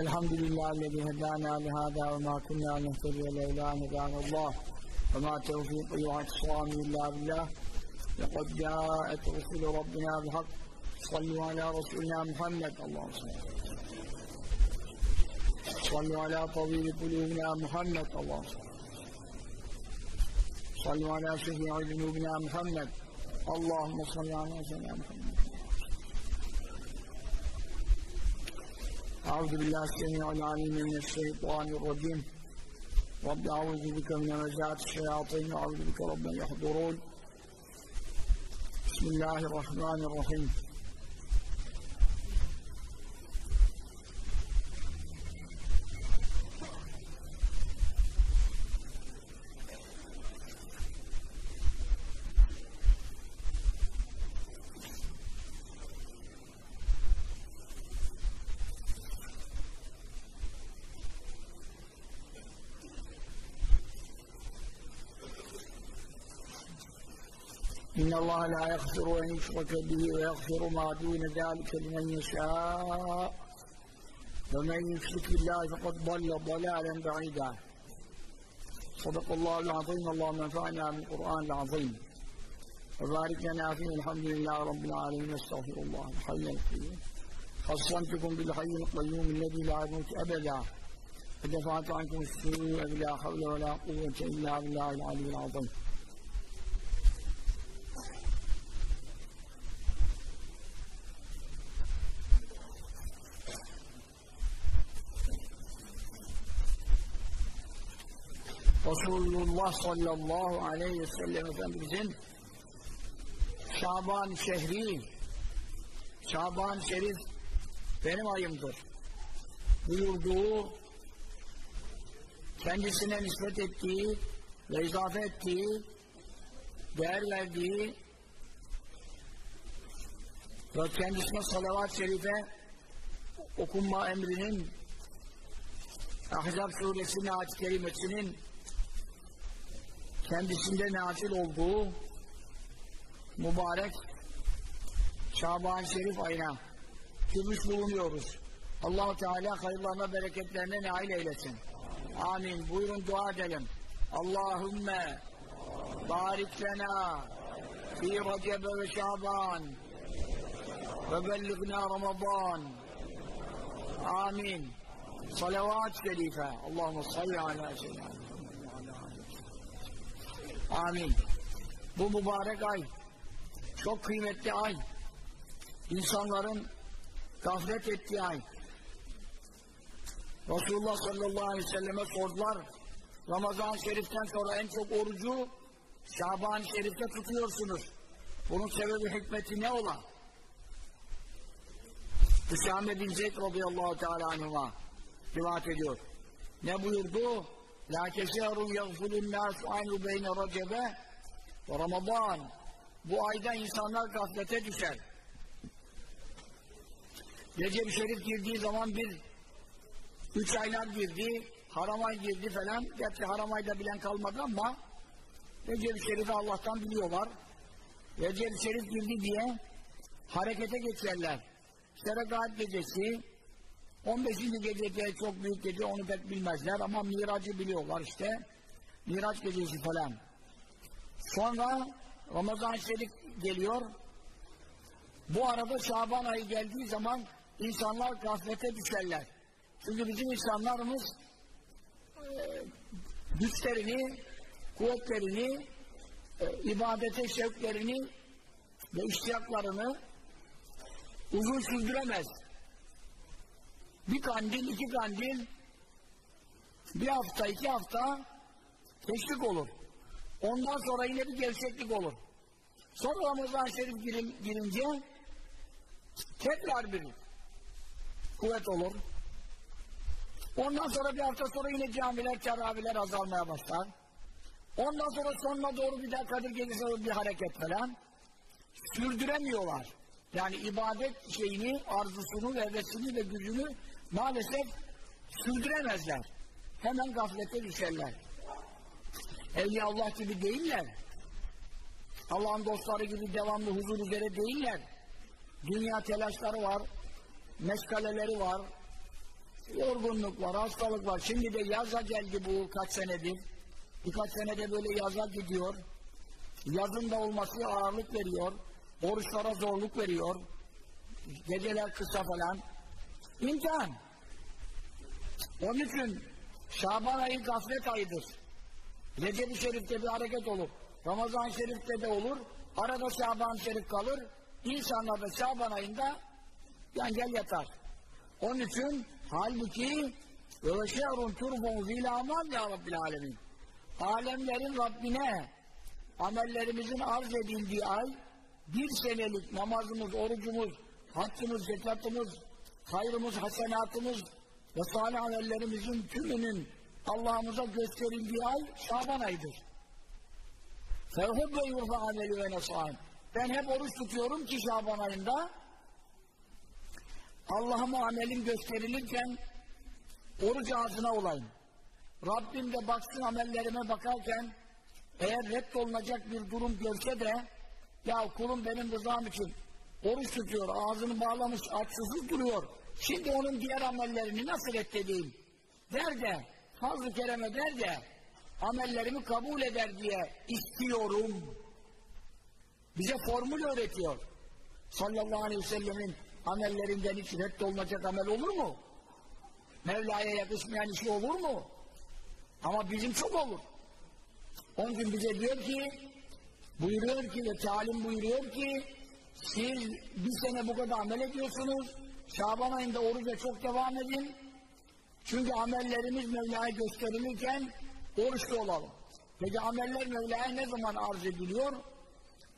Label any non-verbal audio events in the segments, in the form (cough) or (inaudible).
Elhamdülillah lezi hedana lihada ve ma kunna nehtediye leyla hedanallah ve ma tevfiqi ve atsami illa billah. Ve kad caet usulü Rabbina bihak sallu ala Resulina Muhammed Allah'ım sallu ala tabibi kulubina Muhammed Allah'ım sallu ala şefi'i zunubina Muhammed Allahümme salli ala seyyidina Muhammed أعوذ بالله السميع العليم من الشيطان الرجيم. رب أعوذ بك من همزات الشياطين وأعوذ بك رب يحضرون. بسم الله الرحمن الرحيم. الله لا يغفر أن يشرك به ويغفر ما دون ذلك لمن يشاء. ومن يشرك الله فقد ضل ضلالا بعيدا. صدق الله العظيم. اللهم انفعنا بالقرآن العظيم. وبارك لنا فيه. الحمد لله رب العالمين. أستغفر الله الحي القيوم. خصمتكم بالحي القيوم الذي لا يموت أبدا. ودفعت عنكم السوء بلا حول ولا قوة إلا بالله العلي العظيم. Resulullah sallallahu aleyhi ve sellem Efendimizin Şaban şehri Şaban şerif benim ayımdır buyurduğu kendisine nispet ettiği ve izafe ettiği değer verdiği ve kendisine salavat-ı şerife okunma emrinin Ahzab suresinin ayet-i kerimesinin kendisinde nazil olduğu mübarek Şaban Şerif ayına girmiş bulunuyoruz. allah Teala hayırlarına, bereketlerine nail eylesin. Amin. Buyurun dua edelim. Allahümme barik lena fi Recebe ve Şaban ve belligna Ramazan. Amin. Salavat-ı şerife. Allahümme salli ala seyyidina. Amin. Bu mübarek ay, çok kıymetli ay, insanların gaflet ettiği ay. Resulullah sallallahu aleyhi ve selleme sordular, Ramazan-ı Şerif'ten sonra en çok orucu Şaban-ı Şerif'te tutuyorsunuz. Bunun sebebi hikmeti ne ola? Hüsame bin Zeyd radıyallahu teala anhuma rivayet ediyor. Ne buyurdu? Keserun yagfulun nasu anu beyne recebe ve ramazan. Bu ayda insanlar gaflete düşer. Recep Şerif girdiği zaman bir üç aylar girdi, haramay girdi falan. Gerçi haramayda bilen kalmadı ama Recep Şerif'i Allah'tan biliyorlar. Recep Şerif girdi diye harekete geçerler. İşte regaat gecesi, 15. gecede çok büyük gece onu pek bilmezler ama Mirac'ı biliyorlar işte. Miraç gecesi falan. Sonra Ramazan-ı Şerif geliyor. Bu arada Şaban ayı geldiği zaman insanlar gaflete düşerler. Çünkü bizim insanlarımız e, güçlerini, kuvvetlerini, e, ibadete şevklerini ve iştiyaklarını uzun sürdüremez bir kandil, iki kandil bir hafta, iki hafta teşvik olur. Ondan sonra yine bir gevşeklik olur. Sonra Ramazan-ı Şerif girin, girince tekrar bir kuvvet olur. Ondan sonra bir hafta sonra yine camiler, teravihler azalmaya başlar. Ondan sonra sonuna doğru bir daha Kadir Gecesi bir hareket falan. Sürdüremiyorlar. Yani ibadet şeyini, arzusunu ve hevesini ve gücünü maalesef sürdüremezler. Hemen gaflete düşerler. Evliya Allah gibi değiller. Allah'ın dostları gibi devamlı huzur üzere değiller. Dünya telaşları var, meşgaleleri var, yorgunluk var, hastalık var. Şimdi de yaza geldi bu kaç senedir. Birkaç senede böyle yaza gidiyor. Yazın da olması ağırlık veriyor. Oruçlara zorluk veriyor. Geceler kısa falan. İmtihan. Onun için Şaban ayı gaflet ayıdır. Recep-i Şerif'te bir hareket olur. Ramazan-ı Şerif'te de olur. Arada Şaban-ı Şerif kalır. İnsanlar da Şaban ayında yan gel yatar. Onun için halbuki ve şehrun turfun zil amal ya Rabbil alemin. Alemlerin Rabbine amellerimizin arz edildiği ay bir senelik namazımız, orucumuz, haccımız, zekatımız, hayrımız, hasenatımız ve salih amellerimizin tümünün Allah'ımıza gösterildiği ay Şaban ayıdır. Fevhubbe yurfa ameli ve nesa'in. Ben hep oruç tutuyorum ki Şaban ayında Allah'ıma amelim gösterilirken oruç ağzına olayım. Rabbim de baksın amellerime bakarken eğer reddolunacak bir durum görse de ya kulum benim rızam için oruç tutuyor, ağzını bağlamış, açsızız duruyor. Şimdi onun diğer amellerini nasıl reddedeyim? Der de, fazl-ı kereme der de amellerimi kabul eder diye istiyorum. Bize formül öğretiyor. Sallallahu aleyhi ve sellemin amellerinden hiç reddolunacak amel olur mu? Mevla'ya yakışmayan işi olur mu? Ama bizim çok olur. Onun gün bize diyor ki buyuruyor ki ve talim buyuruyor ki siz bir sene bu kadar amel ediyorsunuz Şaban ayında oruca çok devam edin çünkü amellerimiz Mevla'ya gösterilirken oruçlu olalım. Peki ameller Mevla'ya ne zaman arz ediliyor?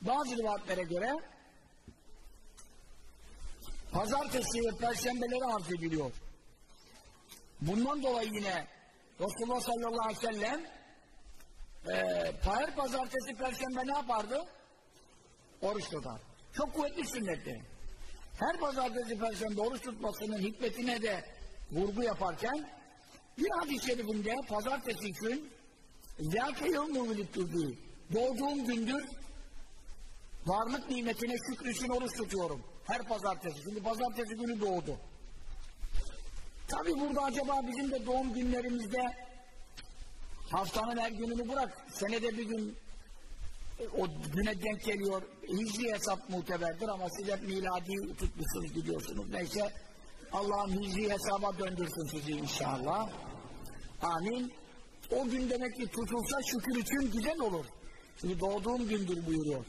Bazı rivayetlere göre pazartesi ve perşembeleri arz ediliyor. Bundan dolayı yine Resulullah sallallahu aleyhi ve sellem e, her pazartesi perşembe ne yapardı? Oruç tutar. Çok kuvvetli sünnetleri. Her pazartesi perşembe oruç tutmasının hikmetine de vurgu yaparken bir hadis-i şerifinde pazartesi gün zâke yevmû vilittuddî doğduğum gündür varlık nimetine şükrü için oruç tutuyorum. Her pazartesi. Şimdi pazartesi günü doğdu. Tabi burada acaba bizim de doğum günlerimizde haftanın her gününü bırak. Senede bir gün o güne denk geliyor. Hicri hesap muteberdir ama siz hep miladi tutmuşsunuz gidiyorsunuz. Neyse Allah'ın hicri hesaba döndürsün sizi inşallah. Amin. O gün demek ki tutulsa şükür için güzel olur. Şimdi doğduğum gündür buyuruyor.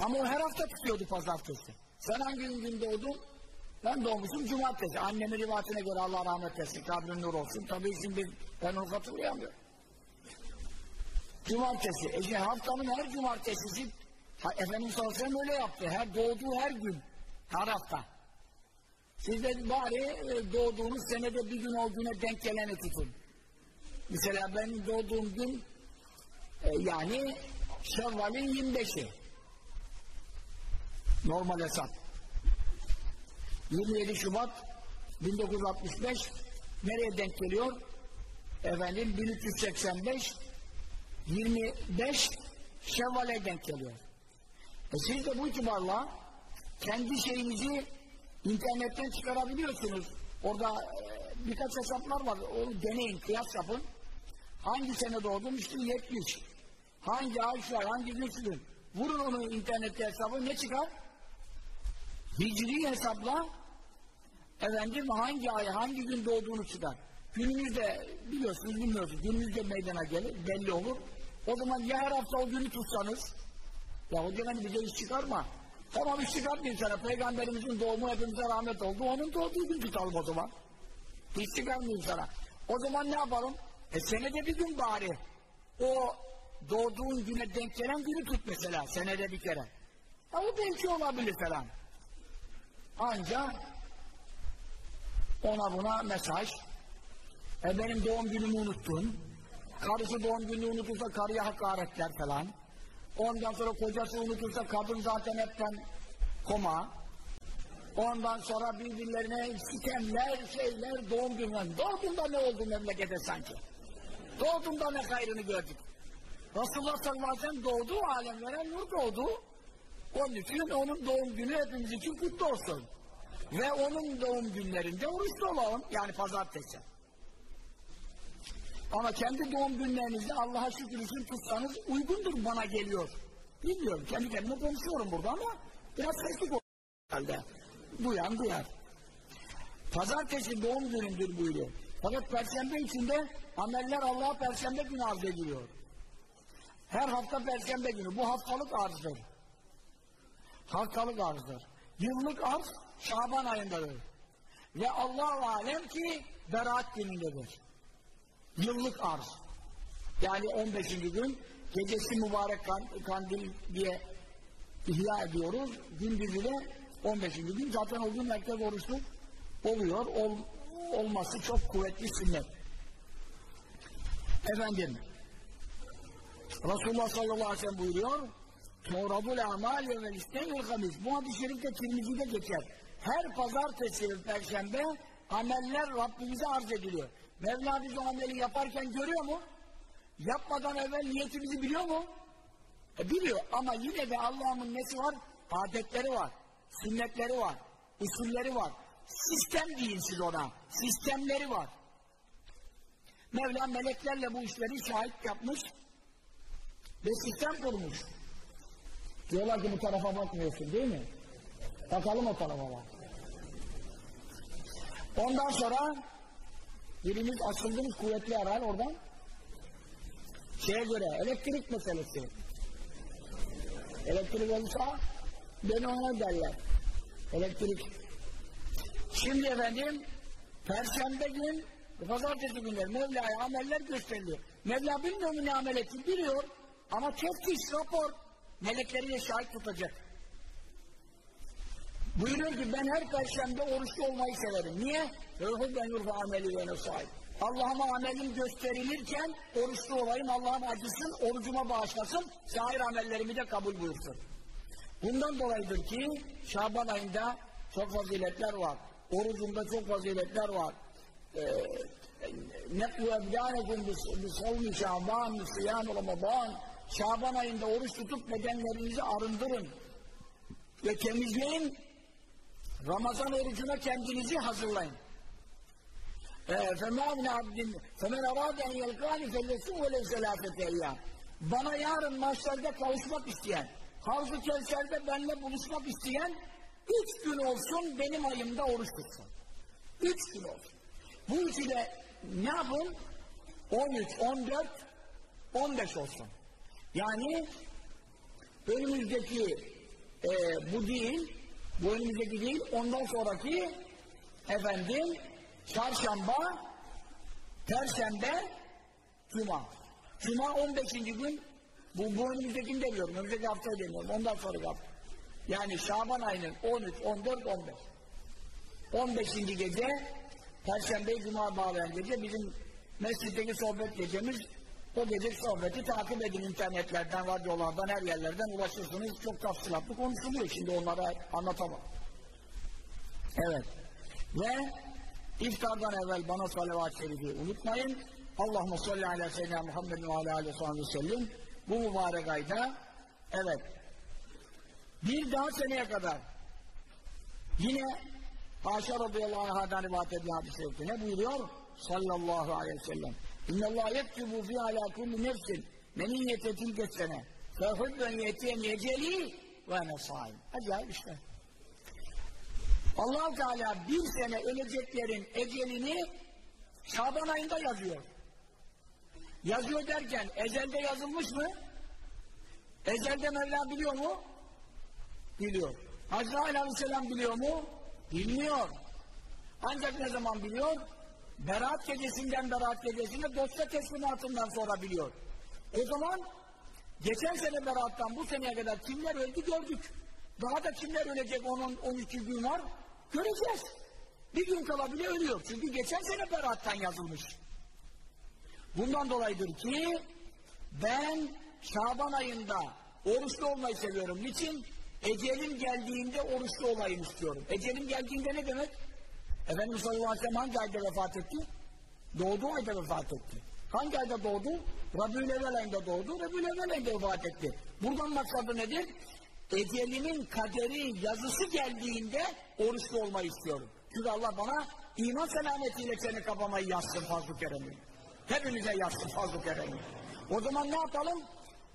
Ama o her hafta tutuyordu pazartesi. Sen hangi gün doğdun? Ben doğmuşum cumartesi. Annemin rivayetine göre Allah rahmet etsin. Kabrin nur olsun. Tabii şimdi ben onu hatırlayamıyorum. Cumartesi. E işte haftanın her cumartesisi ha, Efendimiz sallallahu öyle yaptı. Her doğduğu her gün. Her hafta. Siz de bari e, doğduğunuz senede bir gün o güne denk geleni tutun. Mesela benim doğduğum gün e, yani Şevval'in 25'i. Normal hesap. 27 Şubat 1965 nereye denk geliyor? Efendim 1385 25 Şevval'e denk geliyor. E siz de bu itibarla kendi şeyinizi internetten çıkarabiliyorsunuz. Orada e, birkaç hesaplar var. Onu deneyin, kıyas yapın. Hangi sene doğdum? İşte 70. Hangi ay şu ay, hangi gün? Vurun onu internette hesabı ne çıkar? Hicri hesapla efendim hangi ay, hangi gün doğduğunu çıkar. Günümüzde biliyorsunuz bilmiyorsunuz. Günümüzde meydana gelir, belli olur. O zaman ya her hafta o günü tutsanız ya hocam hani bize iş çıkarma. Tamam iş çıkartmayın sana. Peygamberimizin doğumu hepimize rahmet oldu. Onun doğduğu gün tutalım o zaman. İş çıkarmayın sana. O zaman ne yapalım? E senede bir gün bari. O doğduğun güne denk gelen günü tut mesela. Senede bir kere. Ya o belki olabilir falan. Ancak ona buna mesaj e benim doğum günümü unuttun. Karısı doğum gününü unutursa karıya hakaretler falan. Ondan sonra kocası unutursa kadın zaten hepten koma. Ondan sonra birbirlerine sitemler şeyler doğum günü doğduğunda ne oldu memlekete sanki? Doğduğunda ne hayrını gördük? Resulullah sallallahu aleyhi ve sellem doğdu alemlere nur doğdu. Onun için onun doğum günü hepimiz için kutlu olsun. Ve onun doğum günlerinde oruçlu olalım. Yani pazartesi. Ama kendi doğum günlerinizi Allah'a şükür için tutsanız uygundur bana geliyor. Bilmiyorum. Kendi kendime konuşuyorum burada ama biraz sesli herhalde. Duyan duyar. Pazartesi doğum günündür buyuruyor. Fakat Perşembe içinde ameller Allah'a Perşembe günü arz ediliyor. Her hafta Perşembe günü. Bu haftalık arzdır. Haftalık arzdır. Yıllık arz Şaban ayındadır. Ve Allah alem ki Berat günündedir. Yıllık arz. Yani 15. gün gecesi mübarek kandil diye ihya ediyoruz. Gündüzü de 15. gün. Zaten o gün merkez oruçlu oluyor. Ol, olması çok kuvvetli sünnet. Efendim Resulullah sallallahu aleyhi ve sellem buyuruyor Tuğradul amal ve isteyn hamis. Bu hadis-i şerifte Tirmizi'de geçer. Her pazartesi ve perşembe ameller Rabbimize arz ediliyor. Mevla biz o ameli yaparken görüyor mu? Yapmadan evvel niyetimizi biliyor mu? E biliyor ama yine de Allah'ın nesi var? Adetleri var, sünnetleri var, usulleri var. Sistem deyin siz ona. Sistemleri var. Mevla meleklerle bu işleri şahit yapmış ve sistem kurmuş. Diyorlar ki bu tarafa bakmıyorsun değil mi? Bakalım o tarafa bak. Ondan sonra birimiz açıldığımız kuvvetli arar oradan. Şeye göre elektrik meselesi. Elektrik olursa beni ona derler. Elektrik. Şimdi efendim Perşembe gün Pazartesi günleri Mevla'ya ameller gösteriliyor. Mevla bilmiyor mu ne amel etti? Biliyor. Ama teftiş, rapor melekleriyle şahit tutacak. Buyuruyor ki ben her perşembe oruçlu olmayı severim. Niye? Ben yurfa ameli ve sahip. Allah'ıma amelim gösterilirken oruçlu olayım, Allah'ım acısın, orucuma bağışlasın, şair amellerimi de kabul buyursun. Bundan dolayıdır ki Şaban ayında çok faziletler var. Orucunda çok faziletler var. Neklu ebdânekum bisavmi şaban, siyam ramazan. Şaban ayında oruç tutup bedenlerinizi arındırın ve temizleyin. Ramazan orucuna kendinizi hazırlayın. فَمَا مِنْ عَبْدٍ فَمَنْ اَرَادَ اَنْ يَلْقَانِ فَلَّسُوا وَلَوْ سَلَافَةَ اَيَّامٍ Bana yarın maçlarda kavuşmak isteyen, Havz-ı Kevser'de benimle buluşmak isteyen, üç gün olsun benim ayımda oruç tutsun. Üç gün olsun. Bu üçü de ne yapın? 13, 14, 15 olsun. Yani önümüzdeki e, bu değil, bu önümüzdeki değil, ondan sonraki efendim çarşamba, perşembe, cuma. Cuma 15. gün, bu, bu önümüzdekini demiyorum, önümüzdeki haftayı demiyorum, ondan sonra hafta. Yani Şaban ayının 13, 14, 15. 15. gece, Perşembe, Cuma bağlayan gece bizim mescitteki sohbet gecemiz o gece sohbeti takip edin internetlerden, radyolardan, her yerlerden ulaşırsınız. Çok tafsilatlı konuşuluyor. Şimdi onlara anlatamam. Evet. Ve iftardan evvel bana salavat-ı şerifi unutmayın. Allahümme salli ala seyyidina Muhammedin ve ala aleyhi ve sellem. Bu mübarek ayda evet bir daha seneye kadar yine Ayşe radıyallahu anh'dan rivayet edilen hadis-i ne buyuruyor? Sallallahu aleyhi ve sellem. İnne Allah yektubu fi ala kulli nefsin meniyete tilke sene fehudden yetiyen yeceli ve nesaim. Acayip işte. Allah Teala bir sene öleceklerin ecelini Şaban ayında yazıyor. Yazıyor derken ezelde yazılmış mı? Ezelde Mevla biliyor mu? Biliyor. Azrail aleyhisselam biliyor mu? Bilmiyor. Ancak ne zaman biliyor? Berat gecesinden Berat gecesine dosya teslimatından sonra biliyor. O zaman geçen sene Berat'tan bu seneye kadar kimler öldü gördük. Daha da kimler ölecek onun 12 gün var göreceğiz. Bir gün kala bile ölüyor. Çünkü geçen sene Berat'tan yazılmış. Bundan dolayıdır ki ben Şaban ayında oruçlu olmayı seviyorum. Niçin? Ecelim geldiğinde oruçlu olayım istiyorum. Ecelim geldiğinde ne demek? Efendimiz sallallahu aleyhi ve sellem hangi ayda vefat etti? Doğduğu ayda vefat etti. Hangi ayda doğdu? Rabiül evvel ayında doğdu, Rabiül evvel ayında vefat etti. Buradan maksadı nedir? Ecelimin kaderi yazısı geldiğinde oruçlu olmayı istiyorum. Çünkü Allah bana iman selametiyle seni kapamayı yazsın fazl-ı keremi. Hepimize yazsın fazl-ı. O zaman ne yapalım?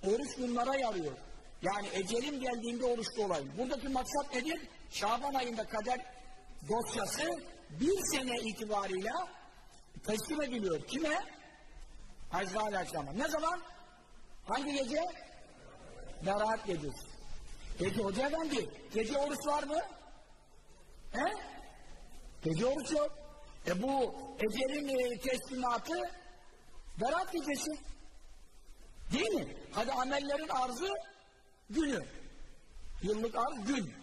Oruç bunlara yarıyor. Yani ecelim geldiğinde oruçlu olayım. Buradaki maksat nedir? Şaban ayında kader dosyası bir sene itibarıyla teslim ediliyor. Kime? Azrail Aleyhisselam'a. Ne zaman? Hangi gece? Berat gecesi. Peki Hoca Efendi, gece oruç var mı? He? Gece oruç yok. E bu ecelin e, teslimatı Berat gecesi. Değil mi? Hadi amellerin arzı günü. Yıllık arz gün.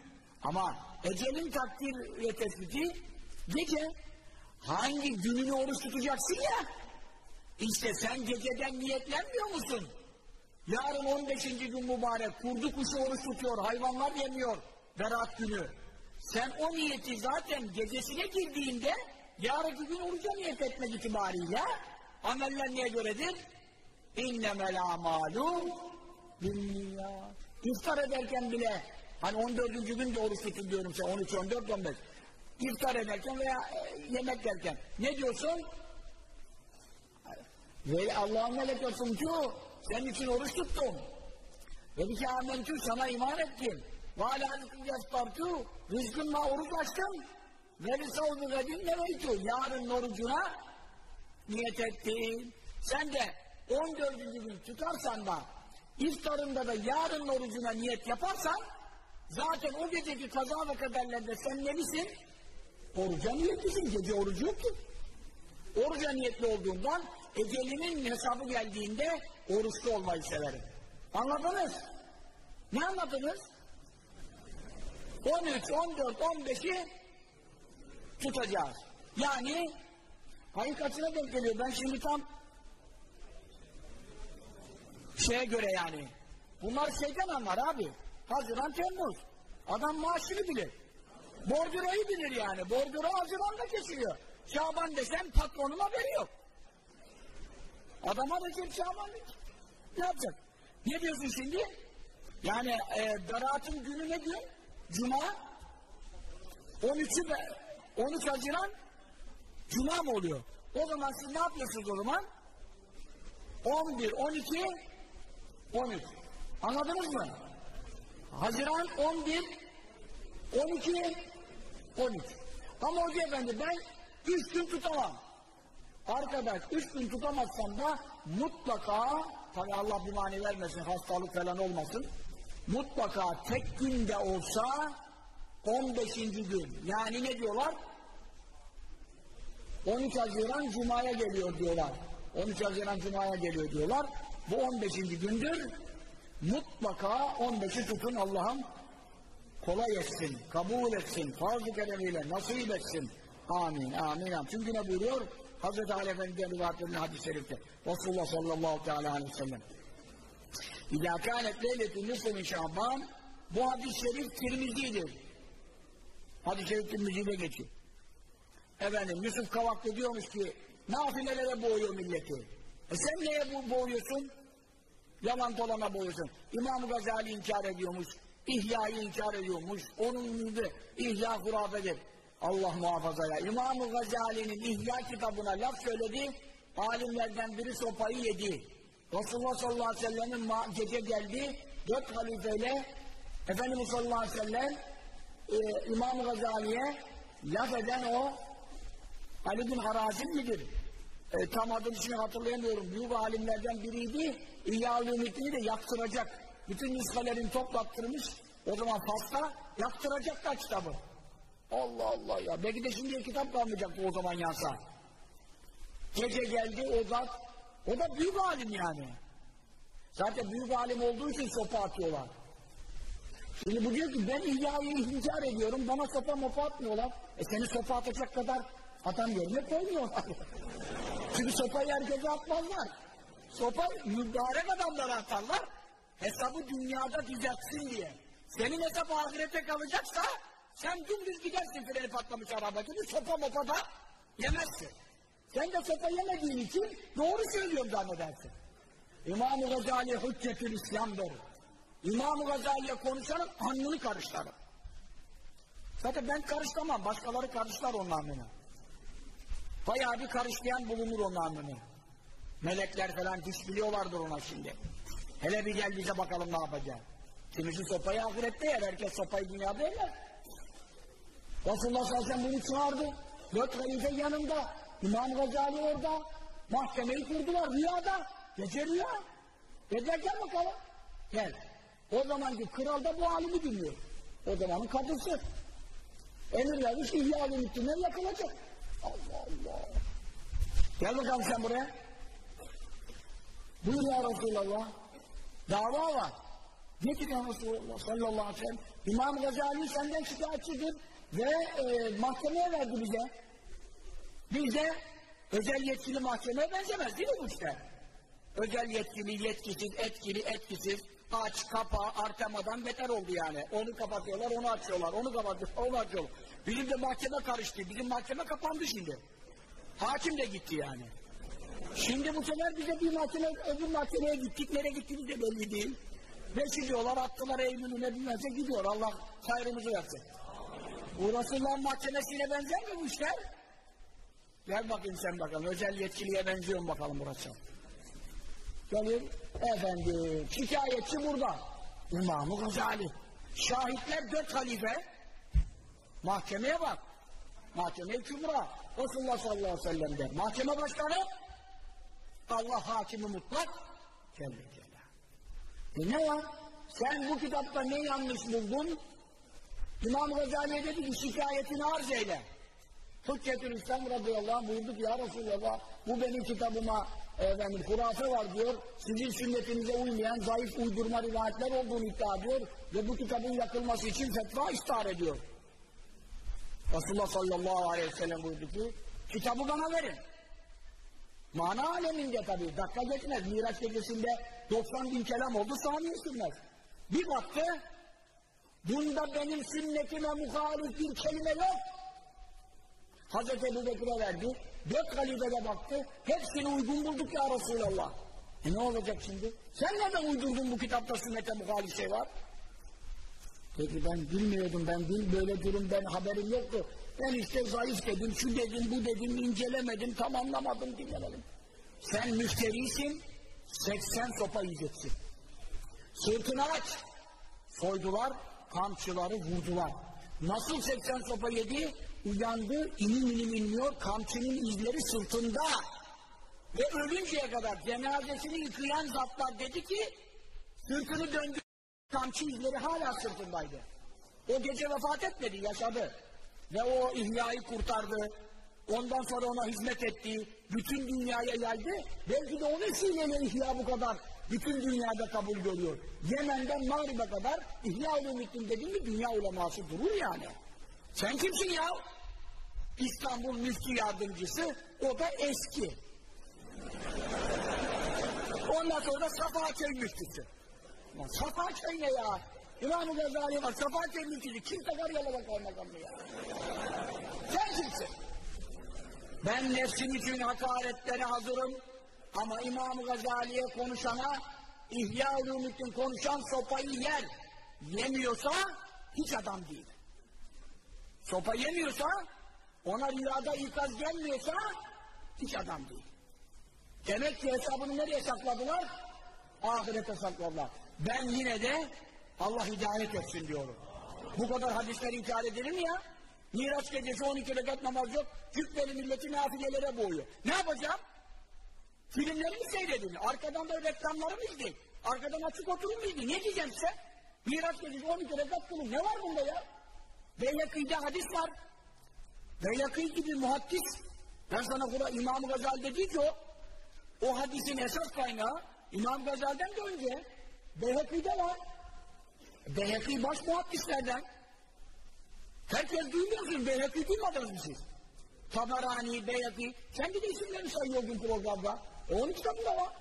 Ama ecelin takdir ve tespiti gece. Hangi gününü oruç tutacaksın ya? İşte sen geceden niyetlenmiyor musun? Yarın 15. gün mübarek, kurdu kuşu oruç tutuyor, hayvanlar yemiyor, berat günü. Sen o niyeti zaten gecesine girdiğinde, yarınki gün oruca niyet etmek itibariyle, ameller neye göredir? İnnemel amalu binniyat. İftar ederken bile, hani 14. gün de oruç tutun diyorum sen, 13, 14, 15. İftar ederken veya e, yemek yerken, ne diyorsun? Ve Allah'ın melekatım ki senin için oruç tuttum. Ve bir amentü sana iman ettim. Ve alâ rızkın yastartu rızkınla oruç açtım. Ve risavdu gadin neveytu yarın orucuna niyet ettim. Sen de 14. gün tutarsan da iftarında da yarın orucuna niyet yaparsan zaten o geceki kaza ve kaderlerde sen nelisin? Oruca niyetlisin. Gece orucu yok ki. Oruca niyetli olduğundan ecelinin hesabı geldiğinde oruçlu olmayı severim. Anladınız? Ne anladınız? 13, 14, 15'i tutacağız. Yani ayın kaçına denk geliyor? Ben şimdi tam şeye göre yani. Bunlar şeyden anlar abi. Haziran, Temmuz. Adam maaşını bilir. Bordüroyu bilir yani. Bordüro Haziran'da kesiliyor. Şaban desem patronun haberi yok. Adama da kim Şaban ne yapacak? Ne diyorsun şimdi? Yani e, Berat'ın günü ne gün? Cuma 13'ü be, 13 Haziran Cuma mı oluyor? O zaman siz ne yapıyorsunuz o zaman? 11, 12, 13. Anladınız mı? Haziran 11, 12, 13. Ama Hoca Efendi ben 3 gün tutamam. Arkadaş üç gün tutamazsam da mutlaka tabi Allah bir mani vermesin hastalık falan olmasın mutlaka tek günde olsa 15. gün yani ne diyorlar 13 Haziran Cuma'ya geliyor diyorlar 13 Haziran Cuma'ya geliyor diyorlar bu 15. gündür mutlaka 15'i tutun Allah'ım kolay etsin, kabul etsin, farz-ı keremiyle nasip etsin. Amin, amin. Çünkü ne buyuruyor? Hazreti Ali Efendi'den rivayet hadis-i şerifte. Resulullah sallallahu teala aleyhi ve sellem. İzâ kânet leyletü nüsü min şaban bu hadis-i şerif Tirmizi'dir. Hadis-i şerif Tirmizi'de geçiyor. Efendim Yusuf Kavaklı diyormuş ki nafilelere boğuyor milleti. E sen neye bu boğuyorsun? Yalan dolana boğuyorsun. İmam-ı Gazali inkar ediyormuş. İhya'yı inkar ediyormuş. Onun gibi ihya hurafedir. Allah muhafaza ya. İmam-ı Gazali'nin İhya kitabına laf söyledi, alimlerden biri sopayı yedi. Resulullah sallallahu aleyhi ve sellem'in gece geldi, dört halifeyle Efendimiz sallallahu aleyhi ve sellem e, İmam-ı Gazali'ye laf eden o Ali bin Harazim midir? E, tam adını şimdi hatırlayamıyorum. Büyük alimlerden biriydi. İhya-ı de yaktıracak. Bütün nüshelerini toplattırmış. O zaman Fas'ta yaktıracak da kitabı. Allah Allah ya. Belki de şimdiye kitap kalmayacaktı o zaman yansa. Gece geldi o zat. O da büyük alim yani. Zaten büyük alim olduğu için sopa atıyorlar. Şimdi bu diyor ki ben İhya'yı inkar ediyorum. Bana sopa mopa atmıyorlar. E seni sopa atacak kadar adam yerine koymuyorlar. (laughs) Çünkü sopayı herkese atmazlar. Sopa mübarek adamlara atarlar. Hesabı dünyada düzeltsin diye. Senin hesap ahirete kalacaksa sen dümdüz gidersin freni patlamış araba gibi sopa mopa da yemezsin. Sen de sopa yemediğin için doğru söylüyorum zannedersin. İmam-ı Gazali Hüccetül İslam'dır. İmam-ı Gazali'ye konuşanın alnını karışlarım. Zaten ben karışlamam. Başkaları karışlar onun alnını. Bayağı bir karışlayan bulunur onun alnını. Melekler falan diş biliyorlardır ona şimdi. Hele bir gel bize bakalım ne yapacak. Kimisi sopayı ahirette yer. Herkes sopayı dünyada yer. Resulullah sallallahu bunu çağırdı. Dört halife yanında. İmam Gazali orada. Mahkemeyi kurdular rüyada. Gece rüya. Dediler gel bakalım. Gel. O zamanki kral da bu halini dinliyor. O zamanın kadısı. Emir vermiş ihya-ı müttünden yakılacak. Allah Allah. Gel bakalım sen buraya. Buyur ya Resulallah. Dava var. Ne ki ya Resulallah sallallahu aleyhi ve sellem? İmam Gazali senden şikayetçidir ve e, mahkemeye verdi bize. Biz de özel yetkili mahkemeye benzemez değil mi bu işte? Özel yetkili, yetkisiz, etkili, etkisiz, aç, kapa, artemadan beter oldu yani. Onu kapatıyorlar, onu açıyorlar, onu kapatıyorlar, onu açıyorlar. Bizim de mahkeme karıştı, bizim mahkeme kapandı şimdi. Hakim de gitti yani. Şimdi bu sefer bize bir mahkeme, öbür mahkemeye gittik, nereye gittiğimiz de belli değil. Beşiliyorlar, attılar Eylül'üne bilmezse gidiyor. Allah hayrımızı versin. Bu Resulullah'ın mahkemesiyle benzer mi bu işler? Gel bakayım sen bakalım. Özel yetkiliye benziyor mu bakalım burası? Gelir, efendim, şikayetçi burada. İmam-ı Gazali. Şahitler dört halife. Mahkemeye bak. Mahkeme-i Kübra. Resulullah sallallahu aleyhi ve sellem'de. Mahkeme başkanı Allah hakimi mutlak Celle Celal. E ne var? Sen bu kitapta ne yanlış buldun? İmam Gazali'ye dedi ki şikayetini arz eyle. Hüccetül İslam radıyallahu anh buyurdu ki ya Resulallah bu benim kitabıma efendim hurafe var diyor. Sizin sünnetinize uymayan zayıf uydurma rivayetler olduğunu iddia ediyor ve bu kitabın yakılması için fetva istihar ediyor. Resulullah sallallahu aleyhi ve sellem buyurdu ki kitabı bana verin. Mana aleminde tabii dakika geçmez. Miraç gecesinde 90 bin kelam oldu saniye sürmez. Bir baktı bunda benim sünnetime muhalif bir kelime yok. Hazreti Ebu Bekir'e verdi. Dört halifede baktı. Hepsini uygun bulduk ya Resulallah. E ne olacak şimdi? Sen neden uydurdun bu kitapta sünnete muhalif şey var? Peki ben bilmiyordum, ben bil böyle durum, ben haberim yoktu. Ben işte zayıf dedim, şu dedim, bu dedim, incelemedim, tamamlamadım, dinlemedim. Sen müşterisin, 80 sopa yiyeceksin. Sırtını aç. Soydular, kamçıları vurdular. Nasıl 80 sopa yedi? Uyandı, inim inim inmiyor, kamçının izleri sırtında. Ve ölünceye kadar cenazesini yıkayan zatlar dedi ki, sırtını döndü, kamçı izleri hala sırtındaydı. O gece vefat etmedi, yaşadı. Ve o ihyayı kurtardı. Ondan sonra ona hizmet etti. Bütün dünyaya yaydı. Belki de o vesileyle ihya bu kadar bütün dünyada kabul görüyor. Yemen'den Mağrib'e kadar İhya Ulumuddin dediğin mi dünya uleması durur yani. Sen kimsin ya? İstanbul müftü yardımcısı, o da eski. Ondan sonra da Safaköy müftüsü. Ya Safaköy ne ya? İmam-ı Gazali var, Safaköy müftüsü. Kim takar yalama kaymakamını ya? Sen kimsin? Ben nefsim için hakaretlere hazırım. Ama İmam-ı Gazali'ye konuşana, İhya Ulumuddin konuşan sopayı yer. Yemiyorsa hiç adam değil. Sopa yemiyorsa, ona rüyada ikaz gelmiyorsa hiç adam değil. Demek ki hesabını nereye sakladılar? Ahirete sakladılar. Ben yine de Allah hidayet etsin diyorum. Bu kadar hadisler inkar edilir mi ya? Miraç gecesi 12 rekat namaz yok. Cübbeli milleti nafilelere boğuyor. Ne yapacağım? Filmleri mi seyredin? Arkadan da reklamları mı izleyin? Arkadan açık oturun mu izleyin? Ne diyeceğim size? Miraç gecesi 12 rekat kılın. Ne var bunda ya? Beyleki'de hadis var. Beyleki gibi muhaddis. Ben sana Kur'an İmam-ı Gazali dedi ki o, o hadisin esas kaynağı İmam Gazali'den de önce Beyheki'de var. Beyheki baş muhaddislerden. Herkes duymuyorsun. Beyheki duymadınız mı siz? Tabarani, Beyheki. Kendi de isimlerini sayıyor gün programda. Onun kitabında var.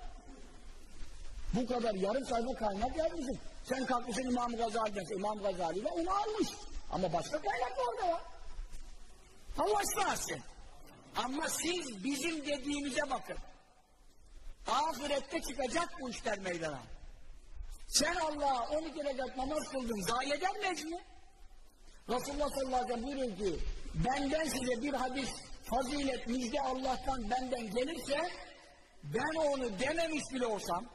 Bu kadar yarım sayfa kaynak yazmışsın. Sen kalkmışsın İmam Gazali'den. İmam Gazali de onu almış. Ama başka kaynak da orada var. Allah ıslah Ama siz bizim dediğimize bakın. Ahirette çıkacak bu işler meydana. Sen Allah'a 12 rekat namaz kıldın, zayi eder mi? Resulullah sallallahu aleyhi ve sellem buyuruyor benden size bir hadis, fazilet, müjde Allah'tan benden gelirse, ben onu dememiş bile olsam,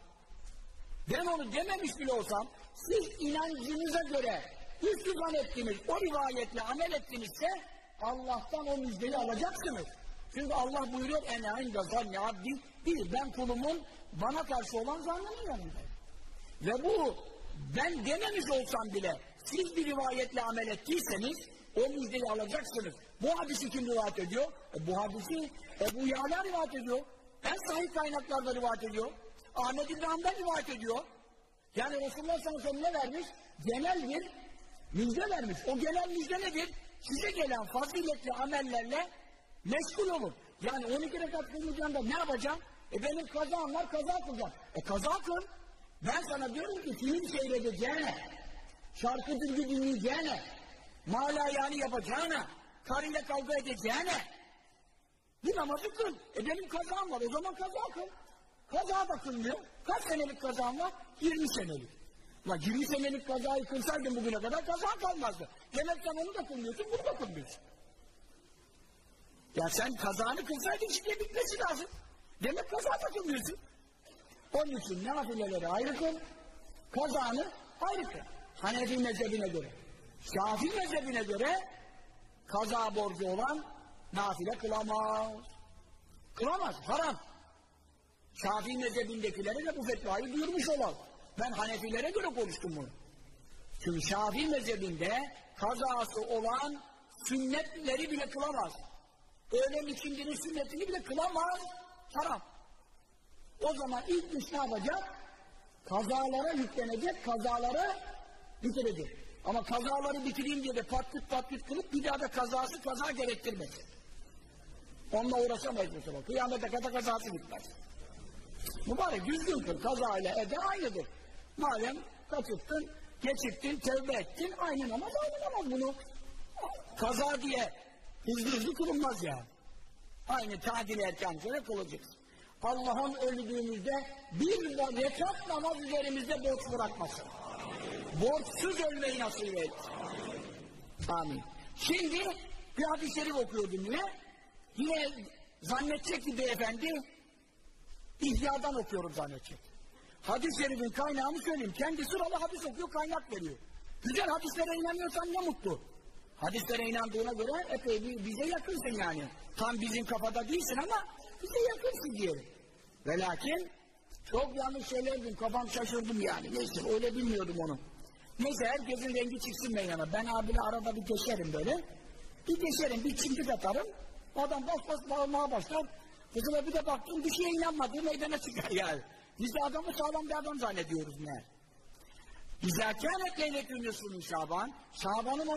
ben onu dememiş bile olsam, siz inancınıza göre üstüzan ettiniz, o rivayetle amel ettinizse, Allah'tan o müjdeyi alacaksınız. Çünkü Allah buyuruyor, ene inde zanni abdi, bir, ben kulumun bana karşı olan zannının yanındayım. Ve bu, ben dememiş olsam bile, siz bir rivayetle amel ettiyseniz, o müjdeyi alacaksınız. Bu hadisi kim rivayet ediyor? E, bu hadisi Ebu Yala rivayet ediyor. En sahih kaynaklarda rivayet ediyor. Ahmet İbn Hanbel rivayet ediyor. Yani Resulullah sallallahu ne vermiş? Genel bir müjde vermiş. O genel müjde nedir? Size gelen faziletli amellerle meşgul olun. Yani 12 rekat kılmayacağım da ne yapacağım? E benim kazam var, kaza kılacağım. E kaza kıl. Ben sana diyorum ki film seyredeceğine, şarkı türkü dinleyeceğine, mala yani yapacağına, karıyla kavga edeceğine, bir namazı kıl. E benim kazam var, o zaman kaza kıl. Kaza da kılmıyor. Kaç senelik kazam var? 20 senelik. La 20 senelik kazayı kılsaydın bugüne kadar kaza kalmazdı. Demek sen onu da kılmıyorsun, bunu da kılmıyorsun. Ya sen kazanı kılsaydın şimdi bitmesi lazım. Demek kaza da kılmıyorsun. Onun için nafileleri ayrı kıl, kazanı ayrı kıl. Hanefi mezhebine göre. Şafi mezhebine göre kaza borcu olan nafile kılamaz. Kılamaz, haram. Şafii mezhebindekilere de bu fetvayı duyurmuş olalım. Ben Hanefilere göre konuştum bunu. Çünkü Şafii mezhebinde kazası olan sünnetleri bile kılamaz. Öğlen ikindinin sünnetini bile kılamaz. Haram. O zaman ilk iş ne yapacak? Kazalara yüklenecek, kazaları bitirecek. Ama kazaları bitireyim diye de patlık patlık kılıp bir daha da kazası kaza gerektirmez. Onunla uğraşamayız mesela. Kıyamete kadar kazası bitmez. Mübarek düzgün kıl. Kaza ile ede aynıdır. Madem kaçırttın, geçirttin, tevbe ettin, aynı namaz aynı namaz bunu. Kaza diye hızlı hızlı kılınmaz ya. Aynı tadil erken göre kılacaksın. Allah'ın öldüğümüzde bir rekat namaz üzerimizde borç bırakmasın. Borçsuz ölmeyi nasip et. Amin. Şimdi bir hadis-i şerif okuyordum yine. Yine zannedecek ki beyefendi İhya'dan okuyorum zannedecek. Hadis-i şerifin kaynağını söyleyeyim. Kendi sıralı hadis okuyor, kaynak veriyor. Güzel hadislere inanıyorsan ne mutlu. Hadislere inandığına göre epey bize yakınsın yani. Tam bizim kafada değilsin ama bize yakınsın diyelim. Ve lakin çok yanlış şeyler dedim, kafam şaşırdım yani. Neyse öyle bilmiyordum onu. Neyse herkesin rengi çıksın meydana. Ben abine arada bir geçerim böyle. Bir geçerim, bir çimdik atarım. Adam bas bas bağırmaya başlar. Kızıma bir de baktım bir şeye inanmadığı meydana çıkar (laughs) yani. Biz de adamı sağlam bir adam zannediyoruz ne? İzâ kânet leyletün yusrun Şaban, Şaban'ın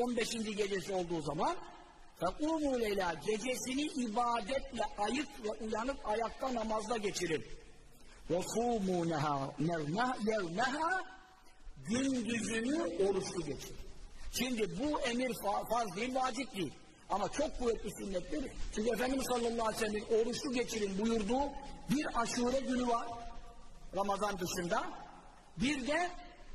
15. gecesi olduğu zaman فَقُومُوا leyla gecesini ibadetle ayık ve uyanıp ayakta namazda geçirin. وَصُومُونَهَا يَوْمَهَا gündüzünü oruçlu geçirin. Şimdi bu emir farz değil, vacip değil. Ama çok kuvvetli sünnettir. Çünkü Efendimiz sallallahu aleyhi ve sellem oruçlu geçirin buyurduğu bir aşure günü var. Ramazan dışında. Bir de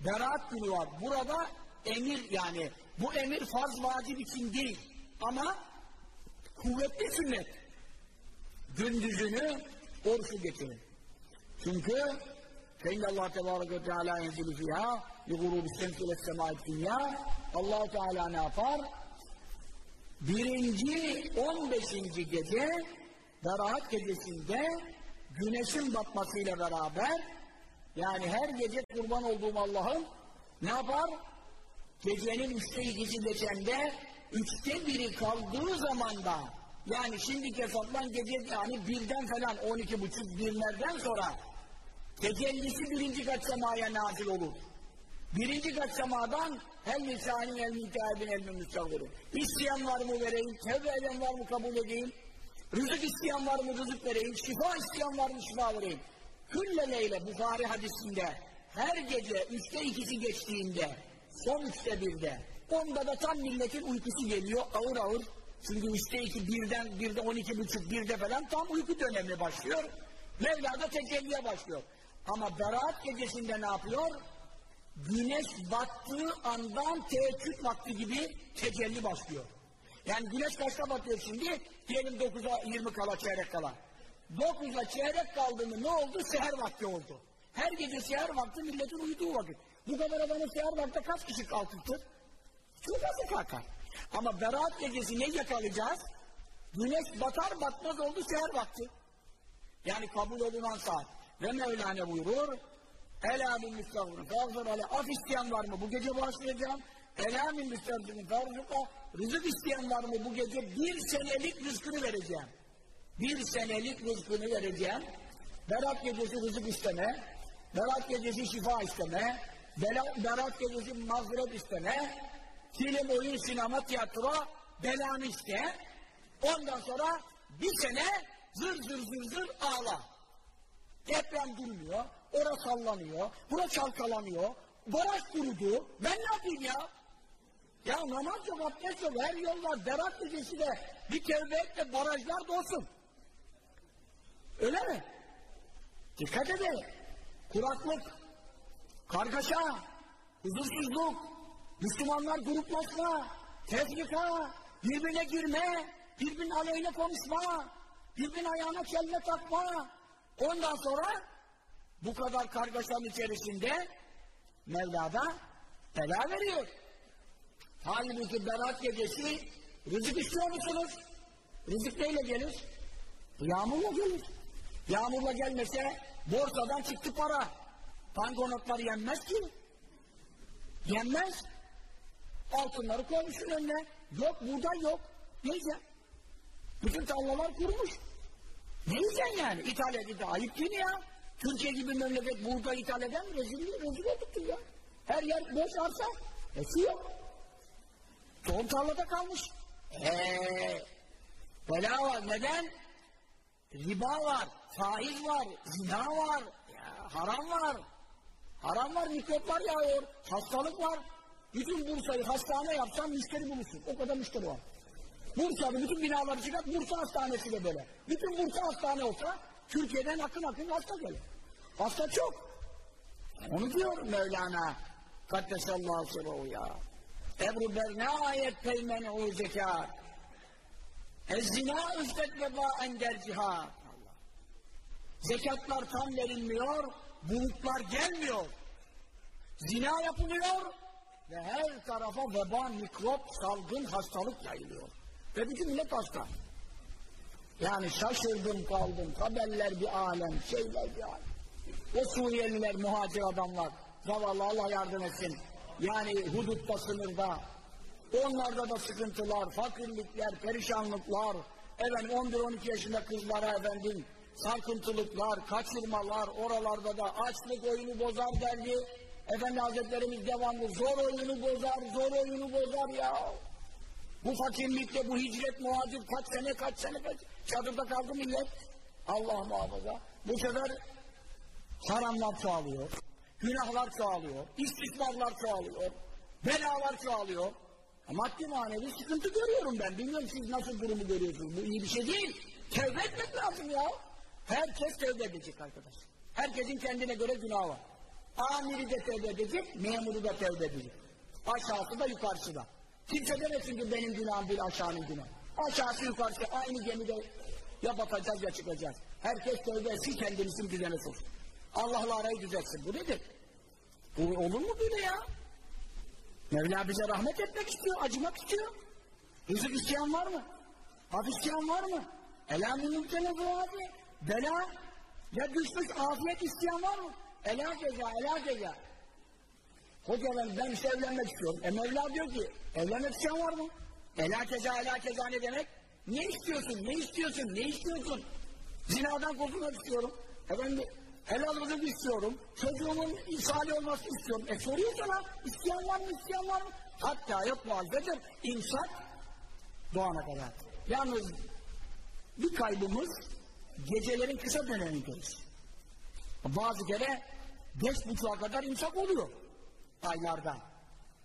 beraat günü var. Burada emir yani bu emir farz vacip için değil. Ama kuvvetli sünnet. Gündüzünü oruçlu geçirin. Çünkü فَاِنَّ اللّٰهَ تَبَارَكَ وَتَعَالَى يَنْزِلُ فِيهَا لِغُرُوبِ الشَّمْسِ وَالسَّمَاءِ الدُّنْيَا allah Teala ne yapar? Birinci, on beşinci gece Berat gecesinde güneşin batmasıyla beraber yani her gece kurban olduğum Allah'ım ne yapar? Gecenin üçte ikisi geçende üçte biri kaldığı zamanda yani şimdiki hesaplan gece yani birden falan on iki buçuk birlerden sonra tecellisi birinci kat semaya nazil olur. Birinci kat semadan hem lisanin el müteahibin el müstahvuru. İsteyen var mı vereyim, tevbe eden var mı kabul edeyim, rızık isteyen var mı rızık vereyim, şifa isteyen var mı şifa vereyim. Külle leyle Bukhari hadisinde her gece üçte ikisi geçtiğinde, son üçte birde, onda da tam milletin uykusu geliyor ağır ağır. Çünkü üçte iki, birden, birde on iki buçuk, birde falan tam uyku dönemi başlıyor. Mevla da tecelliye başlıyor. Ama Berat gecesinde ne yapıyor? Güneş battığı andan teheccüd vakti gibi tecelli başlıyor. Yani güneş kaçta batıyor şimdi? Diyelim 9'a 20 kala, çeyrek kala. 9'a çeyrek kaldı mı ne oldu? Seher vakti oldu. Her gece seher vakti milletin uyuduğu vakit. Bu kadar adamın seher vakti kaç kişi kalkıktır? Çok az kalkar. Ama Berat gecesi ne yakalayacağız? Güneş batar batmaz oldu seher vakti. Yani kabul olunan saat. Ve Mevlana buyurur, Ela min müstahfirun fâzır ale. Af isteyen var mı? Bu gece bağışlayacağım. Ela min müstahfirun fâzırka. Rızık isteyen var mı? Bu gece bir senelik rızkını vereceğim. Bir senelik rızkını vereceğim. Berat gecesi rızık isteme. Berat gecesi şifa isteme. Berat gecesi mazeret isteme. Film, oyun, sinema, tiyatro belanı iste. Ondan sonra bir sene zır zır zır zır ağla. Deprem durmuyor, ora sallanıyor, bura çalkalanıyor, baraj kurudu. Ben ne yapayım ya? Ya namaz yok, abdest yok, her yol var. Berat gecesi de bir tevbe et de barajlar dolsun. Öyle mi? Dikkat edin. Kuraklık, kargaşa, huzursuzluk, Müslümanlar gruplaşma, tefrika, birbirine girme, birbirinin aleyhine konuşma, birbirinin ayağına kelle takma. Ondan sonra bu kadar kargaşanın içerisinde Mevla'da bela veriyor. Halbuki Berat gecesi rızık istiyor musunuz? Rızık neyle gelir? Yağmurla gelir. Yağmurla gelmese borsadan çıktı para. Banknotlar yenmez ki. Yenmez. Altınları koymuşsun önüne. Yok burada yok. Ne yiyeceksin? Bütün tarlalar kurumuş. Ne yiyeceksin yani? Edildi. Ayıp değil ya? Türkiye gibi memleket burada ithal eden? Rezil, rezil olduk ya. Her yer boş arsa. E su yok. Tohum tarlada kalmış. Eee bela var. Neden? Riba var, faiz var, zina var, ya, haram var. Haram var, mikroplar yağıyor, hastalık var. Bütün Bursa'yı hastane yapsan müşteri bulursun. O kadar müşteri var. Bursa'da bütün binaları çıkart, Bursa hastanesi de böyle. Bütün Bursa hastane olsa Türkiye'den akın akın hasta gelir. Hasta çok. Onu diyor Mevlana. Kaddesallahu sırrı ya. Ebru berna ayet peymen'u zekat. Ezzina üstet veba cihad. Zekatlar tam verilmiyor, bulutlar gelmiyor. Zina yapılıyor ve her tarafa veba, mikrop, salgın, hastalık yayılıyor. Ve bütün millet hasta. Yani şaşırdım kaldım, haberler bir alem, şeyler bir alem. O Suriyeliler, muhacir adamlar, zavallı Allah yardım etsin. Yani hudutta, sınırda, Onlarda da sıkıntılar, fakirlikler, perişanlıklar, efendim 11-12 yaşında kızlara efendim sarkıntılıklar, kaçırmalar, oralarda da açlık oyunu bozar derdi. Efendi Hazretlerimiz devamlı zor oyunu bozar, zor oyunu bozar ya. Bu fakirlikle, bu hicret muhacir kaç sene, kaç sene, kaç çadırda kaldı millet. Allah muhafaza. Bu sefer haramlar çoğalıyor, günahlar çoğalıyor, istismarlar çoğalıyor, belalar çoğalıyor. Maddi manevi sıkıntı görüyorum ben. Bilmiyorum siz nasıl durumu görüyorsunuz. Bu iyi bir şey değil. Tevbe etmek lazım ya. Herkes tevbe edecek arkadaş. Herkesin kendine göre günahı var. Amiri de tevbe edecek, memuru da tevbe edecek. Aşağısı da yukarısı da. Kimse demesin ki benim günahım bir aşağının günahı. Aşağısı yukarısı aynı gemide ya batacağız ya çıkacağız. Herkes tevbe etsin kendini düzene soksun. Allah'la arayı düzeltsin. Bu nedir? Bu olur mu böyle ya? Mevla bize rahmet etmek istiyor, acımak istiyor. Rızık isteyen var mı? Af isteyen var mı? Elamin mümtene abi. Bela ya düşmüş afiyet isteyen var mı? Ela ceza, ela ceza. Hoca ben, ben işte evlenmek istiyorum. E Mevla diyor ki evlenmek isteyen var mı? Ela ceza, ela ceza ne demek? Ne istiyorsun, ne istiyorsun, ne istiyorsun? Zinadan kurtulmak istiyorum. Efendim helal rızık istiyorum, çocuğumun salih olması istiyorum. E soruyor sana, isteyen var mı, isteyen var mı? Hatta yok muhalefetir, imsak doğana kadar. Yalnız bir kaybımız gecelerin kısa dönemindeyiz. Bazı kere beş buçuğa kadar imsak oluyor aylarda.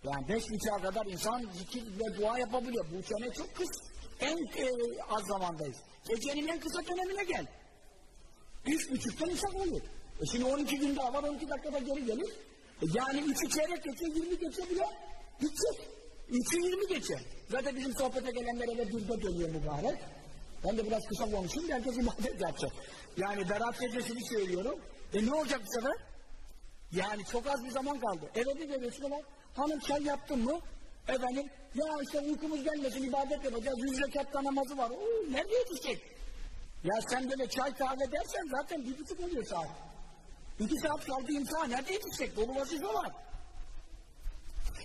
Yani beş buçuğa kadar insan zikir ve dua yapabiliyor. Bu sene çok kısa, en e, az zamandayız. Gecenin en kısa dönemine gel. Üç buçukta imsak oluyor. E şimdi 12 gün daha var 12 dakikada geri gelir. E yani 3'ü çeyrek geçe 20 geçe bile gidecek. 3'ü 20 geçe. Zaten bizim sohbete gelenler eve düzde geliyor mübarek. Ben de biraz kısa konuşayım herkes ibadet yapacak. Yani Berat gecesini söylüyorum. E ne olacak bu sefer? Yani çok az bir zaman kaldı. Eve bir geliyorsun ama hanım çay yaptın mı? Efendim ya işte uykumuz gelmesin ibadet yapacağız. Yüz rekatta namazı var. Oo, nerede yetişecek? Ya sen böyle çay kahve dersen zaten bir buçuk oluyor saat. İki saat kaldı imtihan. Nerede yetişecek? Dolu vazife var.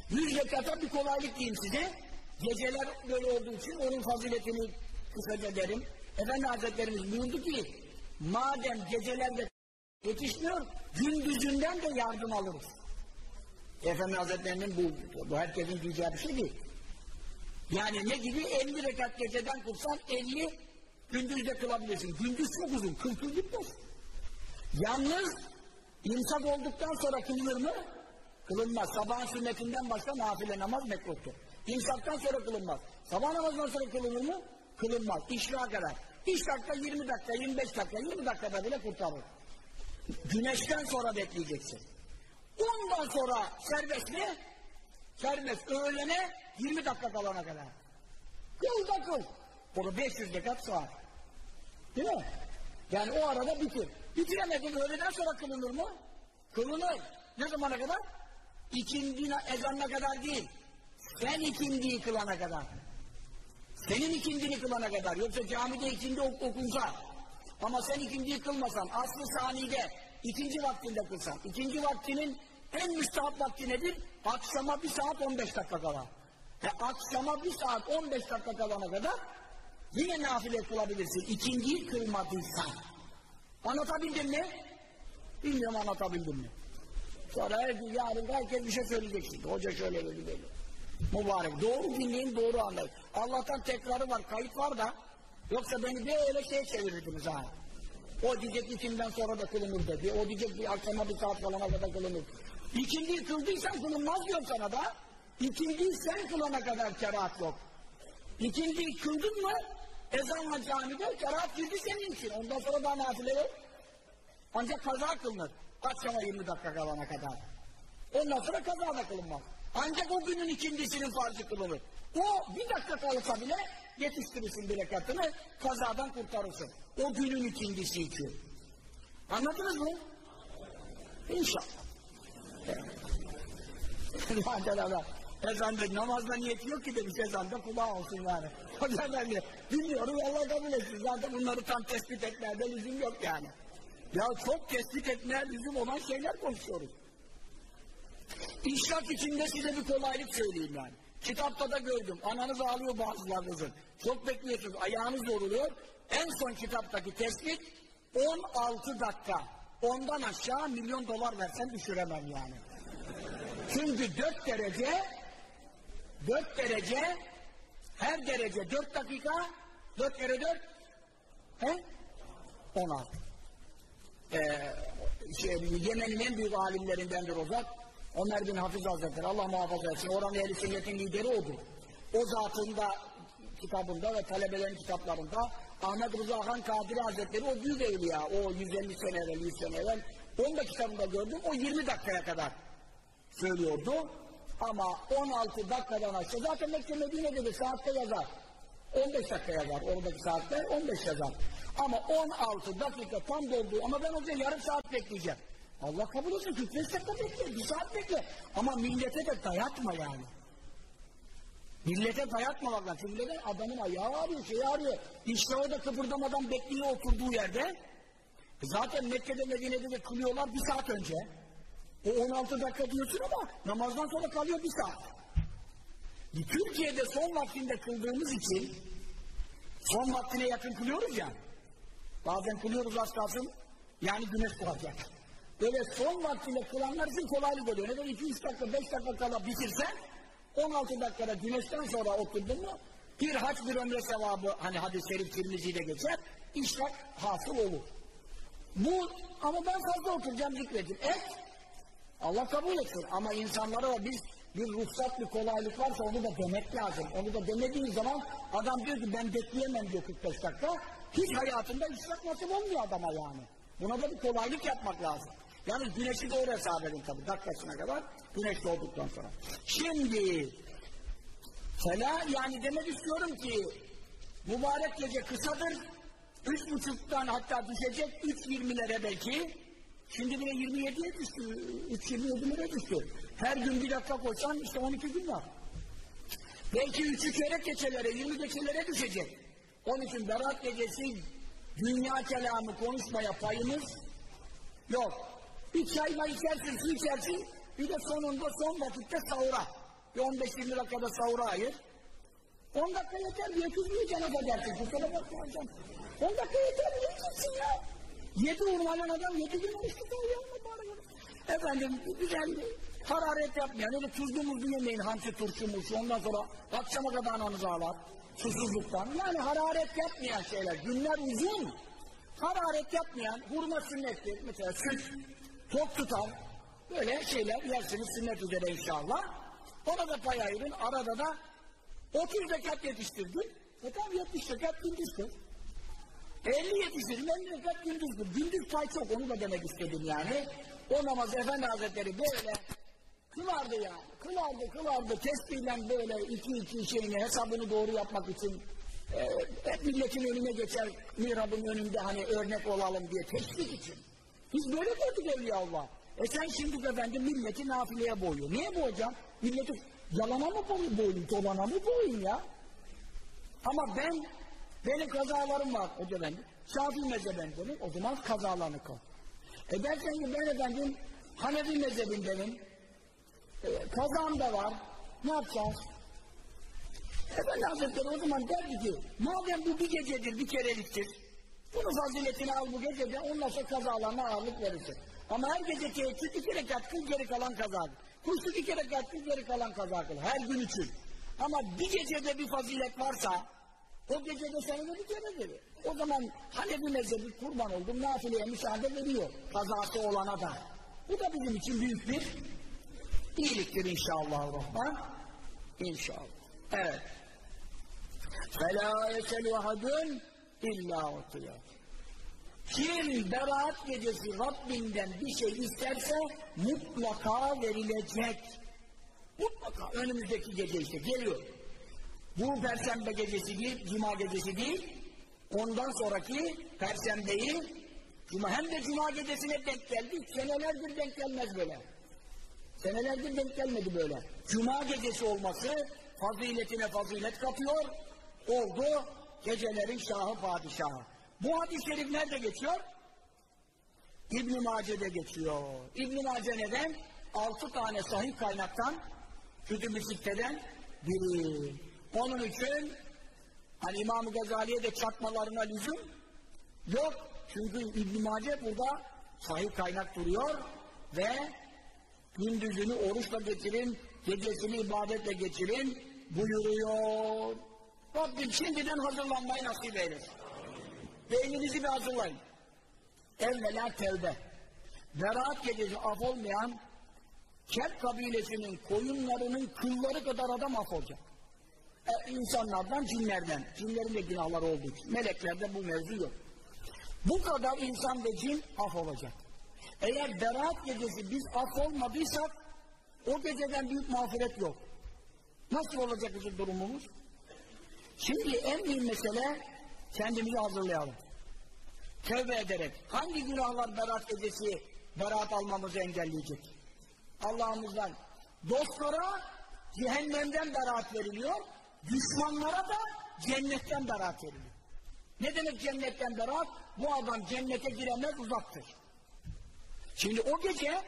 Yüz rekata bir kolaylık diyeyim size. Geceler böyle olduğu için onun faziletini kısaca derim. Efendi Hazretlerimiz buyurdu ki madem gecelerde yetişmiyor, gündüzünden de yardım alırız. Efendi Hazretlerinin bu, bu herkesin diyeceği bir şey değil. Yani ne gibi 50 rekat geceden kılsan 50 gündüzde kılabilirsin. Gündüz çok uzun, kıl kıl gitmez. Yalnız imsak olduktan sonra kılınır mı? Kılınmaz. Sabahın sünnetinden başka nafile namaz mekruhtur. İmsaktan sonra kılınmaz. Sabah namazından sonra kılınır mı? Kılınmaz. İşrağa kadar. İş dakika 20 dakika, 25 dakika, 20 dakikada bile kurtarır. Güneşten sonra bekleyeceksin. Ondan sonra serbest mi? Serbest. Öğlene 20 dakika kalana kadar. Kıl da kıl. Bunu 500 rekat sığar. Değil mi? Yani o arada bitir. Bitiremedin öğleden sonra kılınır mı? Kılınır. Ne zamana kadar? İkindi ezanına kadar değil. Sen ikindiyi kılana kadar. Senin ikindini kılana kadar. Yoksa camide ikindi ok okunsa. Ama sen ikindiyi kılmasan, aslı saniyede ikinci vaktinde kılsan. ikinci vaktinin en müstahap vakti nedir? Akşama bir saat 15 dakika kala. Ve akşama bir saat 15 dakika kalana kadar yine nafile kılabilirsin. İkinciyi kılmadıysan. Anlatabildim mi? Bilmiyorum anlatabildim mi? Sonra her gün yarın herkes bir şey söyleyecek. Hoca şöyle dedi böyle. Mübarek. Doğru dinleyin, doğru anlayın. Allah'tan tekrarı var, kayıt var da yoksa beni böyle şeye çevirirdiniz ha. O diyecek ikimden sonra da kılınır dedi. O diyecek bir akşama bir saat kalana kadar kılınır. İkindiyi kıldıysan kılınmaz diyorum sana da. İkindiyi sen kılana kadar kerahat yok. İkindiyi kıldın mı ezanla camide kerahat girdi senin için. Ondan sonra daha nafile yok. Ancak kaza kılınır. Akşama 20 dakika kalana kadar. Ondan sonra kaza da kılınmaz. Ancak o günün ikindisinin farzı kılınır. O bir dakika kalırsa bile yetiştirirsin bir rekatını, kazadan kurtarırsın. O günün ikindisi için. Anladınız mı? İnşallah. (laughs) Adam ezanda namazda niyeti yok ki demiş ezanda kulağı olsun yani. Hocam ben de bilmiyorum Allah kabul etsin. Zaten bunları tam tespit etmeye de lüzum yok yani. Ya çok tespit etmeye lüzum olan şeyler konuşuyoruz. İşrak içinde size bir kolaylık söyleyeyim yani. Kitapta da gördüm. Ananız ağlıyor bazılarınızın. Çok bekliyorsunuz. Ayağınız yoruluyor. En son kitaptaki tespit 16 dakika. Ondan aşağı milyon dolar versen düşüremem yani. Çünkü 4 derece 4 derece her derece 4 dakika 4 kere 4 he? 16. Ee, şey, Yemen'in en büyük alimlerindendir o zat. Ömer bin Hafiz Hazretleri Allah muhafaza etsin. Oranın ehli sünnetin lideri odur. O zatın da kitabında ve talebelerin kitaplarında Ahmet Rıza Han Kadiri Hazretleri o büyük evliya. O 150 sene evvel, 100 sene evvel. Onu da kitabında gördüm. O 20 dakikaya kadar söylüyordu. Ama 16 dakikadan aşağı. Zaten Mekke Medine'de de saatte yazar. 15 dakika yazar. Oradaki saatte 15 yazar. Ama 16 dakika tam doldu. Ama ben orada yarım saat bekleyeceğim. Allah kabul etsin. 45 dakika bekle. Bir saat bekle. Ama millete de dayatma yani. Millete dayatma vallahi. Çünkü neden? Adamın ayağı ağrıyor, şey ağrıyor. İşte o da kıpırdamadan bekliyor oturduğu yerde. Zaten Mekke'de Medine'de de kılıyorlar bir saat önce. O 16 dakika diyorsun ama namazdan sonra kalıyor bir saat. Türkiye'de son vaktinde kıldığımız için son vaktine yakın kılıyoruz ya. Bazen kılıyoruz az kalsın yani güneş doğacak. Böyle son vaktinde kılanlar için kolaylık oluyor. Neden 2-3 dakika 5 dakika kala bitirsen 16 dakikada güneşten sonra oturdun mu bir hac bir ömre sevabı hani hadis-i şerif Tirmizi'de geçer işrak hasıl olur. Bu ama ben fazla oturacağım zikredeyim. Et Allah kabul etsin ama insanlara da biz bir ruhsat bir kolaylık varsa onu da demek lazım. Onu da demediğin zaman adam diyor ki ben bekleyemem diyor 45 dakika. Hiç hayatında işrak nasip olmuyor adama yani. Buna da bir kolaylık yapmak lazım. Yalnız güneşi doğru hesap edin tabii dakikasına kadar güneş doğduktan sonra. Şimdi Fela yani demek istiyorum ki mübarek gece kısadır. Üç buçuktan hatta düşecek üç yirmilere belki. Şimdi bile 27'ye düştü. Üç yirmi yedilere düştü. Her gün bir dakika koysan işte 12 gün var. Belki üçü çeyrek geçelere, 20 geçelere düşecek. Onun için Berat gecesi dünya kelamı konuşmaya payımız yok. Bir çayla içersin, su içersin, bir de sonunda son vakitte sahura. Bir 15-20 dakikada sahura ayır. 10 dakika yeter diye kızmayacaksın affedersin. Kusura bakma hocam. 10 dakika yeter diye yiyeceksin ya. Yedi urmayan adam yedi gün müşrik oluyor mu? Efendim güzel hararet yapmayan, öyle tuzlu muzlu yemeyin hamsi turşu murşu ondan sonra akşama kadar ananız ağlar susuzluktan. Yani hararet yapmayan şeyler, günler uzun. Hararet yapmayan hurma sünnettir. Mesela süt, tok tutan böyle şeyler yersiniz sünnet üzere inşallah. Ona da pay ayırın, arada da 30 zekat yetiştirdim. E tam 70 zekat gündüzdür. 57'sinin en rekat gündüzdür. Gündüz pay çok onu da demek istedim yani. O namazı Efendi Hazretleri böyle kılardı ya. Yani. Kılardı kılardı tesbihle böyle iki iki şeyini hesabını doğru yapmak için e, hep milletin önüne geçer mihrabın önünde hani örnek olalım diye tesbih için. Biz böyle gördük Evliya Allah. E sen şimdi efendim milleti nafileye boğuyor. Niye boğacağım? Milleti yalana mı boğayım, dolana mı boğayım ya? Ama ben benim kazalarım var hoca efendi. Şafii mezhebindenim, o zaman kazalarını kal. E dersen ki ben efendim Hanefi mezhebindenim, e, kazam da var, ne yapacağız? Efendi Hazretleri o zaman derdi ki, madem bu bir gecedir, bir kereliktir, bunun faziletini al bu gecede, ondan sonra kazalarına ağırlık verirsin. Ama her gece teheccüd iki rekat kıl, geri kalan kazadır. Kuşluk iki rekat kıl, geri kalan kaza kıl. Her gün için. Ama bir gecede bir fazilet varsa, o gecede senede bir kere gelir. O zaman Hanefi mezhebi kurban oldum, nafileye müsaade veriyor. Kazası olana da. Bu da bizim için büyük bir iyiliktir inşallah. Rahman. İnşallah. Evet. فَلَا يَسَلُ اَحَدٌ illa ortaya. Kim beraat gecesi Rabbinden bir şey isterse mutlaka verilecek. Mutlaka önümüzdeki gece işte geliyor. Bu perşembe gecesi değil, cuma gecesi değil. Ondan sonraki perşembeyi cuma hem de cuma gecesine denk geldi. Senelerdir denk gelmez böyle. Senelerdir denk gelmedi böyle. Cuma gecesi olması faziletine fazilet kapıyor. Oldu gecelerin şahı padişahı. Bu hadis-i şerif nerede geçiyor? İbn-i Mace'de geçiyor. İbn-i Mace neden? Altı tane sahih kaynaktan Kütüb-i biri. Onun için hani İmam-ı Gazali'ye de çakmalarına lüzum yok. Çünkü İbn-i Mace burada sahih kaynak duruyor ve gündüzünü oruçla geçirin, gecesini ibadetle geçirin buyuruyor. Rabbim şimdiden hazırlanmayı nasip eylesin. Beyninizi bir hazırlayın. Evvela tevbe. Beraat gecesi af olmayan Kelp kabilesinin koyunlarının kılları kadar adam af olacak. E, insanlardan, cinlerden. Cinlerin de günahları olduğu için. Meleklerde bu mevzu yok. Bu kadar insan ve cin af olacak. Eğer beraat gecesi biz af olmadıysak o geceden büyük mağfiret yok. Nasıl olacak bizim durumumuz? Şimdi en büyük mesele kendimizi hazırlayalım. Tevbe ederek. Hangi günahlar berat gecesi berat almamızı engelleyecek? Allah'ımızdan. Dostlara cehennemden berat veriliyor. Düşmanlara da cennetten berat veriliyor. Ne demek cennetten berat? Bu adam cennete giremez uzaktır. Şimdi o gece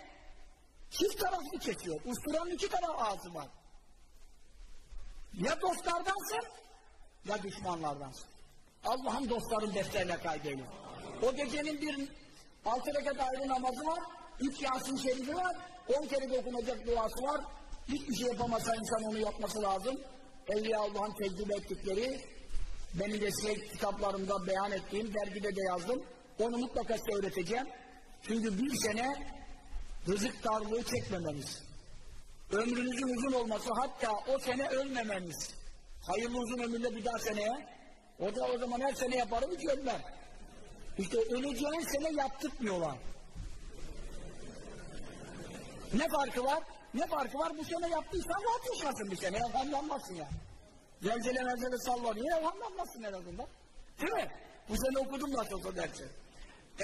çift taraflı kesiyor. Usturanın iki taraf ağzı var. Ya dostlardansın ya düşmanlardansın. Allah'ın dostların defterine kaydeyle. O gecenin bir altı rekat ayrı namazı var, üç Yasin şerifi var, on kere okunacak duası var. Hiçbir şey yapamazsa insan onu yapması lazım. Evliya Allah'ın tecrübe ettikleri, benim de size kitaplarımda beyan ettiğim, dergide de yazdım. Onu mutlaka size öğreteceğim. Çünkü bir sene rızık darlığı çekmemeniz, ömrünüzün uzun olması, hatta o sene ölmemeniz, hayırlı uzun ömürle bir daha seneye, o da o zaman her sene yaparım hiç ölmem. İşte öleceğin sene yaptırtmıyorlar. Ne farkı var? Ne farkı var? Bu sene yaptıysan rahat yaşarsın bir sene. Evhamlanmazsın ya. Zelzele mezele sallanıyor. Evhamlanmazsın en azından. Değil mi? Bu sene okudum nasıl olsa dersi.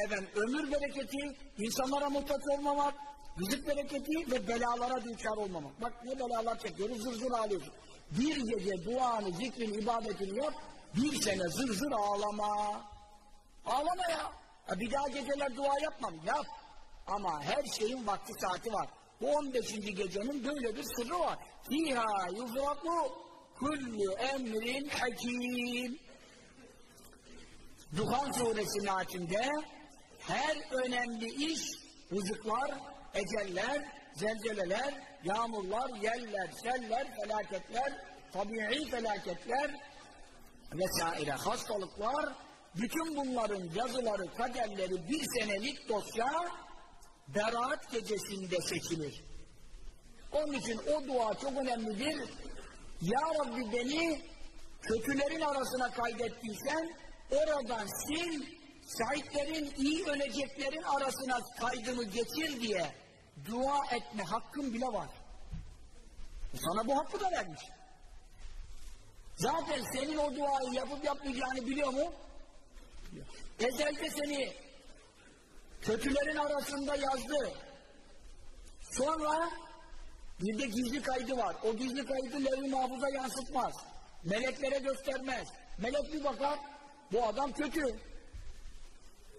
Efendim ömür bereketi, insanlara muhtaç olmamak, rızık bereketi ve belalara düçar olmamak. Bak ne belalar çekiyoruz, zır zır ağlıyorsun. Bir gece duanı, zikrin, ibadetini yap, bir sene zır zır ağlama. Ağlama ya. ya bir daha geceler dua yapmam. Yap. Ama her şeyin vakti saati var. Bu 15. gecenin böyle bir sırrı var. Fiha yufraku kullu emrin hakim. Duhan suresinin açında her önemli iş, rızıklar, eceller, zelzeleler, yağmurlar, yeller, seller, felaketler, tabii felaketler vesaire hastalıklar, bütün bunların yazıları, kaderleri bir senelik dosya Berat gecesinde seçilir. Onun için o dua çok önemlidir. Ya Rabbi beni kötülerin arasına kaydettiysen oradan sil, sahiplerin, iyi öleceklerin arasına kaydımı geçir diye dua etme hakkın bile var. Sana bu hakkı da vermiş. Zaten senin o duayı yapıp yapmayacağını biliyor mu? Ezelde seni kötülerin arasında yazdı. Sonra bir de gizli kaydı var. O gizli kaydı levh-i mahfuza yansıtmaz. Meleklere göstermez. Melek bir bakar, bu adam kötü.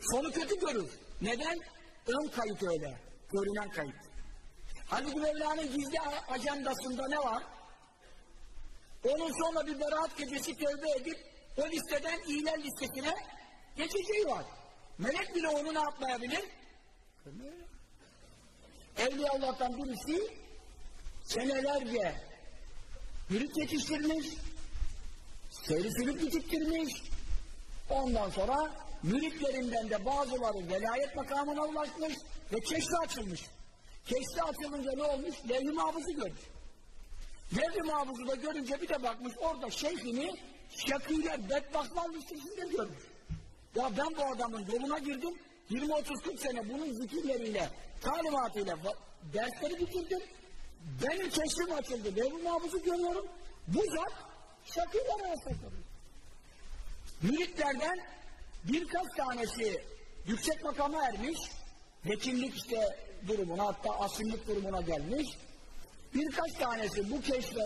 Sonu kötü görür. Neden? Ön kayıt öyle. Görünen kayıt. Halbuki Mevla'nın gizli ajandasında ne var? Onun sonra bir beraat gecesi tövbe edip o listeden iyiler listesine geçeceği var. Melek bile onu ne yapmayabilir? Evliya Allah'tan birisi senelerce mürit yetiştirmiş, seyri sülük bitirttirmiş, ondan sonra müritlerinden de bazıları velayet makamına ulaşmış ve keşfe açılmış. Keşfe açılınca ne olmuş? Levh-i mahfuzu görmüş. Levh-i mahfuzu da görünce bir de bakmış orada şeyhini şakıyla bedbahtlar listesinde görmüş. Ya ben bu adamın yoluna girdim, 20-30-40 sene bunun zikirleriyle, talimatıyla dersleri bitirdim. Benim keşfim açıldı, levh-i mahfuzu görüyorum. Bu zat şakıyla arasında Müritlerden birkaç tanesi yüksek makama ermiş, vekillik işte durumuna hatta asimlik durumuna gelmiş. Birkaç tanesi bu keşfe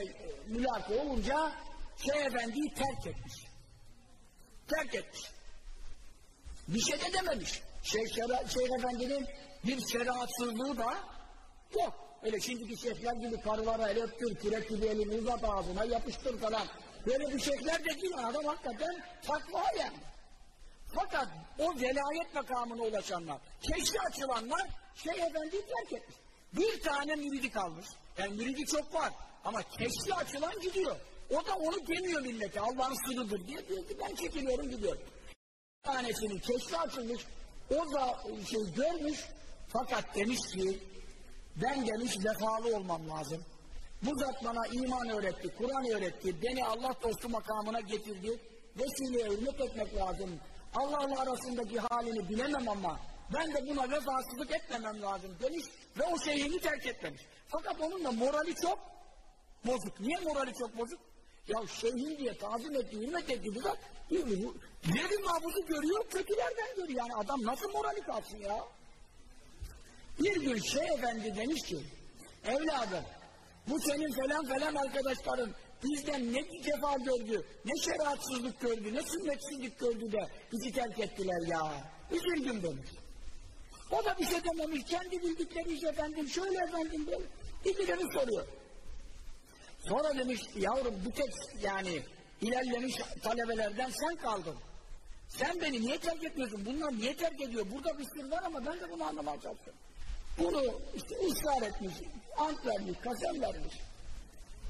mülaka olunca Şeyh Efendi'yi terk etmiş. Terk etmiş. Bir şey de dememiş. Şeyh, Şera, Şeyh Efendi'nin bir şeriatsızlığı da yok. Öyle şimdiki şeyhler gibi karılara el öptür, kürek gibi elini uzat ağzına yapıştır falan. Böyle bir şeyhler de değil. Adam hakikaten takva yani. Fakat o velayet makamına ulaşanlar, keşke açılanlar Şeyh Efendi'yi terk etmiş. Bir tane müridi kalmış. Yani müridi çok var. Ama keşke açılan gidiyor. O da onu demiyor millete. Allah'ın sırrıdır diye. Diyor ki ben çekiliyorum gidiyorum. Tanesinin keşke açılmış. O da şey görmüş. Fakat demiş ki ben demiş vefalı olmam lazım. Bu zat bana iman öğretti, Kur'an öğretti, beni Allah dostu makamına getirdi. Vesileye hürmet etmek lazım. Allah'la arasındaki halini bilemem ama ben de buna vefasızlık etmemem lazım demiş ve o şeyini terk etmemiş. Fakat onun da morali çok bozuk. Niye morali çok bozuk? Ya şeyhin diye tazim etti, hürmet etti bu da Levi mahfuzu görüyor, kötülerden görüyor. Yani adam nasıl morali kalsın ya? Bir gün şey efendi demiş ki, evladım bu senin falan falan arkadaşların bizden ne cefa gördü, ne şeriatsızlık gördü, ne sünnetsizlik gördü de bizi terk ettiler ya. Üzüldüm demiş. O da bir şey dememiş, kendi bildikleri iş efendim, şöyle efendim böyle. İkileri soruyor. Sonra demiş, yavrum bu tek yani ilerlemiş talebelerden sen kaldın. Sen beni niye terk etmiyorsun? Bunlar niye terk ediyor? Burada bir sır var ama ben de bunu anlamaya çalışıyorum. Bunu işte ısrar etmiş, ant vermiş, kasem vermiş.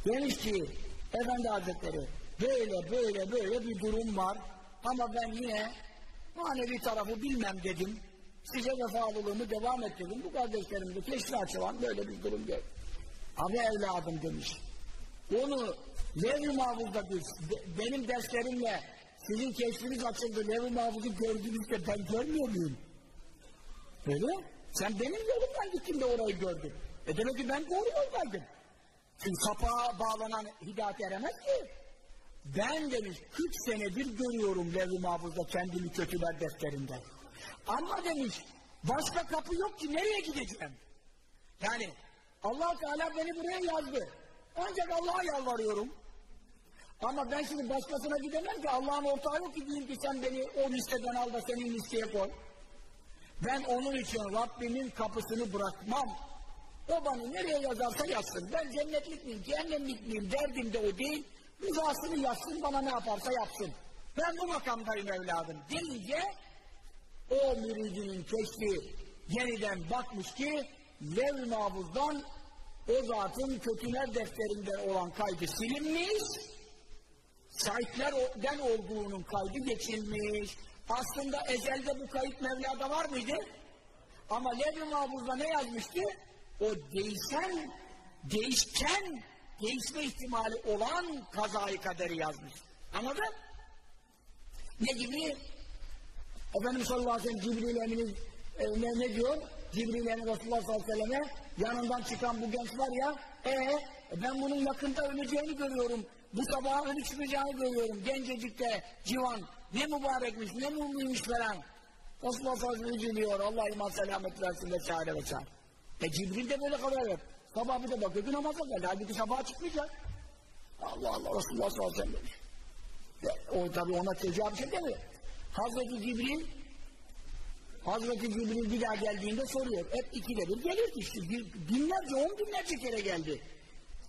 Demiş ki, Efendi Hazretleri, böyle böyle böyle bir durum var ama ben yine manevi tarafı bilmem dedim. Size vefalılığımı devam ettirdim. Bu kardeşlerimde keşfi açılan böyle bir durum değil. Abi evladım demiş. Onu levh-i mahfuzda benim derslerimle Sizin keşfiniz açıldı. Lev-i Mahfuz'u gördüğünüzde ben görmüyor muyum? Öyle. Sen benim yolumdan gittin de orayı gördün. E demek ki ben doğru yoldaydım. Çünkü kapağa bağlanan hidayet eremez ki. Ben demiş 40 senedir görüyorum Lev-i Mahfuz'da kendimi kötüler defterinde. Ama demiş başka kapı yok ki nereye gideceğim? Yani allah Teala beni buraya yazdı. Ancak Allah'a yalvarıyorum. Ama ben şimdi başkasına gidemem ki Allah'ın ortağı yok ki diyeyim ki sen beni o listeden al da senin listeye koy. Ben onun için Rabbimin kapısını bırakmam. O bana nereye yazarsa yazsın. Ben cennetlik miyim, cehennemlik miyim derdim de o değil. Rızasını yazsın, bana ne yaparsa yapsın. Ben bu makamdayım evladım deyince o müridinin keşfi yeniden bakmış ki lev mavuzdan o zatın kötüler defterinde olan kaydı silinmiş şahitlerden olduğunun kaydı geçilmiş. Aslında ezelde bu kayıt Mevla'da var mıydı? Ama Lev-i Mahfuz'da ne yazmıştı? O değişen, değişken, değişme ihtimali olan kazayı kaderi yazmış. Anladın? Ne gibi? Efendimiz sallallahu aleyhi ve sellem Cibril Emin'in e, ne, ne diyor? Cibril Emin Resulullah sallallahu yanından çıkan bu genç var ya ee, ben bunun yakında öleceğini görüyorum. Bu sabah ölü çıkacağını görüyorum. Gencecikte civan ne mübarekmiş ne mutluymuş falan. Resulullah sallallahu aleyhi ve. Allah iman selamet versin vesaire vesaire. E Cibril de böyle haber ver. Sabah bir de bakıyor ki namaza geldi. Halbuki sabaha çıkmayacak. Allah Allah Resulullah sallallahu aleyhi ve sellem o tabi ona çocuğa bir şey demiyor. Hazreti Cibril Hazreti Cibril bir daha geldiğinde soruyor. Hep ikide bir gelir işte. Binlerce, on binlerce kere geldi.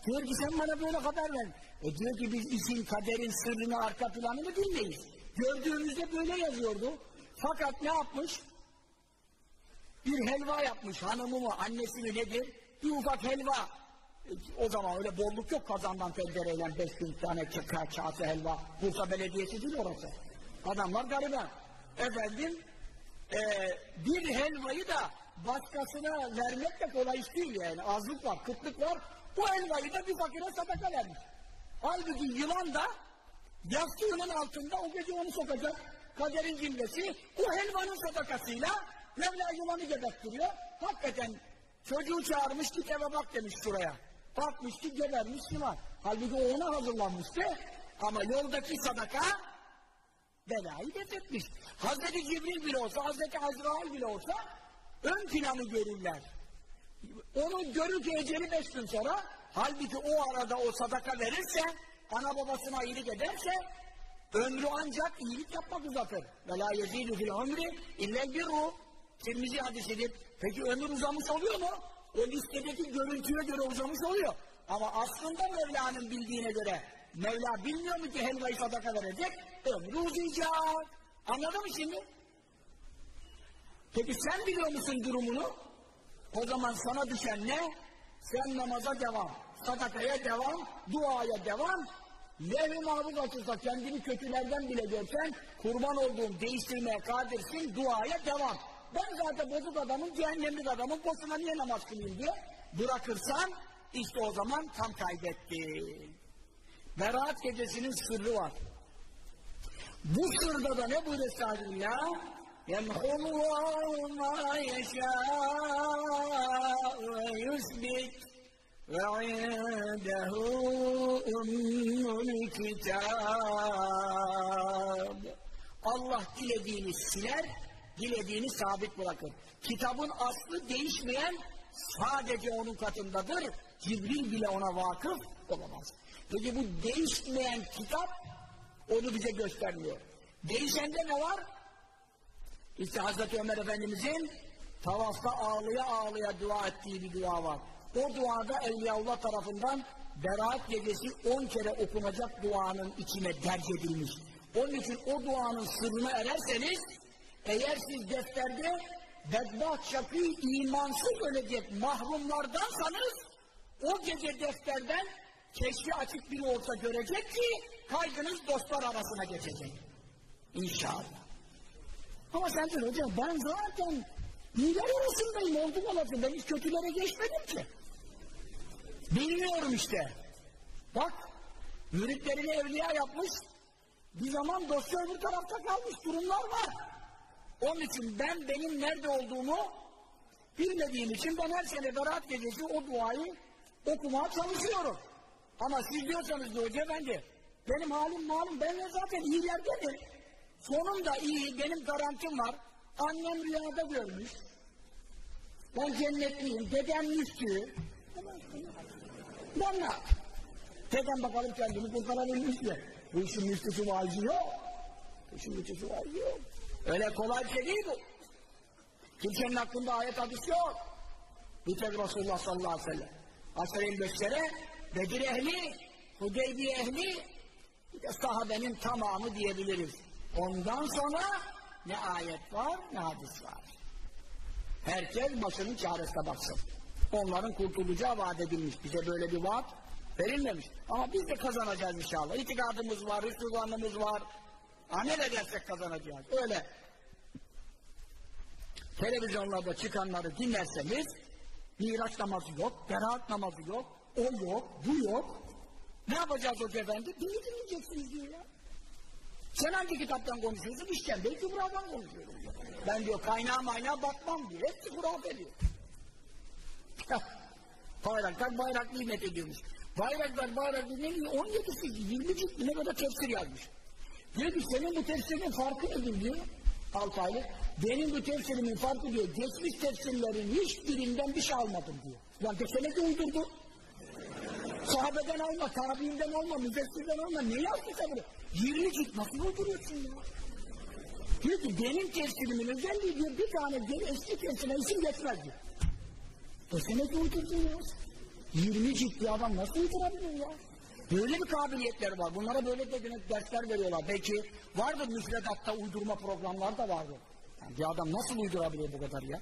Diyor ki sen bana böyle haber ver. E diyor ki biz işin kaderin sırrını arka planını bilmeyiz. Gördüğümüzde böyle yazıyordu. Fakat ne yapmış? Bir helva yapmış hanımı mı annesi mi nedir? Bir ufak helva. O zaman öyle bolluk yok kazandan tencereyle beş bin tane kase helva. Bursa Belediyesi değil orası. Adamlar gariban. Efendim e, bir helvayı da başkasına vermek de kolay iş değil yani. Azlık var, kıtlık var. Bu helvayı da bir fakire sadaka vermiş. Halbuki yılan da yastığının altında o gece onu sokacak. Kaderin cimresi o helvanın sadakasıyla Mevla yılanı geberttiriyor. Hakikaten çocuğu çağırmış git eve bak demiş şuraya. Bakmış ki gebermiş yılan. Halbuki o ona hazırlanmıştı. Ama yoldaki sadaka belayı defetmiş. Hazreti Cibril bile olsa, Hazreti Azrail bile olsa ön planı görürler. Onu görür ki eceli beş gün sonra, halbuki o arada o sadaka verirse, ana babasına iyilik ederse, ömrü ancak iyilik yapmak uzatır. La yezidu fil ömri illel birru. Tirmizi hadisidir. Peki ömür uzamış oluyor mu? O listedeki görüntüye göre uzamış oluyor. Ama aslında Mevla'nın bildiğine göre Mevla bilmiyor mu ki helvayı sadaka verecek? Ömrü uzayacak. Anladın mı şimdi? Peki sen biliyor musun durumunu? O zaman sana düşen ne? Sen namaza devam, sadakaya devam, duaya devam. Levh-i mahfuz açılsa kendini kötülerden bile görsen kurban olduğun değiştirmeye kadirsin, duaya devam. Ben zaten bozuk adamım, cehennemlik adamım, boşuna niye namaz kılayım diye bırakırsan işte o zaman tam kaybettin. Berat gecesinin sırrı var. Bu sırada da ne buyuruyor Estağfirullah? Yemhullahu ma yeşâ'u ve yusbit ve indehu ummul kitab. Allah dilediğini siler, dilediğini sabit bırakır. Kitabın aslı değişmeyen sadece onun katındadır. Cibril bile ona vakıf olamaz. Peki bu değişmeyen kitap onu bize göstermiyor. Değişende ne var? İşte Hazreti Ömer Efendimizin tavafta ağlıya ağlıya dua ettiği bir dua var. O duada Evliyaullah tarafından Berat gecesi on kere okunacak duanın içine derc edilmiş. Onun için o duanın sırrına ererseniz eğer siz defterde bedbaht şakî imansız ölecek mahrumlardansanız o gece defterden keşfi açık biri olsa görecek ki kaydınız dostlar arasına geçecek. İnşallah. Ama sen diyorsun hocam ben zaten iyiler arasındayım oldum olası ben hiç kötülere geçmedim ki. Bilmiyorum işte. Bak müritlerini evliya yapmış Bir zaman dosya öbür tarafta kalmış durumlar var. Onun için ben benim nerede olduğumu bilmediğim için ben her sene Berat Gecesi o duayı okumaya çalışıyorum. Ama siz diyorsanız ki Hoca Efendi benim halim malum ben de zaten iyilerdenim. Sonunda iyi benim garantim var. Annem rüyada görmüş. Ben cennetliyim. Dedem müftü. Ben ne? Dedem bakalım kendini kurtarabilmiş mi? Bu işin müftüsü vaizi yok. Bu işin müftüsü vaizi yok. Öyle kolay bir şey değil bu. Kimsenin aklında ayet hadis yok. Bir tek Resulullah sallallahu aleyhi ve sellem. Aşere-i Beşşere, Bedir ehli, Hudeybiye ehli, bir de sahabenin tamamı diyebiliriz. Ondan sonra ne ayet var ne hadis var. Herkes başının çaresine baksın. Onların kurtulacağı vaat edilmiş. Bize böyle bir vaat verilmemiş. Ama biz de kazanacağız inşallah. İtikadımız var, Hüsnüzanımız var. Amel edersek kazanacağız. Öyle televizyonlarda çıkanları dinlerseniz Miraç namazı yok, beraat namazı yok, o yok, bu yok. Ne yapacağız o efendi? Beni dinleyeceksiniz diyor ya. Sen hangi kitaptan konuşuyorsun? İşkembe-i Kübra'dan konuşuyorum. Ben diyor kaynağa maynağa bakmam diyor. Hepsi hurafe diyor. Bayraktar bayrak nimet ediyormuş. Bayraktar bayrak ne diyor? 17'si 20 cilt ne kadar tefsir yazmış. Diyor ki senin bu tefsirinin farkı nedir diyor. Altaylı. Benim bu tefsirimin farkı diyor. Geçmiş tefsirlerin hiçbirinden bir şey almadım diyor. Lan desene ki uydurdu. Sahabeden alma, tabiinden alma, müfessirden alma. Ne yazdın sen bunu? 20 cilt nasıl uyduruyorsun ya? Diyor ki benim tefsirimin özelliği diyor bir tane geri eski tefsirine isim geçmez diyor. Desene ki uydurdun ya. 20 cilt bir adam nasıl uydurabiliyor ya? Böyle bir kabiliyetleri var. Bunlara böyle de dersler veriyorlar. Belki vardır müfredatta uydurma programları da vardır. Yani bir adam nasıl uydurabiliyor bu kadar ya?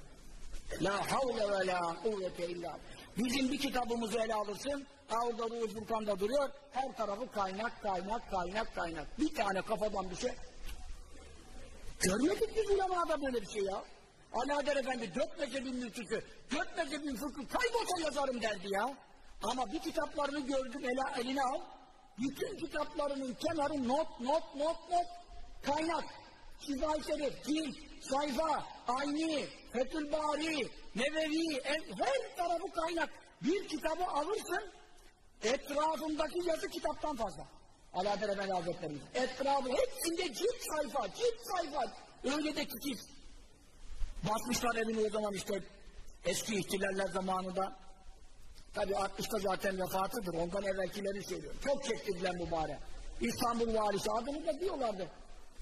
La havle ve la kuvvete illa. Bizim bir kitabımızı ele alırsın. Orada Ruhul Furkan'da duruyor. Her tarafı kaynak, kaynak, kaynak, kaynak. Bir tane kafadan bir şey. Görmedik biz ulemada böyle bir şey ya. Alaeddin Efendi dört mezhebin müftüsü, dört mezhebin fıkhı kaybolsa yazarım derdi ya. Ama bir kitaplarını gördüm ele, eline al. Bütün kitaplarının kenarı not, not, not, not. Kaynak. Şifa-i Şerif, Cil, Sayfa, Ayni, Fethül Bari, Nevevi, her tarafı kaynak. Bir kitabı alırsın, etrafındaki yazı kitaptan fazla. Alaeddin Efendi Hazretleri. Etrafı hepsinde cilt sayfa, cilt sayfa. Öyle de titiz. Basmışlar evini o zaman işte eski ihtilaller zamanında. Tabi 60'ta zaten vefatıdır. Ondan evvelkileri söylüyorum. Çok çektirdiler mübarek. İstanbul valisi adını da diyorlardı.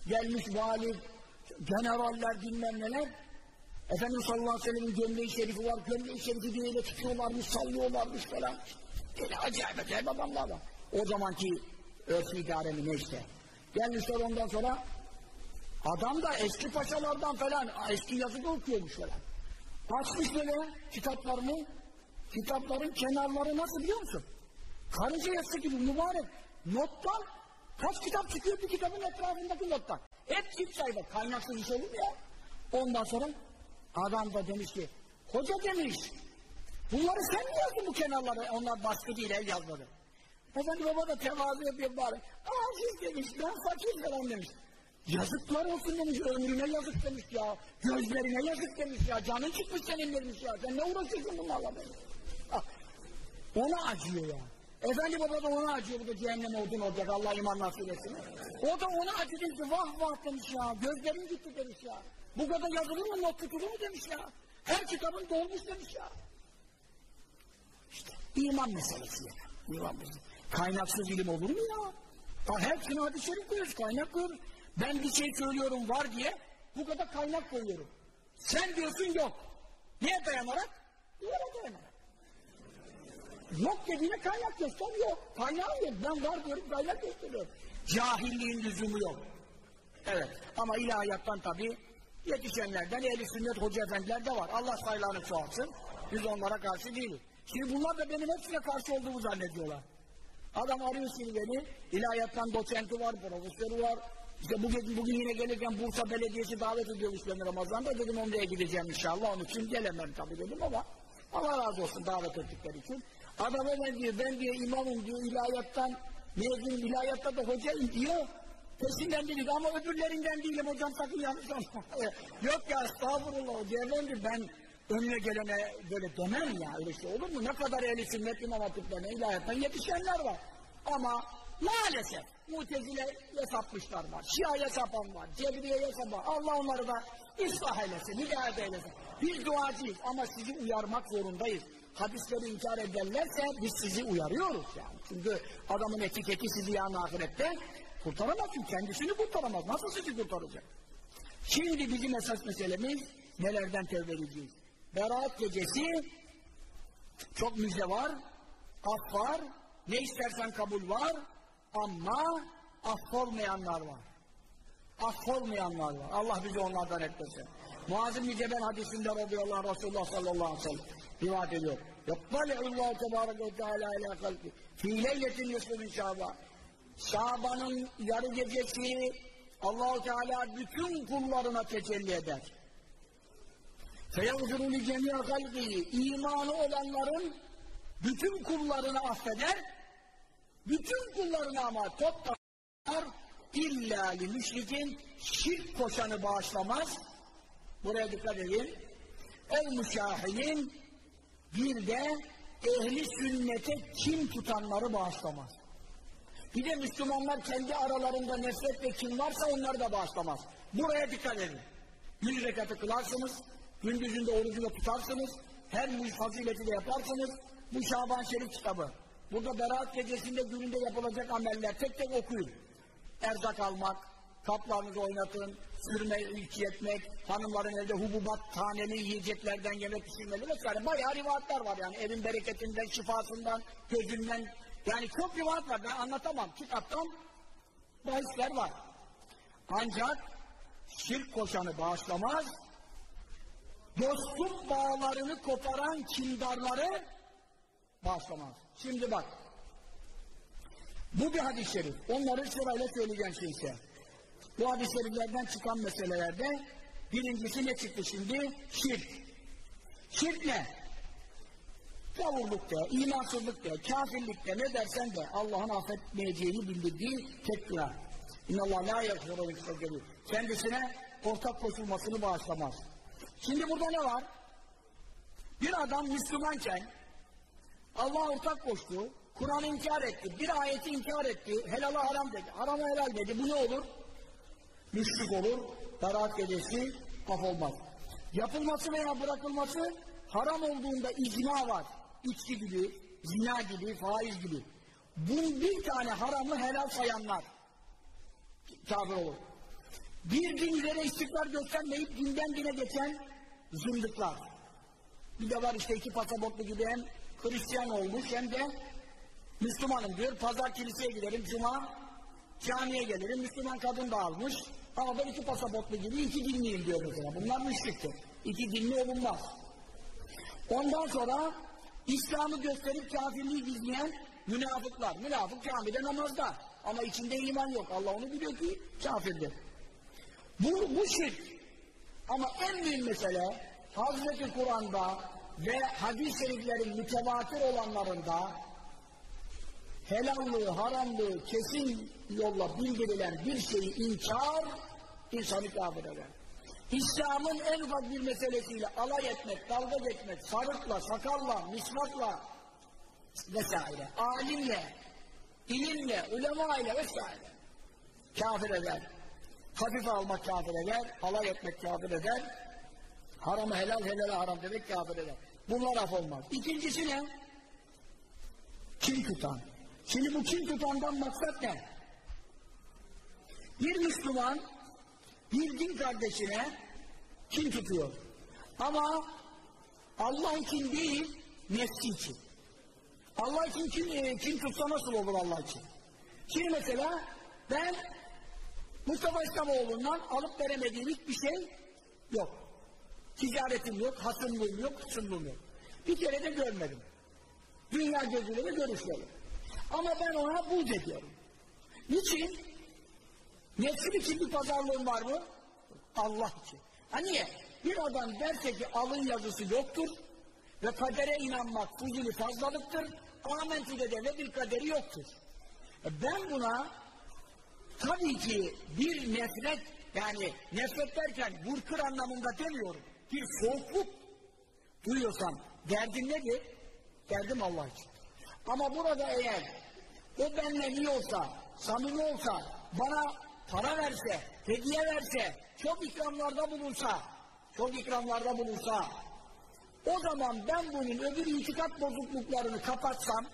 Gelmiş vali, generaller bilmem neler. Efendimiz sallallahu aleyhi ve sellem'in gömleği şerifi var. Gömleği şerifi diye öyle tutuyorlarmış, sallıyorlarmış falan. Böyle acayip acayip adamlar var. O zamanki örf idare mi ne işte. Gelmişler ondan sonra adam da eski paşalardan falan eski yazı da okuyormuş falan. Açmış böyle kitaplarını kitapların kenarları nasıl biliyor musun? Karınca yassı gibi mübarek. Nottan kaç kitap çıkıyor bir kitabın etrafındaki nottan. Hep çift sayfa. Kaynaksız iş olur mu ya? Ondan sonra adam da demiş ki hoca demiş bunları sen mi yazdın bu kenarları? Onlar baskı değil el yazmadı. Efendi baba da tevazu yapıyor bari. Aziz demiş ben fakir falan demiş. Yazıklar olsun demiş, ömrüne yazık demiş ya. Gözlerine yazık demiş ya. Canın çıkmış senin demiş ya. Sen ne uğraşıyorsun bunlarla demiş. Ah, Ona acıyor ya. Efendi baba da ona acıyor. Bu da cehennem odun olacak. Allah iman nasip etsin. O da ona demiş ki vah vah demiş ya. Gözlerim gitti demiş ya. Bu kadar yazılır mı not tutulur mu demiş ya. Her kitabın dolmuş demiş ya. İşte iman meselesi ya. İman meselesi. Kaynaksız ilim olur mu ya? Ha, hepsini hadis-i şerif koyuyoruz, kaynak koyuyoruz. Ben bir şey söylüyorum var diye bu kadar kaynak koyuyorum. Sen diyorsun yok. Niye dayanarak? Duvara dayanarak. Yok dediğine kaynak göster yok. Kaynağım yok. Ben var diyorum kaynak gösteriyorum. Cahilliğin lüzumu yok. Evet. Ama ilahiyattan tabii yetişenlerden ehli sünnet hoca efendiler de var. Allah sayılarını çoğaltsın. Biz onlara karşı değiliz. Şimdi bunlar da benim hepsine karşı olduğumu zannediyorlar. Adam arıyor şimdi beni. İlahiyattan doçenti var, profesörü var. İşte bugün, bugün yine gelirken Bursa Belediyesi davet ediyormuş beni Ramazan'da. Dedim oraya gideceğim inşallah. Onun için gelemem tabii dedim ama Allah razı olsun davet ettikleri için. Adam hemen diyor ben diyor imamım diyor ilahiyattan mezun ilahiyatta da hocayım diyor. peşinden değiliz ama öbürlerinden değilim hocam sakın yanlış anlama. Yok ya estağfurullah diğerlerini ben önüne gelene böyle demem ya öyle şey olur mu? Ne kadar ehli sünnet imam hatiplerine ilahiyattan yetişenler var. Ama maalesef Mutezile'ye sapmışlar var, Şia'ya sapan var, Cebriye'ye sapan Allah onları da ıslah eylesin, hidayet eylesin. Biz duacıyız ama sizi uyarmak zorundayız. Hadisleri inkar ederlerse biz sizi uyarıyoruz yani. Çünkü adamın etiketi sizi yarın ahirette kurtaramaz çünkü kendisini kurtaramaz. Nasıl sizi kurtaracak? Şimdi bizim esas meselemiz nelerden tevbe edeceğiz? Berat gecesi çok müjde var, af var, ne istersen kabul var ama affolmayanlar var. Affolmayanlar var. Allah bizi onlardan etmesin. Muazzim bin Cebel hadisinde radıyallahu anh Resulullah sallallahu aleyhi ve sellem rivayet ediyor. Yattalihullahu tebareke ve teala ala halki. Fî leyletin yusufin şaban. Şaban'ın yarı gecesi Allahu Teala bütün kullarına tecelli eder. Feyagfiru li cemiyâ halkihi. İmanı olanların bütün kullarını affeder. Bütün kullarını ama toplar illa li müşrikin şirk koşanı bağışlamaz. Buraya dikkat edin. El müşahilin bir de ehli sünnete kim tutanları bağışlamaz. Bir de Müslümanlar kendi aralarında nefret ve kim varsa onları da bağışlamaz. Buraya dikkat edin. Yüz rekatı kılarsınız, gündüzünde orucunu tutarsınız, her fazileti de yaparsınız. Bu Şaban Şerif kitabı. Burada Berat gecesinde gününde yapılacak ameller tek tek okuyun. Erzak almak, kaplarınızı oynatın, sürme, içi etmek, hanımların evde hububat, taneli yiyeceklerden yemek pişirmeli vesaire. Bayağı rivayetler var yani evin bereketinden, şifasından, gözünden. Yani çok rivayet var ben anlatamam. Kitaptan bahisler var. Ancak şirk koşanı bağışlamaz, dostluk bağlarını koparan kindarları bağışlamaz. Şimdi bak, bu bir hadis-i şerif. Onları sırayla söyleyeceğim şeyse. Bu hadis-i çıkan meselelerde birincisi ne çıktı şimdi? Şirk. Şirk ne? Gavurluk de, imansızlık de, kafirlik de ne dersen de Allah'ın affetmeyeceğini bildirdiği tek günah. İnnallâh lâ yekfurû Kendisine ortak koşulmasını bağışlamaz. Şimdi burada ne var? Bir adam Müslümanken Allah ortak koştu, Kur'an'ı inkar etti, bir ayeti inkar etti, helala haram dedi, harama helal dedi. Bu ne olur? Müşrik olur, Berat gecesi af olmaz. Yapılması veya bırakılması haram olduğunda icma var. İçki gibi, zina gibi, faiz gibi. Bunun bir tane haramı helal sayanlar kafir olur. Bir din üzere istikrar göstermeyip dinden dine geçen zındıklar. Bir de var işte iki pasaportlu gibi hem Hristiyan olmuş hem de Müslümanım diyor. Pazar kiliseye giderim, cuma camiye gelirim. Müslüman kadın da almış. Ama ben iki pasaportlu gibi iki dinliyim diyor mesela. Bunlar müşriktir. İki dinli olunmaz. Ondan sonra İslam'ı gösterip kafirliği gizleyen münafıklar. Münafık camide namazda. Ama içinde iman yok. Allah onu biliyor ki kafirdir. Bu, bu şirk. Ama en büyük mesele Hazreti Kur'an'da ve hadis-i şeriflerin mütevatir olanlarında helallığı, haramlığı kesin yolla bildirilen bir şeyi inkar insanı kafir eder. İslam'ın en ufak bir meselesiyle alay etmek, dalga geçmek, sarıkla, sakalla, misvakla vesaire, alimle, ilimle, ulema ile vesaire kafir eder. Hafife almak kafir eder, alay etmek kafir eder, haramı helal, helal haram demek kafir eder. Bunlar af olmaz. İkincisi ne? Kim tutan. Şimdi bu kim tutandan maksat ne? Bir Müslüman bir din kardeşine kim tutuyor? Ama Allah için değil, nefsi için. Allah için kim, e, kim tutsa nasıl olur Allah için? Şimdi mesela ben Mustafa İslamoğlu'ndan alıp veremediğim hiçbir şey yok. Ticaretim yok, hasımlığım yok, kısımlığım yok. Bir kere de görmedim. Dünya gözüyle de görüşmedim. Ama ben ona buğz ediyorum. Niçin? Nefsim için bir pazarlığım var mı? Allah için. Ha niye? Bir adam derse ki alın yazısı yoktur ve kadere inanmak fuzuli fazlalıktır. Amentü'de de bir kaderi yoktur. E ben buna tabii ki bir nefret yani nefret derken vurkır anlamında demiyorum. Bir soğukluk duyuyorsan derdin nedir? Derdim Allah için. Ama burada eğer o benimle iyi olsa, samimi olsa, bana para verse, hediye verse, çok ikramlarda bulunsa, çok ikramlarda bulunsa, o zaman ben bunun öbür itikat bozukluklarını kapatsam,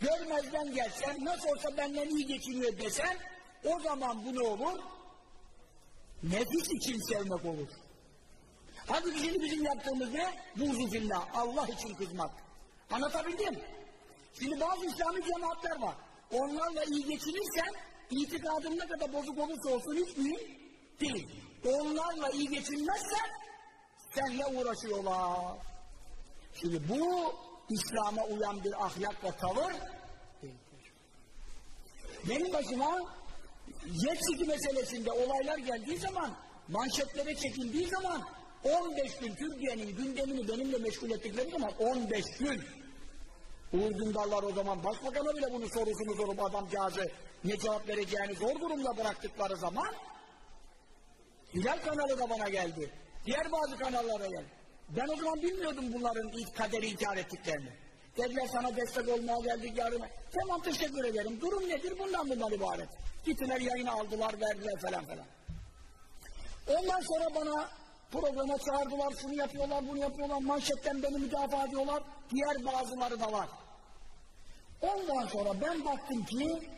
görmezden gelsem, nasıl olsa benden iyi geçiniyor desem, o zaman bu ne olur? Nefis için sevmek olur. Halbuki şimdi bizim yaptığımız ne? Buğzu fillah, Allah için kızmak. Anlatabildim? Şimdi bazı İslami cemaatler var. Onlarla iyi geçinirsen, itikadın ne kadar bozuk olursa olsun hiç mühim değil. Onlarla iyi geçinmezsen, senle uğraşıyorlar. Şimdi bu İslam'a uyan bir ahlak ve tavır değildir. Benim başıma jet ski meselesinde olaylar geldiği zaman, manşetlere çekildiği zaman 15 gün Türkiye'nin gündemini benimle meşgul ettikleri zaman 15 gün Uğur Dündarlar o zaman başbakana bile bunun sorusunu sorup adamcağızı ne cevap vereceğini zor durumda bıraktıkları zaman Hilal kanalı da bana geldi. Diğer bazı kanallara geldi. Ben o zaman bilmiyordum bunların ilk kaderi inkar ettiklerini. Dediler sana destek olmaya geldik yarın. Tamam teşekkür ederim. Durum nedir? Bundan bundan ibaret. Gittiler yayını aldılar, verdiler falan falan. Ondan sonra bana programa çağırdılar, şunu yapıyorlar, bunu yapıyorlar, manşetten beni müdafaa ediyorlar. Diğer bazıları da var. Ondan sonra ben baktım ki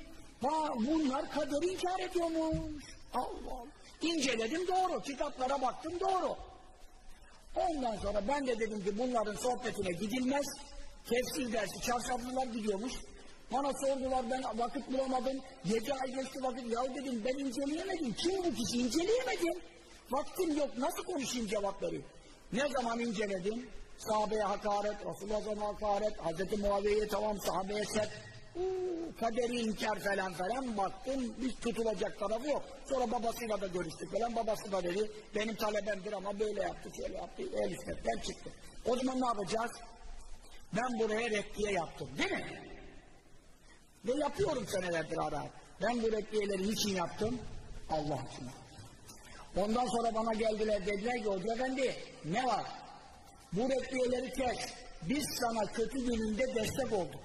bunlar kaderi inkar ediyormuş. Allah Allah. İnceledim doğru, kitaplara baktım doğru. Ondan sonra ben de dedim ki bunların sohbetine gidilmez. Tefsir dersi çarşaflılar gidiyormuş. Bana sordular ben vakit bulamadım. Yedi ay geçti vakit. Ya dedim ben inceleyemedim. Kim bu kişi inceleyemedim. Vaktim yok nasıl konuşayım cevap vereyim. Ne zaman inceledim? Sahabeye hakaret, Resulullah'a hakaret, Hz. Muaviye'ye tamam sahabeye set. Uuu, kaderi inkar falan falan baktım hiç tutulacak tarafı yok. Sonra babasıyla da görüştük falan. Babası da dedi benim talebemdir ama böyle yaptı şöyle yaptı. El hizmetten çıktı. O zaman ne yapacağız? Ben buraya reddiye yaptım değil mi? Ve yapıyorum senelerdir ara. Ben bu reddiyeleri niçin yaptım? Allah için. Ondan sonra bana geldiler dediler ki Hoca Efendi ne var? Bu reddiyeleri kes. Biz sana kötü gününde destek olduk.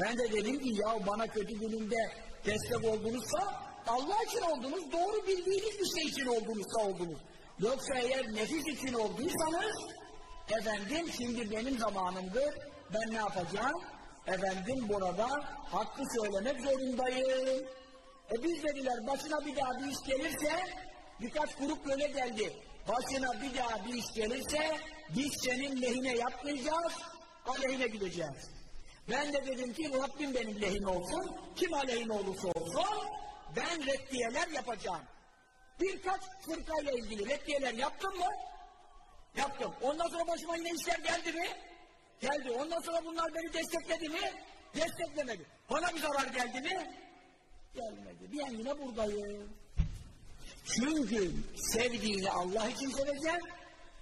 Ben de dedim ki ya bana kötü gününde destek oldunuzsa Allah için oldunuz, doğru bildiğiniz bir şey için oldunuzsa oldunuz. Yoksa eğer nefis için olduysanız efendim şimdi benim zamanımdır ben ne yapacağım? Efendim burada hakkı söylemek zorundayım. E biz dediler başına bir daha bir iş gelirse birkaç grup böyle geldi. Başına bir daha bir iş gelirse biz senin lehine yapmayacağız, aleyhine gideceğiz. Ben de dedim ki Rabbim benim lehime olsun, kim aleyhine olursa olsun ben reddiyeler yapacağım. Birkaç fırkayla ilgili reddiyeler yaptım mı? Yaptım. Ondan sonra başıma yine işler geldi mi? Geldi. Ondan sonra bunlar beni destekledi mi? Desteklemedi. Bana bir zarar geldi mi? Gelmedi. Ben yine buradayım. Çünkü sevdiğini Allah için seveceğim,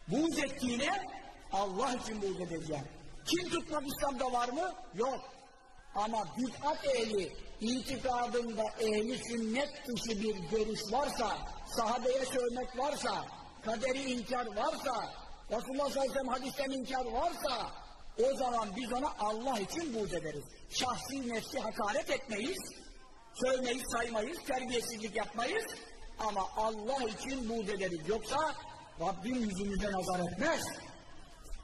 buğz ettiğine Allah için buğz edeceğim. Kim tutmak İslam'da var mı? Yok. Ama bid'at ehli, itikadında ehli sünnet dışı bir görüş varsa, sahabeye sövmek varsa, kaderi inkar varsa, Resulullah sallallahu aleyhi ve sellem hadisten inkar varsa, o zaman biz ona Allah için buğz ederiz. Şahsi nefsi hakaret etmeyiz, sövmeyiz, saymayız, terbiyesizlik yapmayız, ama Allah için buğz ederiz. Yoksa Rabbim yüzümüze nazar etmez.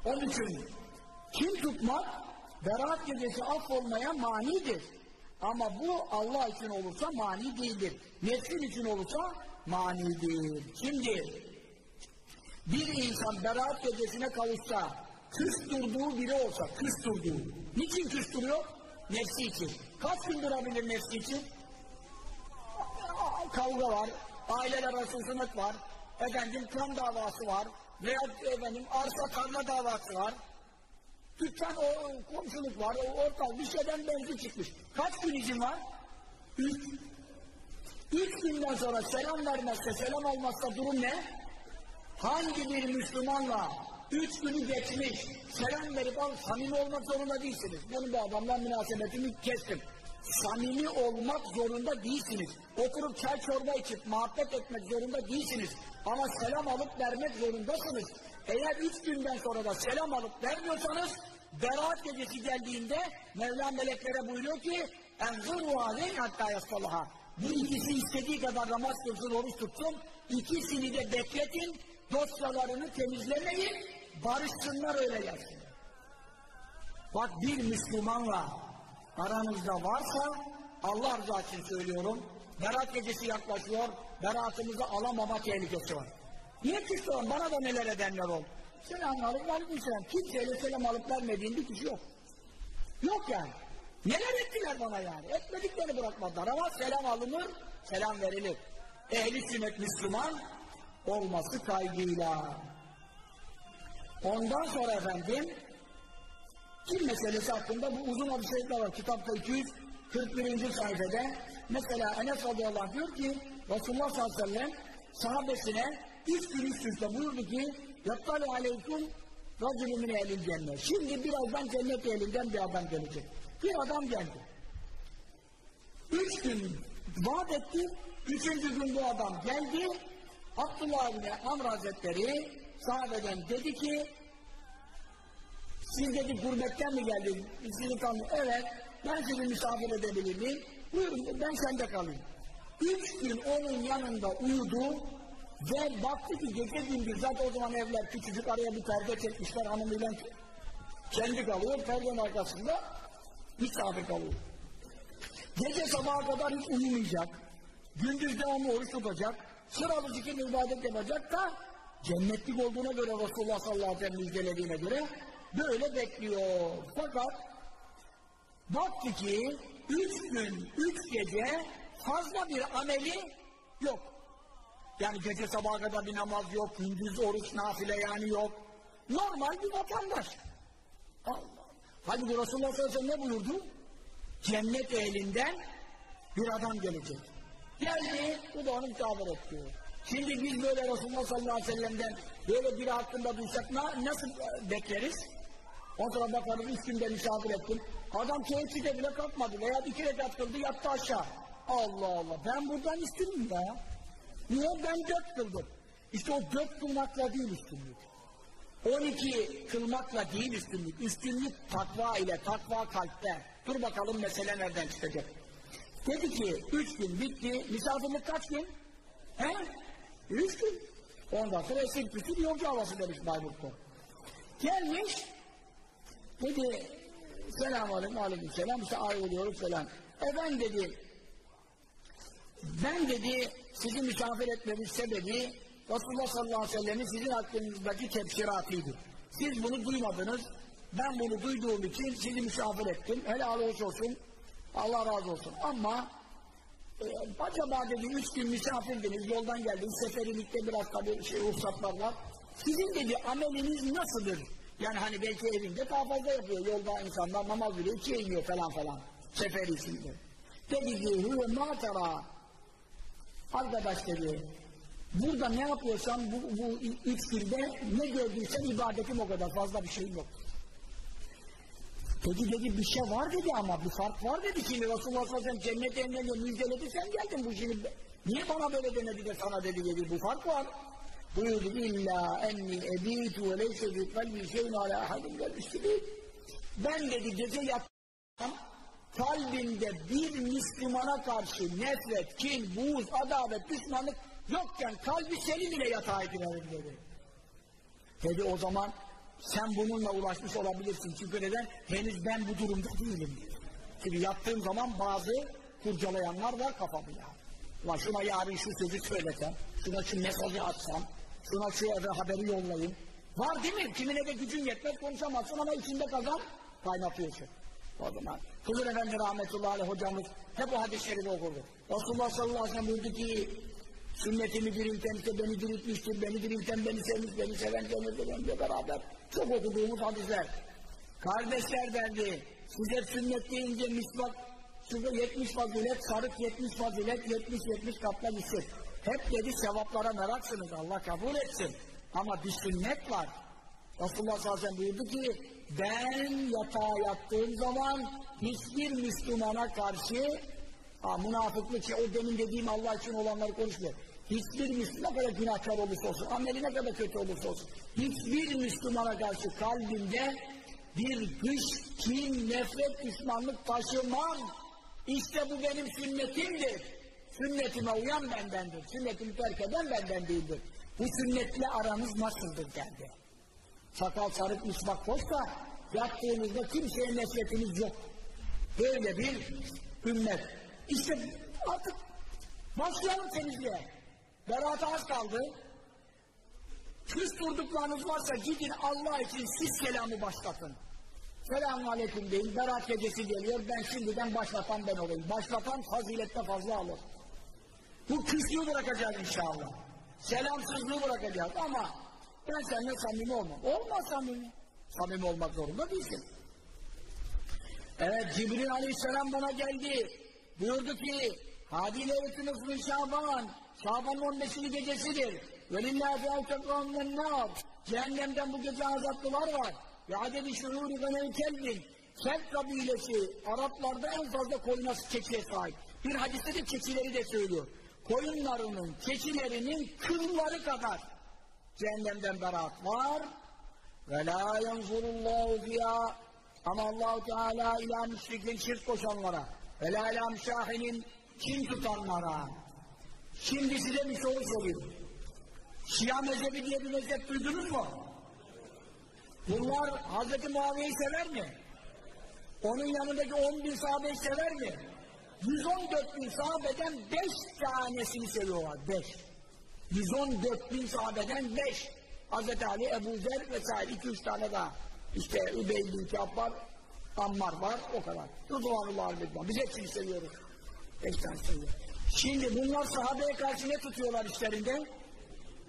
Onun için kim tutmak Berat gecesi affolmaya manidir. Ama bu Allah için olursa mani değildir. Nefsin için olursa manidir. Şimdi bir insan Berat gecesine kavuşsa, küstürdüğü biri olsa, küstürdüğü. Niçin küstürüyor? Nefsi için. Kaç gün durabilir nefsi için? Kavga var, aileler arası sınıf var, efendim kan davası var, veya efendim arsa tarla davası var, dükkan o komşuluk var, o ortak bir şeyden benzi çıkmış. Kaç gün izin var? Üç. Üç günden sonra selam vermezse, selam almazsa durum ne? Hangi bir Müslümanla üç günü geçmiş, selam verip al, samimi olmak zorunda değilsiniz. Benim bu adamla münasebetimi kestim. Samimi olmak zorunda değilsiniz. Oturup çay çorba içip muhabbet etmek zorunda değilsiniz. Ama selam alıp vermek zorundasınız. Eğer üç günden sonra da selam alıp vermiyorsanız Berat gecesi geldiğinde Mevla meleklere buyuruyor ki enzuru aleyh hatta yasallaha. Bu ikisi istediği kadar namaz kılsın, oruç tutsun. İkisini de bekletin, dosyalarını temizlemeyin, barışsınlar öyle gelsin. Bak bir Müslümanla aranızda varsa Allah rızası için söylüyorum. Berat gecesi yaklaşıyor. Beratımızı alamama tehlikesi var. Niye küstüyorum? Bana da neler edenler oldu. Selamun aleyküm aleyküm selam. Kimseyle selam alıp vermediğin bir kişi yok. Yok yani. Neler ettiler bana yani? Etmediklerini bırakmadılar ama selam alınır, selam verilir. Ehli sünnet Müslüman olması kaydıyla. Ondan sonra efendim Kim meselesi hakkında bu uzun hadis şerifler var. Kitapta 241. sayfada mesela Enes radıyallahu diyor ki Resulullah sallallahu aleyhi ve sellem sahabesine üç gün üst üste buyurdu ki yattali aleyküm racülü min ehlil cennet. Şimdi birazdan cennet ehlinden bir adam gelecek. Bir adam geldi. Üç gün vaat etti. Üçüncü gün bu adam geldi. Abdullah bin Amr Hazretleri sahabeden dedi ki siz dedi gurbetten mi geldiniz? Sizi tanıdım. Evet. Ben sizi misafir edebilir miyim? Buyurun ben sende kalayım. Üç gün onun yanında uyudu ve baktı ki gece gündüz zaten o zaman evler küçücük araya bir perde çekmişler hanımıyla kendi kalıyor perdenin arkasında misafir kalıyor. Gece sabaha kadar hiç uyumayacak. Gündüz devamlı oruç tutacak. Sıralı zikir ibadet yapacak da cennetlik olduğuna göre Resulullah sallallahu aleyhi ve sellem müjdelediğine göre böyle bekliyor. Fakat baktı ki üç gün, üç gece fazla bir ameli yok. Yani gece sabaha kadar bir namaz yok, gündüz oruç nafile yani yok. Normal bir vatandaş. Allah. Halbuki Resulullah sallallahu ne buyurdu? Cennet ehlinden bir adam gelecek. Geldi, bu da onu misafir etti. Şimdi biz böyle Resulullah sallallahu aleyhi ve sellem'den böyle biri hakkında duysak na, nasıl e, bekleriz? O sonra bakarız üç günde misafir ettim. Adam teheccüde bile kalkmadı veya iki rekat kıldı yattı aşağı. Allah Allah ben buradan üstünüm ya. Niye ben dört kıldım? İşte o dört kılmakla değil üstünlük. 12 kılmakla değil üstünlük. Üstünlük takva ile, takva kalpte. Dur bakalım mesele nereden çıkacak. Dedi ki üç gün bitti. Misafirlik kaç gün? He? Üç gün. Ondan sonra esir püsür yolcu havası demiş Bayburt'ta. Gelmiş. Dedi selamun aleyküm aleyküm selam. İşte ayrılıyoruz falan. Efendim dedi ben dedi sizi misafir etmemin sebebi Resulullah sallallahu aleyhi ve sellem'in sizin hakkınızdaki tepsiratıydı. Siz bunu duymadınız. Ben bunu duyduğum için sizi misafir ettim. Helal olsun. Allah razı olsun. Ama e, acaba dedi üç gün misafirdiniz, yoldan geldiniz, seferilikte biraz tabii şey, ruhsatlar var. Sizin dedi ameliniz nasıldır? Yani hani belki evinde daha fazla yapıyor. Yolda insanlar namaz biliyor, ikiye iniyor falan falan. Seferi içinde. Dedi ki huve matara Arkadaş dedi, burada ne yapıyorsam bu, bu üç günde ne gördüysen ibadetim o kadar fazla bir şeyim yok. Dedi dedi bir şey var dedi ama bir fark var dedi şimdi Resulullah sallallahu aleyhi ve sellem cennet emrine müjdeledi sen geldin bu şimdi niye bana böyle demedi de sana dedi dedi bu fark var. Buyurdu illa enni ebitu ve leyse bi kalbi şeyin ala ahadin gelmişti. Ben dedi gece yattım kalbinde bir Müslümana karşı nefret, kin, buğz, adalet, düşmanlık yokken kalbi selim ile yatağa girerim dedi. Dedi o zaman sen bununla ulaşmış olabilirsin. Çünkü neden? Henüz ben bu durumda değilim. Çünkü yattığım zaman bazı kurcalayanlar var kafamda ya. Ulan şuna yarın şu sözü söylesem, şuna şu mesajı atsam, şuna şu eve haberi yollayayım. Var değil mi? Kimine de gücün yetmez konuşamazsın ama içinde kazan kaynatıyorsun. O zaman Hızır Efendi rahmetullahi hocamız hep o hadis-i şerifi okurdu. Resulullah sallallahu aleyhi ve sellem ki sünnetimi dirilten işte beni diriltmiştir, beni dirilten beni sevmiş, beni seven cennette benimle beraber. Çok okuduğumuz hadisler. Kardeşler derdi, size sünnet deyince misvak, şurada 70 fazilet, sarık 70 fazilet, 70-70 katla gitsin. Hep dedi sevaplara meraksınız, Allah kabul etsin. Ama bir sünnet var. Resulullah sallallahu aleyhi ve ki ben yatağa yattığım zaman hiçbir Müslümana karşı ha, münafıklık şey, o demin dediğim Allah için olanları konuşmuyor. Hiçbir Müslüman kadar günahkar olursa olsun, ameli ne kadar kötü olursa olsun, hiçbir Müslümana karşı kalbimde bir dış, kin, nefret, düşmanlık taşımam. İşte bu benim sünnetimdir. Sünnetime uyan bendendir. Sünnetimi terk eden benden değildir. Bu sünnetle aranız nasıldır derdi. Sakal sarık misvak hoşsa yattığınızda kimseye nefretiniz yok. Böyle bir ümmet. İşte artık başlayalım temizliğe. Berata az kaldı. Küs durduklarınız varsa gidin Allah için siz selamı başlatın. Selamun aleyküm deyin. Berat gecesi geliyor. Ben şimdiden başlatan ben olayım. Başlatan fazilette fazla alır. Bu küslüğü bırakacağız inşallah. Selamsızlığı bırakacağız ama ben seninle samimi olmam. Olma samimi. Samimi olmak zorunda değilsin. Evet Cibril aleyhisselam bana geldi. Buyurdu ki Hadi leyletü nısfı Şaban Şaban'ın 15. gecesidir. Velillâhi altekâmmen nâr Cehennemden bu gece azaplılar var. Ve adedi şuhûri ganev kelbin Kelp kabilesi Araplarda en fazla koyuna keçiye sahip. Bir hadiste de keçileri de söylüyor. Koyunlarının, keçilerinin kılları kadar cehennemden beraat var. Ve la yanzurullahu fiyâ ama Allahu Teala ila müşrikin şirk koşanlara ve la ila müşahinin kim tutanlara. Şimdi size bir soru sorayım. Şia mezhebi diye bir mezhep duydunuz mu? Bunlar Hz. Muaviye'yi sever mi? Onun yanındaki 10 bin sahabeyi sever mi? 114 bin sahabeden 5 tanesini seviyorlar. 5. 114 bin sahabeden 5. Hz. Ali, Ebu Zer vesaire 2-3 tane daha. İşte Übey bin Kâb var, Ammar var, o kadar. Rıdvanullah Aleyhisselam. Biz hepsini seviyoruz. 5 tane seviyoruz. Şimdi bunlar sahabeye karşı ne tutuyorlar işlerinde?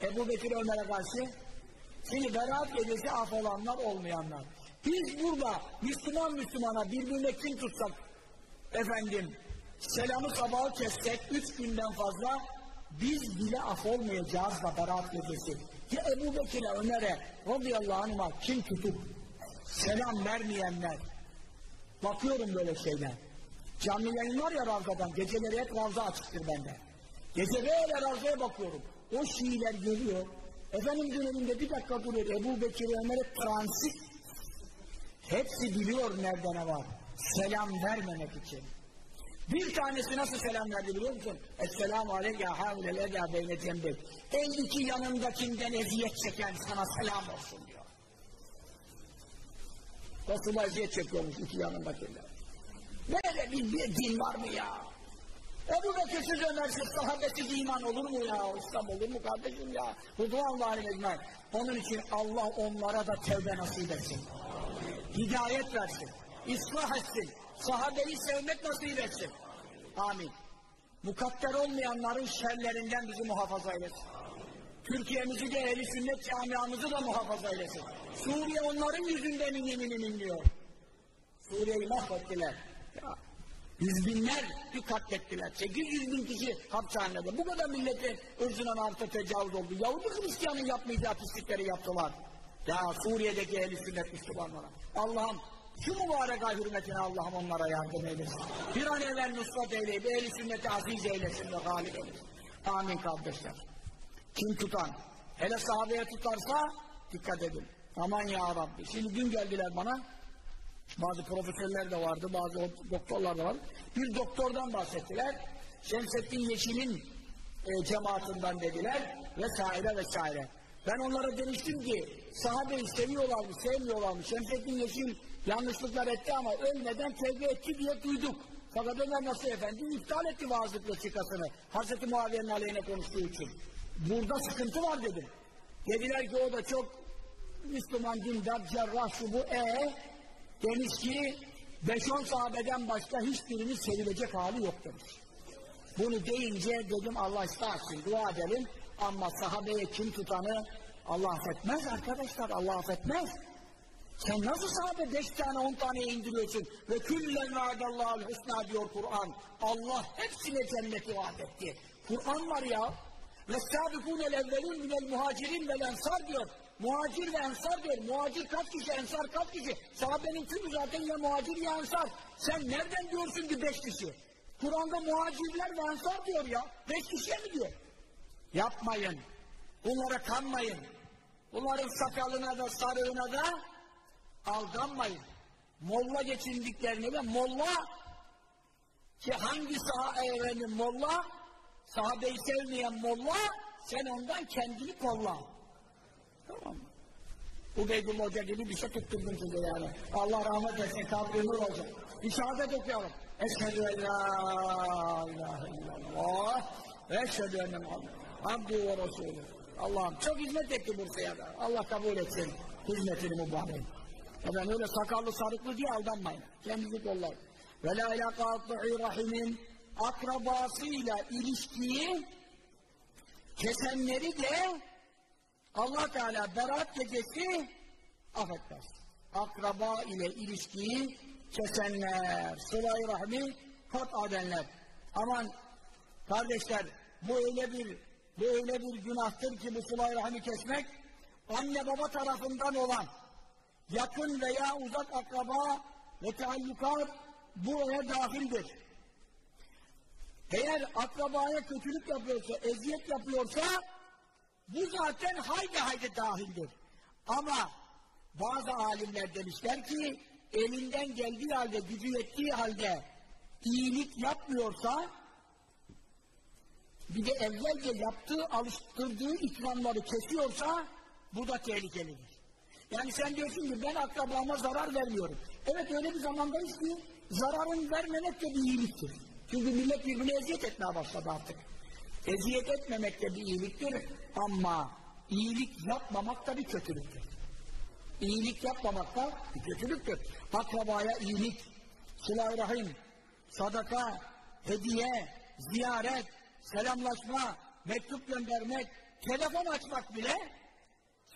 Ebu Bekir Ömer'e karşı. Şimdi beraat gecesi af olanlar olmayanlar. Biz burada Müslüman Müslümana birbirine kim tutsak efendim selamı sabahı kessek üç günden fazla biz bile af olmayacağız da beraat gecesi. Ya Ebu Bekir'e Ömer'e radıyallahu anh'a kim tutup selam vermeyenler bakıyorum böyle şeyler. Canlı yayın var ya Ravza'dan geceleri hep Ravza açıktır bende. Gece böyle Ravza'ya bakıyorum. O Şiiler geliyor. Efendim döneminde bir dakika duruyor. Ebu Bekir Ömer'e transit. Hepsi biliyor nerede ne var. Selam vermemek için. Bir tanesi nasıl selam verdi biliyor musun? Esselamu aleyke ya havlel eda beyne cembek. Ey iki yanındakinden eziyet çeken sana selam olsun diyor. Resulullah eziyet çekiyormuş iki yanındakinden. Böyle bir, bir din var mı ya? Ebu Bekirsiz Ömersiz sahabesiz iman olur mu ya? İslam olur mu kardeşim ya? Rıdvan valim ecmaîn. Onun için Allah onlara da tevbe nasip etsin. Hidayet versin. ıslah etsin. Sahabeyi sevmek nasip etsin. Amin. Mukadder olmayanların şerlerinden bizi muhafaza eylesin. Türkiye'mizi de ehli sünnet camiamızı da muhafaza eylesin. Suriye onların yüzünden inim inim inliyor. Suriye'yi mahvettiler. Ya, yüz binler bir katlettiler. 800 bin kişi hapishanede. Bu kadar milletin ırzına artı tecavüz oldu. Yahudi Hristiyanın yapmayacağı pislikleri yaptılar. Ya Suriye'deki ehli sünnet Müslümanlara. Allah'ım şu mübarek ay hürmetine Allah'ım onlara yardım eylesin. Bir an evvel nusrat eyleyip ehli sünneti aziz eylesin ve galip eylesin. Amin kardeşler. Kim tutan? Hele sahabeye tutarsa dikkat edin. Aman ya Rabbi. Şimdi dün geldiler bana. Bazı profesörler de vardı, bazı doktorlar da vardı. Bir doktordan bahsettiler. Şemsettin Yeşil'in e, cemaatinden dediler vesaire vesaire. Ben onlara demiştim ki sahabeyi seviyorlar mı, sevmiyorlar mı? Şemsettin Yeşil yanlışlıklar etti ama ölmeden tevbe etti diye duyduk. Fakat Ömer Nasuh Efendi iptal etti vaazlık vesikasını. Hazreti Muaviye'nin aleyhine konuştuğu için. Burada sıkıntı var dedim. Dediler ki o da çok Müslüman dindar, cerrah şu bu. E demiş ki 5-10 sahabeden başka hiçbirini sevilecek hali yok demiş. Bunu deyince dedim Allah ıslah dua edelim. Ama sahabeye kim tutanı Allah affetmez arkadaşlar, Allah affetmez. Sen nasıl sahabe beş tane on tane indiriyorsun ve küllen vaadallahul husna diyor Kur'an. Allah hepsine cenneti vaat etti. Kur'an var ya. ve sabikûnel evvelûn minel muhacirin vel ensar diyor. Muhacir ve ensar diyor. Muhacir kaç kişi, ensar kaç kişi? Sahabenin tümü zaten ya muhacir ya ensar. Sen nereden diyorsun ki beş kişi? Kur'an'da muhacirler ve ensar diyor ya. Beş kişiye mi diyor? Yapmayın. Bunlara kanmayın. Bunların sakalına da sarığına da aldanmayın. Molla geçindiklerine de molla ki hangi saha efendim molla sahabeyi sevmeyen molla sen ondan kendini kolla. Tamam mı? Ubeydullah Hoca gibi bir şey tutturdum size yani. Allah rahmet etsin, kabri nur olacak. Bir şehadet okuyalım. Eşhedü en la ilahe illallah ve eşhedü enne. Abdü ve Resulü. Allah'ım çok hizmet etti Bursa'ya da. Allah kabul etsin hizmetini mübarek. Efendim öyle sakallı sarıklı diye aldanmayın. Kendinizi kollayın. Ve la ilâ rahimin akrabasıyla ilişkiyi kesenleri de Allah Teala berat gecesi affetmez. Akraba ile ilişkiyi kesenler, sıla-i rahmi kat edenler. Aman kardeşler bu öyle bir bu öyle bir günahtır ki bu sıla-i rahmi kesmek anne baba tarafından olan yakın veya uzak akraba ve teallukat buraya dahildir. Eğer akrabaya kötülük yapıyorsa, eziyet yapıyorsa bu zaten haydi haydi dahildir. Ama bazı alimler demişler ki elinden geldiği halde, gücü yettiği halde iyilik yapmıyorsa bir de evvelce yaptığı, alıştırdığı ikramları kesiyorsa bu da tehlikelidir. Yani sen diyorsun ki ben akrabama zarar vermiyorum. Evet öyle bir zamandayız ki zararın vermemek de bir iyiliktir. Çünkü millet birbirine eziyet etmeye başladı artık. Eziyet etmemek de bir iyiliktir ama iyilik yapmamak da bir kötülüktür. İyilik yapmamak da bir kötülüktür. Akrabaya iyilik, sıla rahim, sadaka, hediye, ziyaret, selamlaşma, mektup göndermek, telefon açmak bile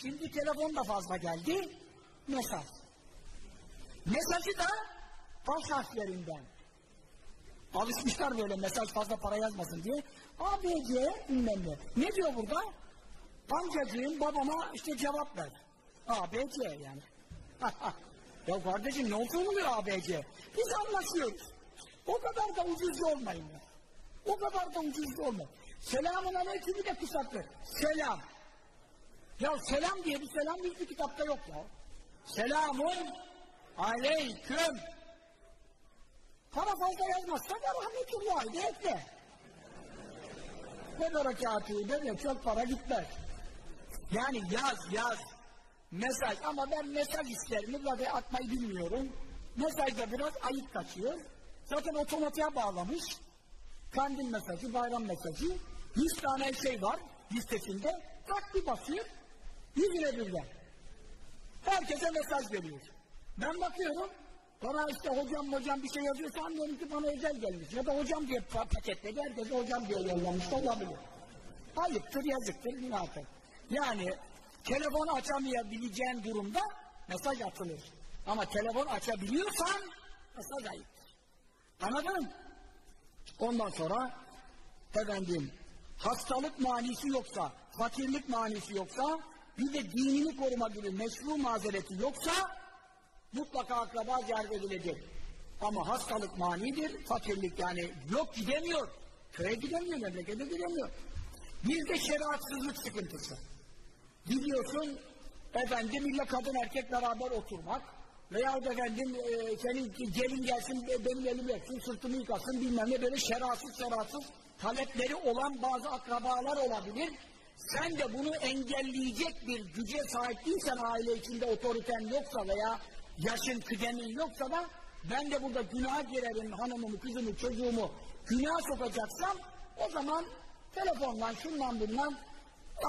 şimdi telefon da fazla geldi, mesaj. Mesajı da baş harflerinden. Alışmışlar böyle mesaj fazla para yazmasın diye. ABC bilmem ne. Ne diyor burada? Amcacığım babama işte cevap ver. ABC yani. (laughs) ya kardeşim ne oluyor ABC? Biz anlaşıyoruz. O kadar da ucuz olmayın. O kadar da ucuz olmayın. Selamun aleykümü de kısaltır. Selam. Ya selam diye bir selam hiçbir kitapta yok ya. Selamun aleyküm. Para fazla yazmazsa da rahmetullahi de ekle. Ne berekatı ne de çok para gitmez. Yani yaz yaz. Mesaj ama ben mesaj işlerini zaten atmayı bilmiyorum. Mesajda biraz ayıp kaçıyor. Zaten otomatiğe bağlamış. Kandil mesajı, bayram mesajı. Yüz tane şey var listesinde. Tak bir basıyor. Yüzüne birden. Herkese mesaj veriyor. Ben bakıyorum. Bana işte hocam hocam bir şey yazıyorsa anlıyorum ki bana özel gelmiş. Ya da hocam diye paketledi. Herkese hocam diye yollamış olabilir. Ayıptır, yazıktır, günahtır. Yani telefonu açamayabileceğin durumda mesaj atılır. Ama telefon açabiliyorsan mesaj ayıptır. Anladın? Ondan sonra efendim hastalık manisi yoksa, fakirlik manisi yoksa, bir de dinini koruma gibi meşru mazereti yoksa mutlaka akraba ziyaret edilecek. Ama hastalık manidir, fakirlik yani yok gidemiyor. Köye gidemiyor, memlekete gidemiyor. Bir de şeriatsızlık sıkıntısı. Gidiyorsun, efendim illa kadın erkek beraber oturmak veya efendim e, senin gelin gelsin benim elimi etsin, sırtımı yıkasın bilmem ne böyle şeratsız şeratsız talepleri olan bazı akrabalar olabilir. Sen de bunu engelleyecek bir güce sahip değilsen aile içinde otoriten yoksa veya yaşın kıdemin yoksa da ben de burada günah girerim hanımımı, kızımı, çocuğumu günah sokacaksam o zaman telefonla, şundan bundan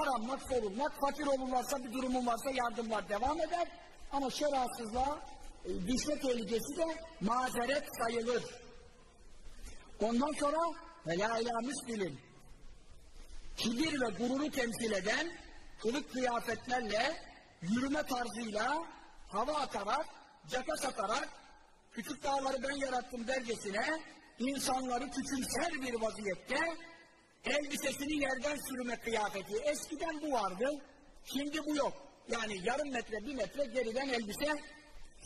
aranmak, sorulmak, fakir olurlarsa bir durumun varsa yardımlar devam eder. Ama şerasızlığa e, düşme tehlikesi de mazeret sayılır. Ondan sonra ve la ilâ müslim kibir ve gururu temsil eden kılık kıyafetlerle yürüme tarzıyla hava atarak, caka satarak küçük dağları ben yarattım dercesine insanları küçümser bir vaziyette elbisesini yerden sürme kıyafeti. Eskiden bu vardı, şimdi bu yok. Yani yarım metre, bir metre geriden elbise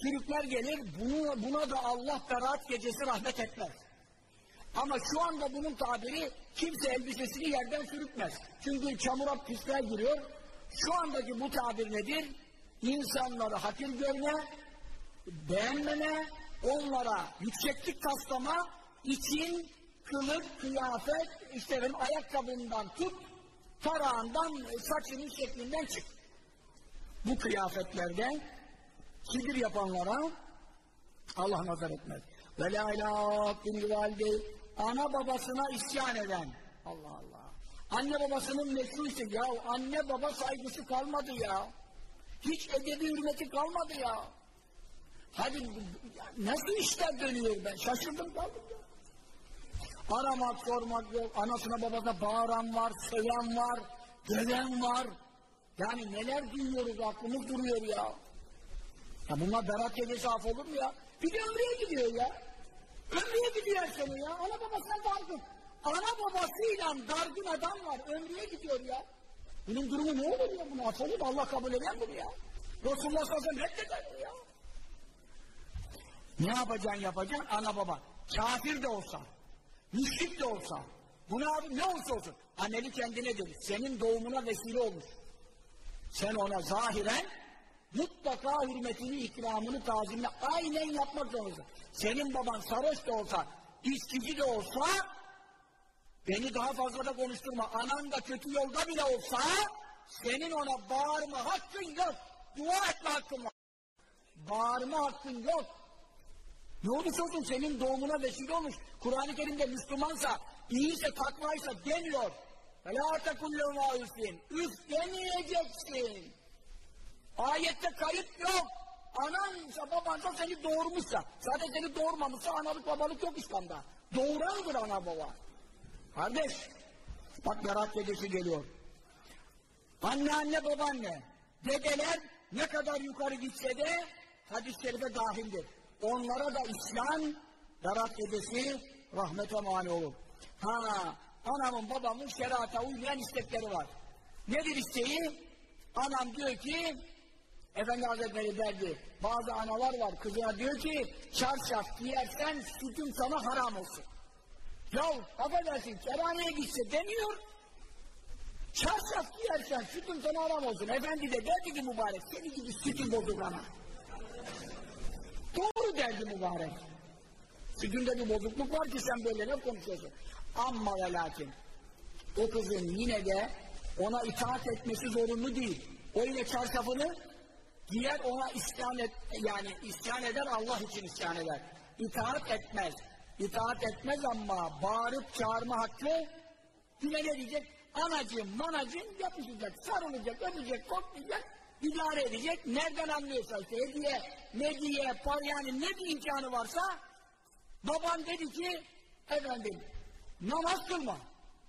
sürükler gelir. Bunu, buna da Allah Berat gecesi rahmet etmez. Ama şu anda bunun tabiri kimse elbisesini yerden sürükmez. Çünkü çamura pisler giriyor. Şu andaki bu tabir nedir? İnsanları hakir görme, beğenmeme, onlara yükseklik taslama için kılık, kıyafet, işte ayakkabından tut, tarağından, saçının şeklinden çık. Bu kıyafetlerde kibir yapanlara Allah nazar etmez. Ve la ilahe ana babasına isyan eden. Allah Allah. Anne babasının meşru ise ya anne baba saygısı kalmadı ya. Hiç edebi hürmeti kalmadı ya. Hadi nasıl işler dönüyor ben şaşırdım kaldım ya. Aramak sormak yok. Anasına babasına bağıran var, söven var, döven var. Yani neler duyuyoruz aklımız duruyor ya. Ya bunlar berat gecesi af olur mu ya? Bir de ömreye gidiyor ya. Ömreye gidiyor seni ya. Ana babasına dargın. Ana babasıyla dargın adam var. Ömreye gidiyor ya. Bunun durumu ne olur ya? Bunu olur Allah kabul eder bunu ya. Resulullah sallallahu aleyhi ve sellem ya. Ne yapacaksın yapacaksın? Ana baba. Kafir de olsa, müşrik de olsa, bunu abi ne olsa olsun. Anneli kendine dedi. Senin doğumuna vesile olmuş. Sen ona zahiren mutlaka hürmetini, ikramını, tazimini aynen yapmak zorundasın. Senin baban sarhoş da olsa, içkici de olsa, beni daha fazla da konuşturma. Anan da kötü yolda bile olsa, senin ona bağırma hakkın yok. Dua etme hakkın var. Bağırma hakkın yok. Ne olursa olsun senin doğumuna vesile olmuş. Kur'an-ı Kerim'de Müslümansa, iyiyse, takvaysa demiyor. فَلَا تَكُلُّ مَا üfin. Üf demeyeceksin. Ayette kayıt yok. Anansa babansa seni doğurmuşsa, zaten seni doğurmamışsa analık babalık yok İslam'da. Doğurandır ana baba. Kardeş, bak berat gecesi geliyor. Anne anne babaanne, dedeler ne kadar yukarı gitse de hadis-i şerife dahildir. Onlara da İslam, berat gecesi rahmete mani olur. Ha, anamın babamın şerata uymayan istekleri var. Nedir isteği? Anam diyor ki, Efendi Hazretleri derdi, bazı analar var, kızına diyor ki, çarşaf giyersen sütüm sana haram olsun. Ya affedersin, kerhaneye gitse demiyor, çarşaf giyersen sütüm sana haram olsun. Efendi de derdi ki mübarek, seni gibi sütün bozuk ana. Doğru derdi mübarek. Sütünde bir bozukluk var ki sen böyle ne konuşuyorsun? Amma ve lakin, o kızın yine de ona itaat etmesi zorunlu değil. O yine çarşafını giyer ona isyan et, yani isyan eder Allah için isyan eder. İtaat etmez. İtaat etmez ama bağırıp çağırma hakkı yine ne diyecek? Anacığım, manacığım yapışacak, sarılacak, öpecek, koklayacak, idare edecek. Nereden anlıyorsa işte hediye, mediye, par yani ne bir imkanı varsa baban dedi ki efendim namaz kılma.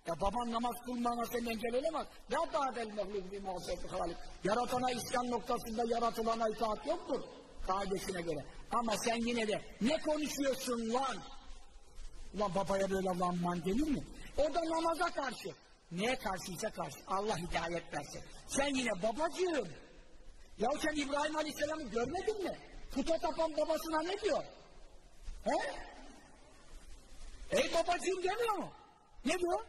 Ya baban namaz kılmana seni engel olamaz. Ya dâdel mehlûk bir muhasebeti halik. Yaratana isyan noktasında yaratılana itaat yoktur. Kaidesine göre. Ama sen yine de ne konuşuyorsun lan? Ulan babaya böyle lan denir mi? O da namaza karşı. Neye karşıysa karşı. Allah hidayet versin. Sen yine babacığım. Ya sen İbrahim Aleyhisselam'ı görmedin mi? Puta tapan babasına ne diyor? He? Ey babacığım demiyor mu? Ne diyor?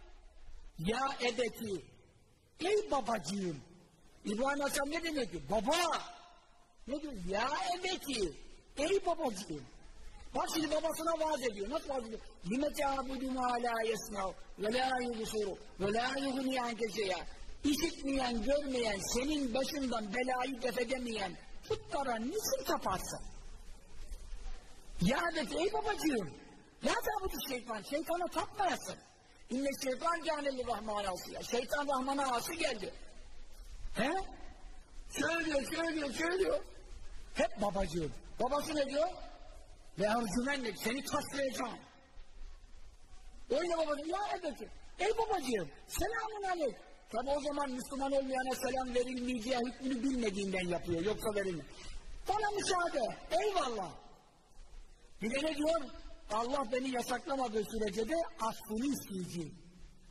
Ya ebeti, ey babacığım. İbrahim Aleyhisselam ne demek? Baba. Ne diyor? Ya ebeti, ey babacığım. Bak şimdi babasına vaaz ediyor. Nasıl vaaz ediyor? Ma la yesnav ve la yubusuru ve la yuhni anke şeya. İşitmeyen, görmeyen, senin başından belayı defedemeyen putlara niçin taparsın? Ya ebeti, ey babacığım. La te'abudu şeytan, şeytana tapmayasın. İnne şeytan caneli rahman asıya. Şeytan rahmana ası geldi. He? Söylüyor, söylüyor, söylüyor. Hep babacığım. Babası ne diyor? Ve ercümenlik, seni taşlayacağım. Öyle babacığım, ya ebeti. Ey babacığım, selamun aleyküm. Tabi o zaman Müslüman olmayana selam verilmeyeceği hükmünü bilmediğinden yapıyor, yoksa verilmez. Bana müsaade, eyvallah. Bir de ne diyor? Allah beni yasaklamadığı sürece de aslını isteyeceğim.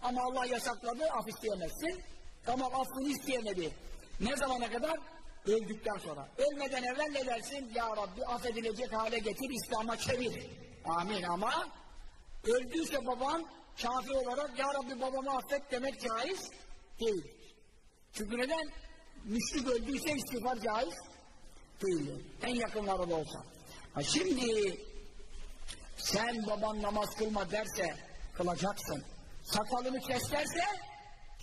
Ama Allah yasakladı, af isteyemezsin. Tamam affını isteyemedi. Ne zamana kadar? Öldükten sonra. Ölmeden evvel ne dersin? Ya Rabbi affedilecek hale getir, İslam'a çevir. Amin ama öldüyse baban kafir olarak Ya Rabbi babamı affet demek caiz değil. Çünkü neden? Müşrik öldüyse istiğfar caiz değil. En yakınları da olsa. Ha şimdi sen baban namaz kılma derse kılacaksın. Sakalını kes derse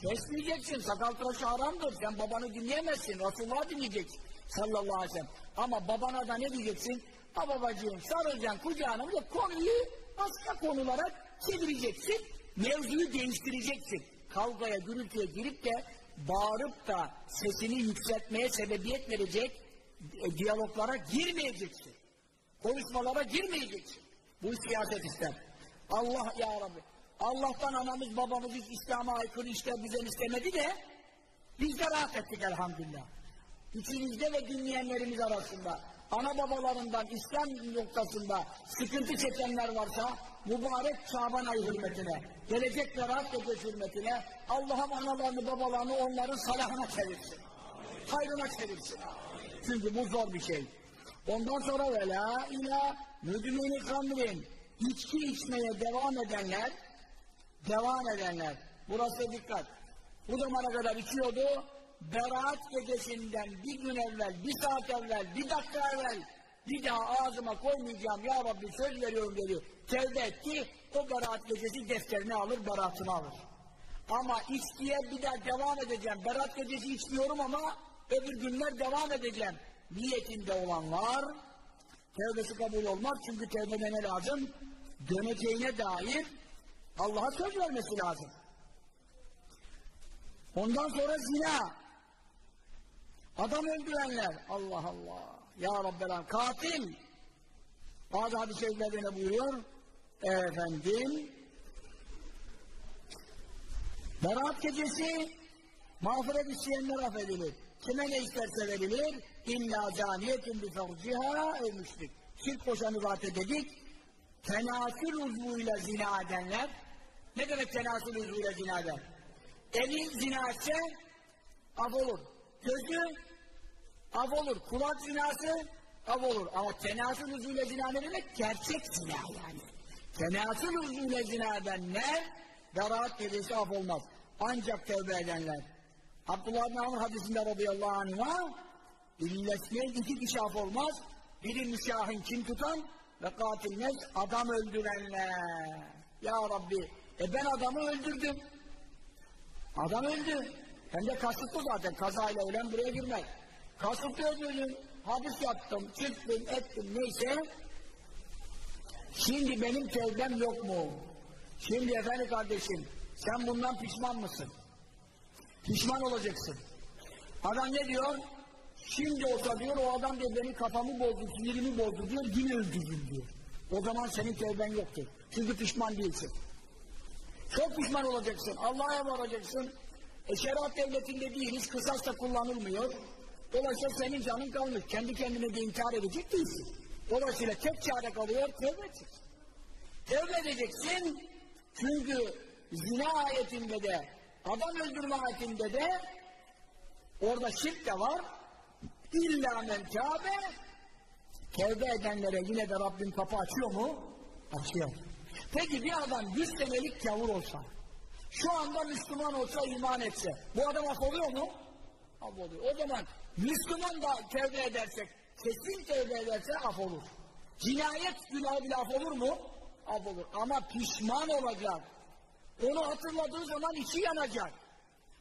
kesmeyeceksin. Sakal tıraşı haramdır. Sen babanı dinleyemezsin. Resulullah dinleyeceksin. Sallallahu aleyhi ve sellem. Ama babana da ne diyeceksin? Ha babacığım sarılacaksın kucağına da konuyu başka konulara çevireceksin. Mevzuyu değiştireceksin. Kavgaya, gürültüye girip de bağırıp da sesini yükseltmeye sebebiyet verecek e, diyaloglara girmeyeceksin. Konuşmalara girmeyeceksin. Bu siyaset ister. Allah ya Rabbi. Allah'tan anamız babamız hiç İslam'a aykırı işler bizden istemedi de biz de rahat ettik elhamdülillah. İçinizde ve dinleyenlerimiz arasında ana babalarından İslam noktasında sıkıntı çekenler varsa mübarek Şaban ayı hürmetine, gelecek ve rahat gecesi hürmetine Allah'ım analarını babalarını onların salahına çevirsin. Hayrına çevirsin. Çünkü bu zor bir şey. Ondan sonra ve la ila müdümini kamrin içki içmeye devam edenler devam edenler. Burası dikkat. Bu zamana kadar içiyordu. Beraat gecesinden bir gün evvel bir saat evvel bir dakika evvel bir daha ağzıma koymayacağım. Ya Rabbi söz veriyorum dedi. Tevbe etti. O beraat gecesi defterini alır beraatını alır. Ama içkiye bir daha devam edeceğim. Beraat gecesi içmiyorum ama öbür günler devam edeceğim. Niyetinde olanlar tevbesi kabul olmaz çünkü tevbede ne lazım döneceğine dair Allah'a söz vermesi lazım. Ondan sonra zina. Adam öldürenler. Allah Allah. Ya Rabbel Katil. Bazı hadis-i şeriflerde buyuruyor? Efendim. Berat gecesi mağfiret isteyenler affedilir. Kime ne isterse verilir. İlla zaniyetin bi ferciha ev müşrik. Şirk koşanı zaten dedik. Tenasül uzvuyla zina edenler ne demek tenasül uzvuyla zina eder? Eli zina etse af olur. Gözü af olur. Kulak zinası af olur. Ama tenasül uzvuyla zina ne demek? Gerçek zina yani. Tenasül uzvuyla zina edenler beraat gecesi af olmaz. Ancak tevbe edenler. Abdullah bin Amr hadisinde radıyallahu anh'a illesmeyen iki kişi af olmaz. Biri müşahin kim tutan ve katilmez adam öldürenler. Ya Rabbi e ben adamı öldürdüm. Adam öldü. Hem de kasıtlı zaten. Kazayla ölen buraya girmez. Kasıtlı öldürdüm. Hadis yaptım, çıktım, ettim neyse. Şimdi benim tevbem yok mu? Şimdi efendi kardeşim sen bundan pişman mısın? Pişman olacaksın. Adam ne diyor? Şimdi olsa diyor o adam diyor benim kafamı bozdu, sinirimi bozdu diyor yine öldürürüm diyor. O zaman senin tevben yoktur. Çünkü pişman değilsin. Çok pişman olacaksın. Allah'a varacaksın. E şeriat devletinde değiliz. Kısas da kullanılmıyor. Dolayısıyla senin canın kalmış. Kendi kendine de intihar edecek değilsin. Dolayısıyla tek çare kalıyor. Tevbe edeceksin. Edeceksin. Çünkü zina ayetinde de adam öldürme ayetinde de orada şirk de var. İlla men kâbe tevbe edenlere yine de Rabbim kapı açıyor mu? Açıyor. Peki bir adam 100 senelik gavur olsa, şu anda Müslüman olsa iman etse, bu adam af oluyor mu? Af oluyor. O zaman Müslüman da tevbe edersek, kesin tevbe ederse af olur. Cinayet günahı bile af olur mu? Af olur. Ama pişman olacak. Onu hatırladığı zaman içi yanacak.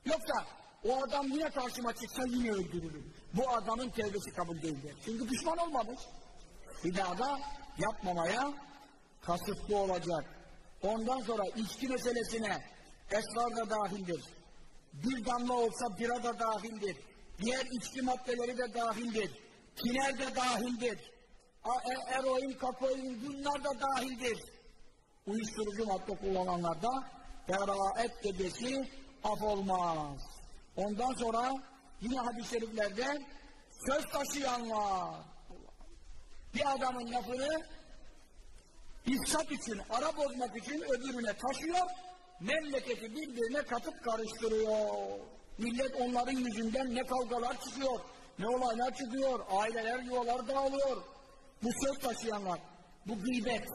Yoksa o adam yine karşıma çıksa yine öldürülür. Bu adamın tevbesi kabul değildir. Çünkü pişman olmamış. Bir daha da yapmamaya kasıtlı olacak. Ondan sonra içki meselesine esrar da dahildir. Bir damla olsa bira da dahildir. Diğer içki maddeleri de dahildir. Kiner de dahildir. E eroin, kakoin bunlar da dahildir. Uyuşturucu madde kullananlar da beraat gecesi af olmaz. Ondan sonra yine hadis-i şeriflerde söz taşıyanlar bir adamın lafını ifsat için, ara bozmak için öbürüne taşıyor, memleketi birbirine katıp karıştırıyor. Millet onların yüzünden ne kavgalar çıkıyor, ne olaylar çıkıyor, aileler yuvalar dağılıyor. Bu söz taşıyanlar, bu gıybet,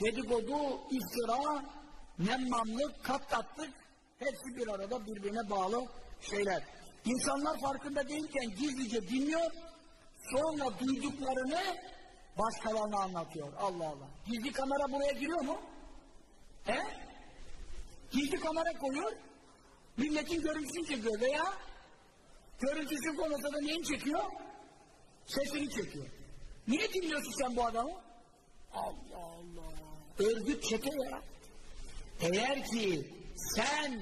dedikodu, iftira, nemmamlık, kattatlık hepsi bir arada birbirine bağlı şeyler. İnsanlar farkında değilken gizlice dinliyor, sonra duyduklarını başkalarına anlatıyor. Allah Allah. Gizli kamera buraya giriyor mu? He? Gizli kamera koyuyor, milletin görüntüsünü çekiyor veya görüntüsü konusunda da neyi çekiyor? Sesini çekiyor. Niye dinliyorsun sen bu adamı? Allah Allah. Örgüt çete ya. Eğer ki sen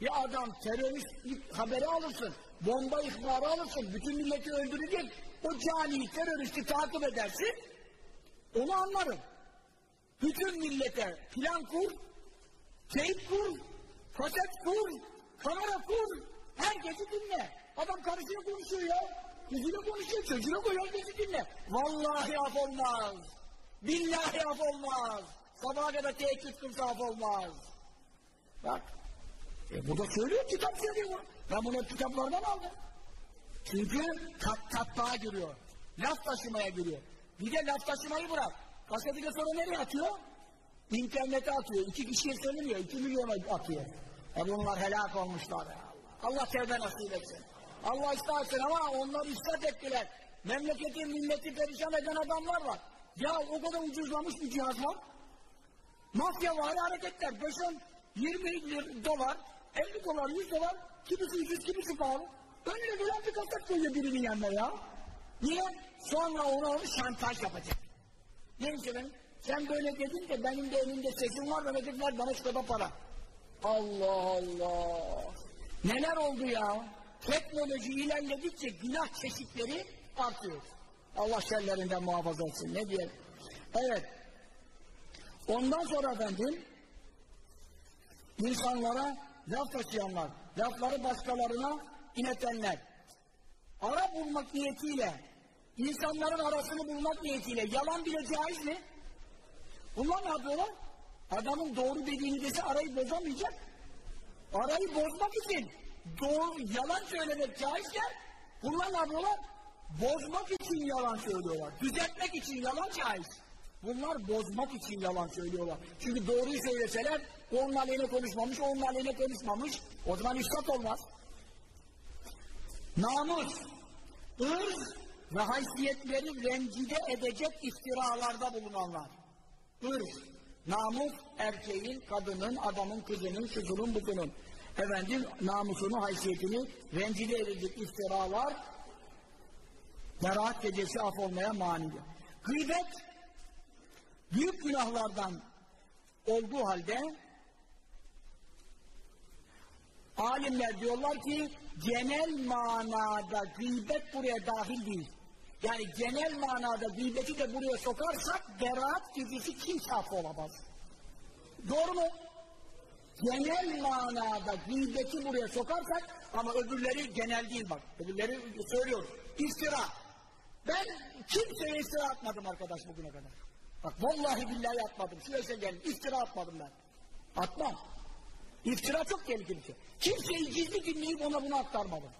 bir adam terörist haberi alırsın, bomba ihbarı alırsın, bütün milleti öldürecek, o cani teröristi takip edersin, onu anlarım. Bütün millete plan kur, teyp kur, kaset kur, kamera kur, herkesi dinle. Adam karısıyla konuşuyor ya. Kızıyla konuşuyor, çocuğuna koyuyor, herkesi dinle. Vallahi af olmaz. Billahi af olmaz. Sabaha kadar teheccüd kılsa af olmaz. Bak. E burada söylüyor, kitap söylüyor. Ben bunu kitaplardan aldım. Çünkü kat tatlığa giriyor. Laf taşımaya giriyor. Bir de laf taşımayı bırak. Kaseti de sonra nereye atıyor? İnternete atıyor. İki kişiye söylemiyor. iki milyona atıyor. E bunlar helak olmuşlar Allah. Tevbe nasip etsin. Allah ıslah etsin ama onlar istat ettiler. Memleketi, milleti perişan eden adamlar var. Ya o kadar ucuzlamış bir cihaz var. Mafya var hareketler. 5-10, 20 lir- dolar, 50 dolar, 100 dolar, kimisi ucuz, kimisi pahalı. Önüne gelen bir kaset koyuyor birinin yanına ya. Niye? Sonra onu, onu şantaj yapacak. Neyse ben, sen böyle dedin de benim de elimde sesim var, var, bana şu kadar para. Allah Allah. Neler oldu ya? Teknoloji ilerledikçe günah çeşitleri artıyor. Allah şerlerinden muhafaza etsin. Ne diyelim? Evet. Ondan sonra efendim insanlara laf taşıyanlar, lafları başkalarına inetenler, ara bulmak niyetiyle, insanların arasını bulmak niyetiyle yalan bile caiz mi? Bunlar ne yapıyorlar? Adamın doğru dediğini dese arayı bozamayacak. Arayı bozmak için doğru, yalan söylemek caizken bunlar ne yapıyorlar? Bozmak için yalan söylüyorlar. Düzeltmek için yalan caiz. Bunlar bozmak için yalan söylüyorlar. Çünkü doğruyu söyleseler o onun aleyhine konuşmamış, o onun aleyhine konuşmamış. O zaman ifsat olmaz. Namus, ırz ve haysiyetleri rencide edecek iftiralarda bulunanlar. Irz, namus erkeğin, kadının, adamın, kızının, şuzunun, butunun. Efendim namusunu, haysiyetini rencide edecek iftiralar Beraat gecesi af olmaya manidir. Gıybet büyük günahlardan olduğu halde alimler diyorlar ki genel manada gıybet buraya dahil değil. Yani genel manada gıybeti de buraya sokarsak beraat gecesi kimse olamaz. Doğru mu? Genel manada gıybeti buraya sokarsak ama öbürleri genel değil bak. Öbürleri söylüyorum. İftira. Ben kimseye iftira atmadım arkadaş bugüne kadar. Bak vallahi billahi atmadım. Şuraya gelin. İftira atmadım ben. Atmam. İftira çok tehlikeli şey. Kimseyi gizli dinleyip ona bunu aktarmadım.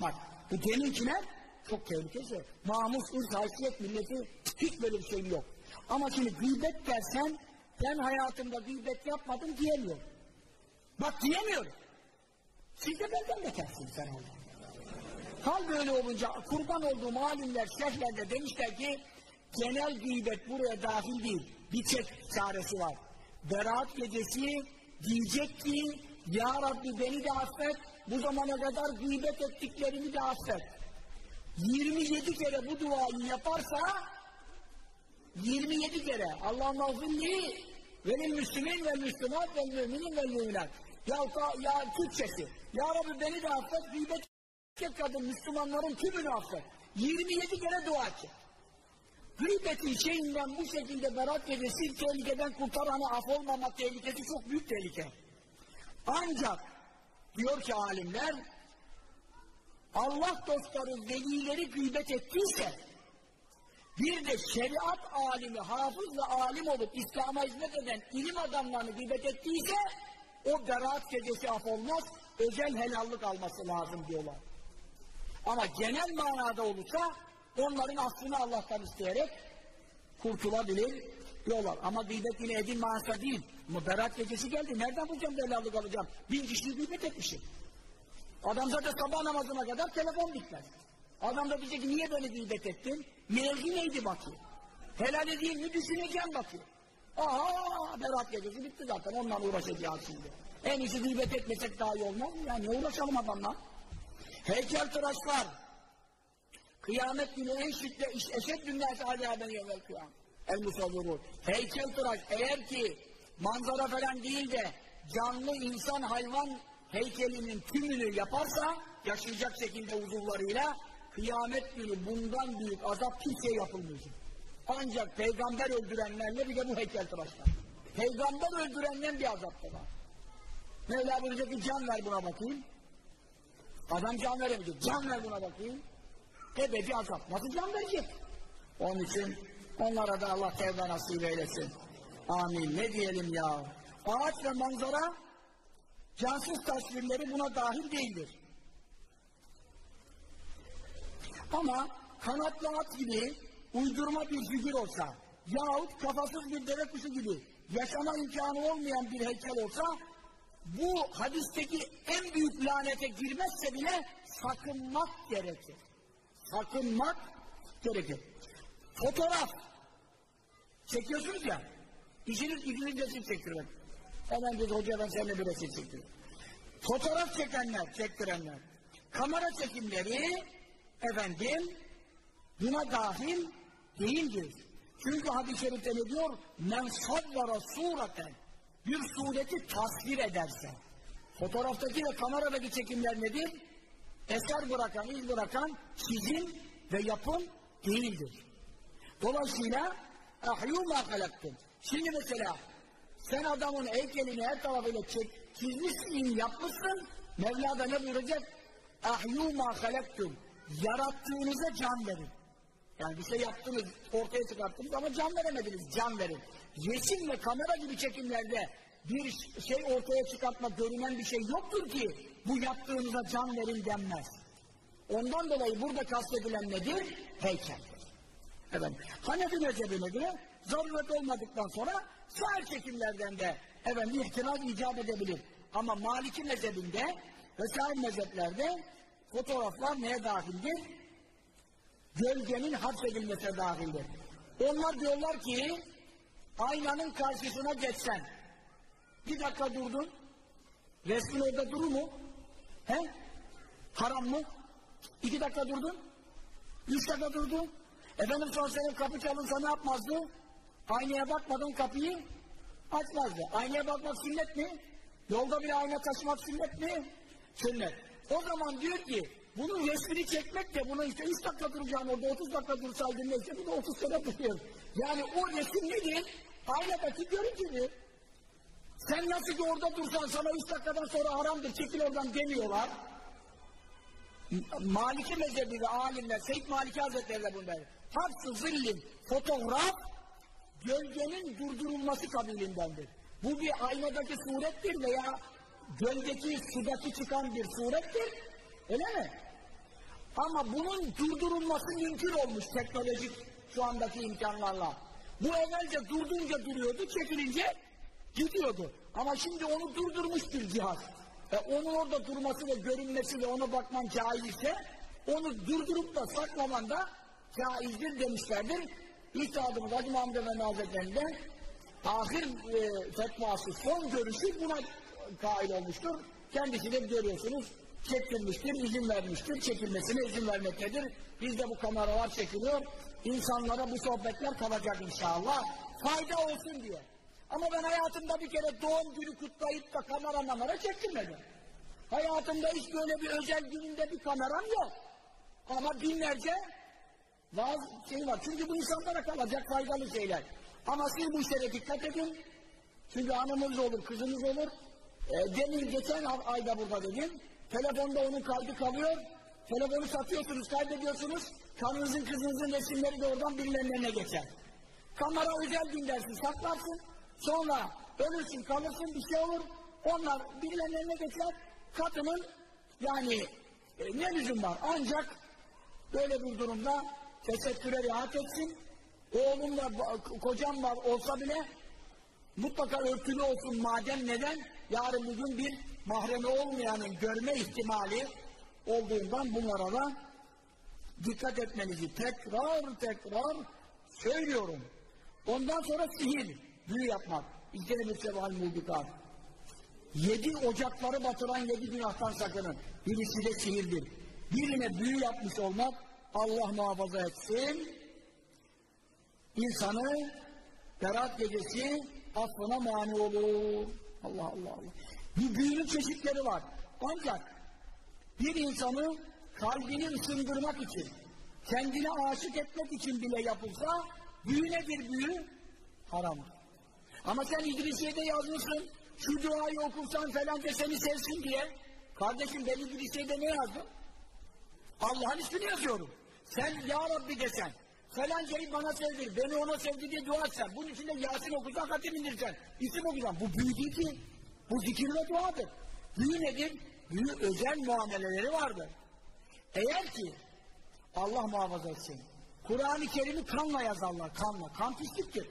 Bak bu deminkiler çok tehlikeli şey. Namus, ırz, haysiyet milleti hiç böyle bir şey yok. Ama şimdi gıybet dersen ben hayatımda gıybet yapmadım diyemiyorum. Bak diyemiyorum. Siz de benden betersiniz herhalde. Hal böyle olunca kurban olduğum alimler, şeyhler de demişler ki genel gıybet buraya dahil değil. Bir tek çaresi var. Berat gecesi diyecek ki Ya Rabbi beni de affet, bu zamana kadar gıybet ettiklerimi de affet. 27 kere bu duayı yaparsa 27 kere Allah'ın mağfirli velil müslümin ve müslümat ve müminin ve müminat. Ya, ya Türkçesi. Ya Rabbi beni de affet, gıybet kadın Müslümanların tümünü affet. 27 kere dua edecek. Gıybetin şeyinden bu şekilde berat gecesi tehlikeden kurtaranı af olmama tehlikesi çok büyük tehlike. Ancak diyor ki alimler Allah dostları velileri gıybet ettiyse Bir de şeriat alimi, hafız ve alim olup İslam'a hizmet eden ilim adamlarını gıybet ettiyse o beraat gecesi af olmaz, özel helallik alması lazım diyorlar. Ama genel manada olursa onların aslını Allah'tan isteyerek kurtulabilir diyorlar. Ama gıybet yine edin manasında değil. Ama berat gecesi geldi. Nereden bulacağım da helallik alacağım? Bin kişiyi gıybet etmişim. Adam zaten sabah namazına kadar telefon bitmez. Adam da diyecek niye beni gıybet ettin? Mevzi neydi bakayım? Helal edeyim mi düşüneceğim bakayım. Aha berat gecesi bitti zaten onunla uğraşacağız şimdi. En iyisi gıybet etmesek daha iyi olmaz mı? Yani uğraşalım adamla. Heykel tıraşlar. Kıyamet günü en şiddet, eşed dünyası azaben yevvel kıyam. El musavvurun. Heykel tıraş eğer ki manzara falan değil de canlı insan hayvan heykelinin tümünü yaparsa yaşayacak şekilde uzuvlarıyla kıyamet günü bundan büyük azap kimseye yapılmayacak. Ancak peygamber öldürenlerle bir de bu heykel tıraşlar. Peygamber öldürenden bir azap da var. Mevla buyuracak ki can ver buna bakayım. Adam can veremeyecek. Can ver buna bakayım. Ebedi azap. Nasıl can verecek? Onun için onlara da Allah tevbe nasip eylesin. Amin. Ne diyelim ya? Ağaç ve manzara cansız tasvirleri buna dahil değildir. Ama kanatlı at gibi uydurma bir figür olsa yahut kafasız bir deve kuşu gibi yaşama imkanı olmayan bir heykel olsa bu hadisteki en büyük lanete girmezse bile sakınmak gerekir. Sakınmak gerekir. Fotoğraf çekiyorsunuz ya işiniz ilgili resim çektirmek. Hemen bir hoca ben seninle bir resim çektireyim. Fotoğraf çekenler, çektirenler, kamera çekimleri efendim buna dahil değildir. Çünkü hadis-i şerifte ne diyor? Men savvara sureten bir sureti tasvir ederse fotoğraftaki ve kameradaki çekimler nedir? Eser bırakan, iz bırakan çizim ve yapım değildir. Dolayısıyla ma halaktım. Şimdi mesela sen adamın heykelini her tarafıyla çek, çizmişsin, yapmışsın. Mevla da ne buyuracak? Ma halaktım. Yarattığınıza can verin. Yani bir şey yaptınız, ortaya çıkarttınız ama can veremediniz, can verin. Resim ve kamera gibi çekimlerde bir şey ortaya çıkartma, görünen bir şey yoktur ki bu yaptığınıza can verin denmez. Ondan dolayı burada kastedilen nedir? Heykeldir. Evet. Hanefi mezhebine göre zaruret olmadıktan sonra sağır çekimlerden de efendim ihtiraz icap edebilir. Ama Maliki mezhebinde ve sağır mezheplerde fotoğraflar neye dahildir? Gölgenin hapsedilmesine dahildir. Onlar diyorlar ki aynanın karşısına geçsen bir dakika durdun resmin orada durur mu? He? Haram mı? İki dakika durdun üç dakika durdun efendim sonra senin kapı çalınsa ne yapmazdı? Aynaya bakmadan kapıyı açmazdı. Aynaya bakmak sünnet mi? Yolda bile ayna taşımak sünnet mi? Sünnet. O zaman diyor ki bunun resmini çekmek de buna işte 3 dakika duracağım orada 30 dakika dursaydın neyse bu da 30 sene duruyor. Yani o resim nedir? Aynadaki görüntüdür. Sen nasıl ki orada dursan sana 3 dakikadan sonra haramdır çekil oradan demiyorlar. Maliki mezhebi ve alimler, Seyyid Maliki Hazretleri de bunlar. Hapsı zillin fotoğraf gölgenin durdurulması kabilindendir. Bu bir aynadaki surettir veya göldeki sudaki çıkan bir surettir. Öyle mi? Ama bunun durdurulması mümkün olmuş teknolojik şu andaki imkanlarla. Bu evvelce durdunca duruyordu, çekilince gidiyordu. Ama şimdi onu durdurmuş bir cihaz. E onun orada durması ve görünmesi ve ona bakman caizse onu durdurup da saklaman da caizdir demişlerdir. İhtiyadımız Hacı Muhammed Efendi Hazretleri'nden ahir e, fetvası son görüşü buna kail olmuştur. Kendisi de görüyorsunuz çekilmiştir, izin vermiştir, çekilmesine izin vermektedir. Bizde bu kameralar çekiliyor. İnsanlara bu sohbetler kalacak inşallah. Fayda olsun diye. Ama ben hayatımda bir kere doğum günü kutlayıp da kamera namara çekilmedim. Hayatımda hiç böyle bir özel gününde bir kameram yok. Ama binlerce bazı şey var. Çünkü bu insanlara kalacak faydalı şeyler. Ama siz bu işlere dikkat edin. Çünkü hanımız olur, kızınız olur. E, demin geçen ayda burada dedim. Telefonda onun kaydı kalıyor. Telefonu satıyorsunuz, kaybediyorsunuz. Kanınızın, kızınızın resimleri de oradan birilerinin eline geçer. Kamera özel gün dersin, saklarsın. Sonra ölürsün, kalırsın, bir şey olur. Onlar birilerinin eline geçer. Kadının yani e, ne lüzum var? Ancak böyle bir durumda tesettüre rahat etsin. Oğlum var, kocam var olsa bile mutlaka örtülü olsun madem neden? Yarın bugün bir mahremi olmayanın görme ihtimali olduğundan bunlara da dikkat etmenizi tekrar tekrar söylüyorum. Ondan sonra sihir, büyü yapmak. İzlerim seval mubikat. Yedi ocakları batıran yedi günahtan sakının. Birisi de sihirdir. Birine büyü yapmış olmak Allah muhafaza etsin. İnsanı Berat gecesi affına mani olur. Allah Allah Allah. Bu büyünün çeşitleri var. Ancak bir insanı kalbini ısındırmak için, kendine aşık etmek için bile yapılsa büyü nedir büyü? Haramdır. Ama sen İdrisiye'de yazmışsın, şu duayı okursan falanca seni sevsin diye. Kardeşim ben İdrisiye'de ne yazdım? Allah'ın ismini yazıyorum. Sen Ya Rabbi desen, falancayı bana sevdir, beni ona sevdi diye dua etsen, bunun içinde Yasin okusan, hatim indirsen, isim okusan, bu büyü değil ki. Bu zikir ve duadır. Büyü nedir? Büyü özel muameleleri vardır. Eğer ki Allah muhafaza etsin, Kur'an-ı Kerim'i kanla yazarlar, kanla. Kan pisliktir.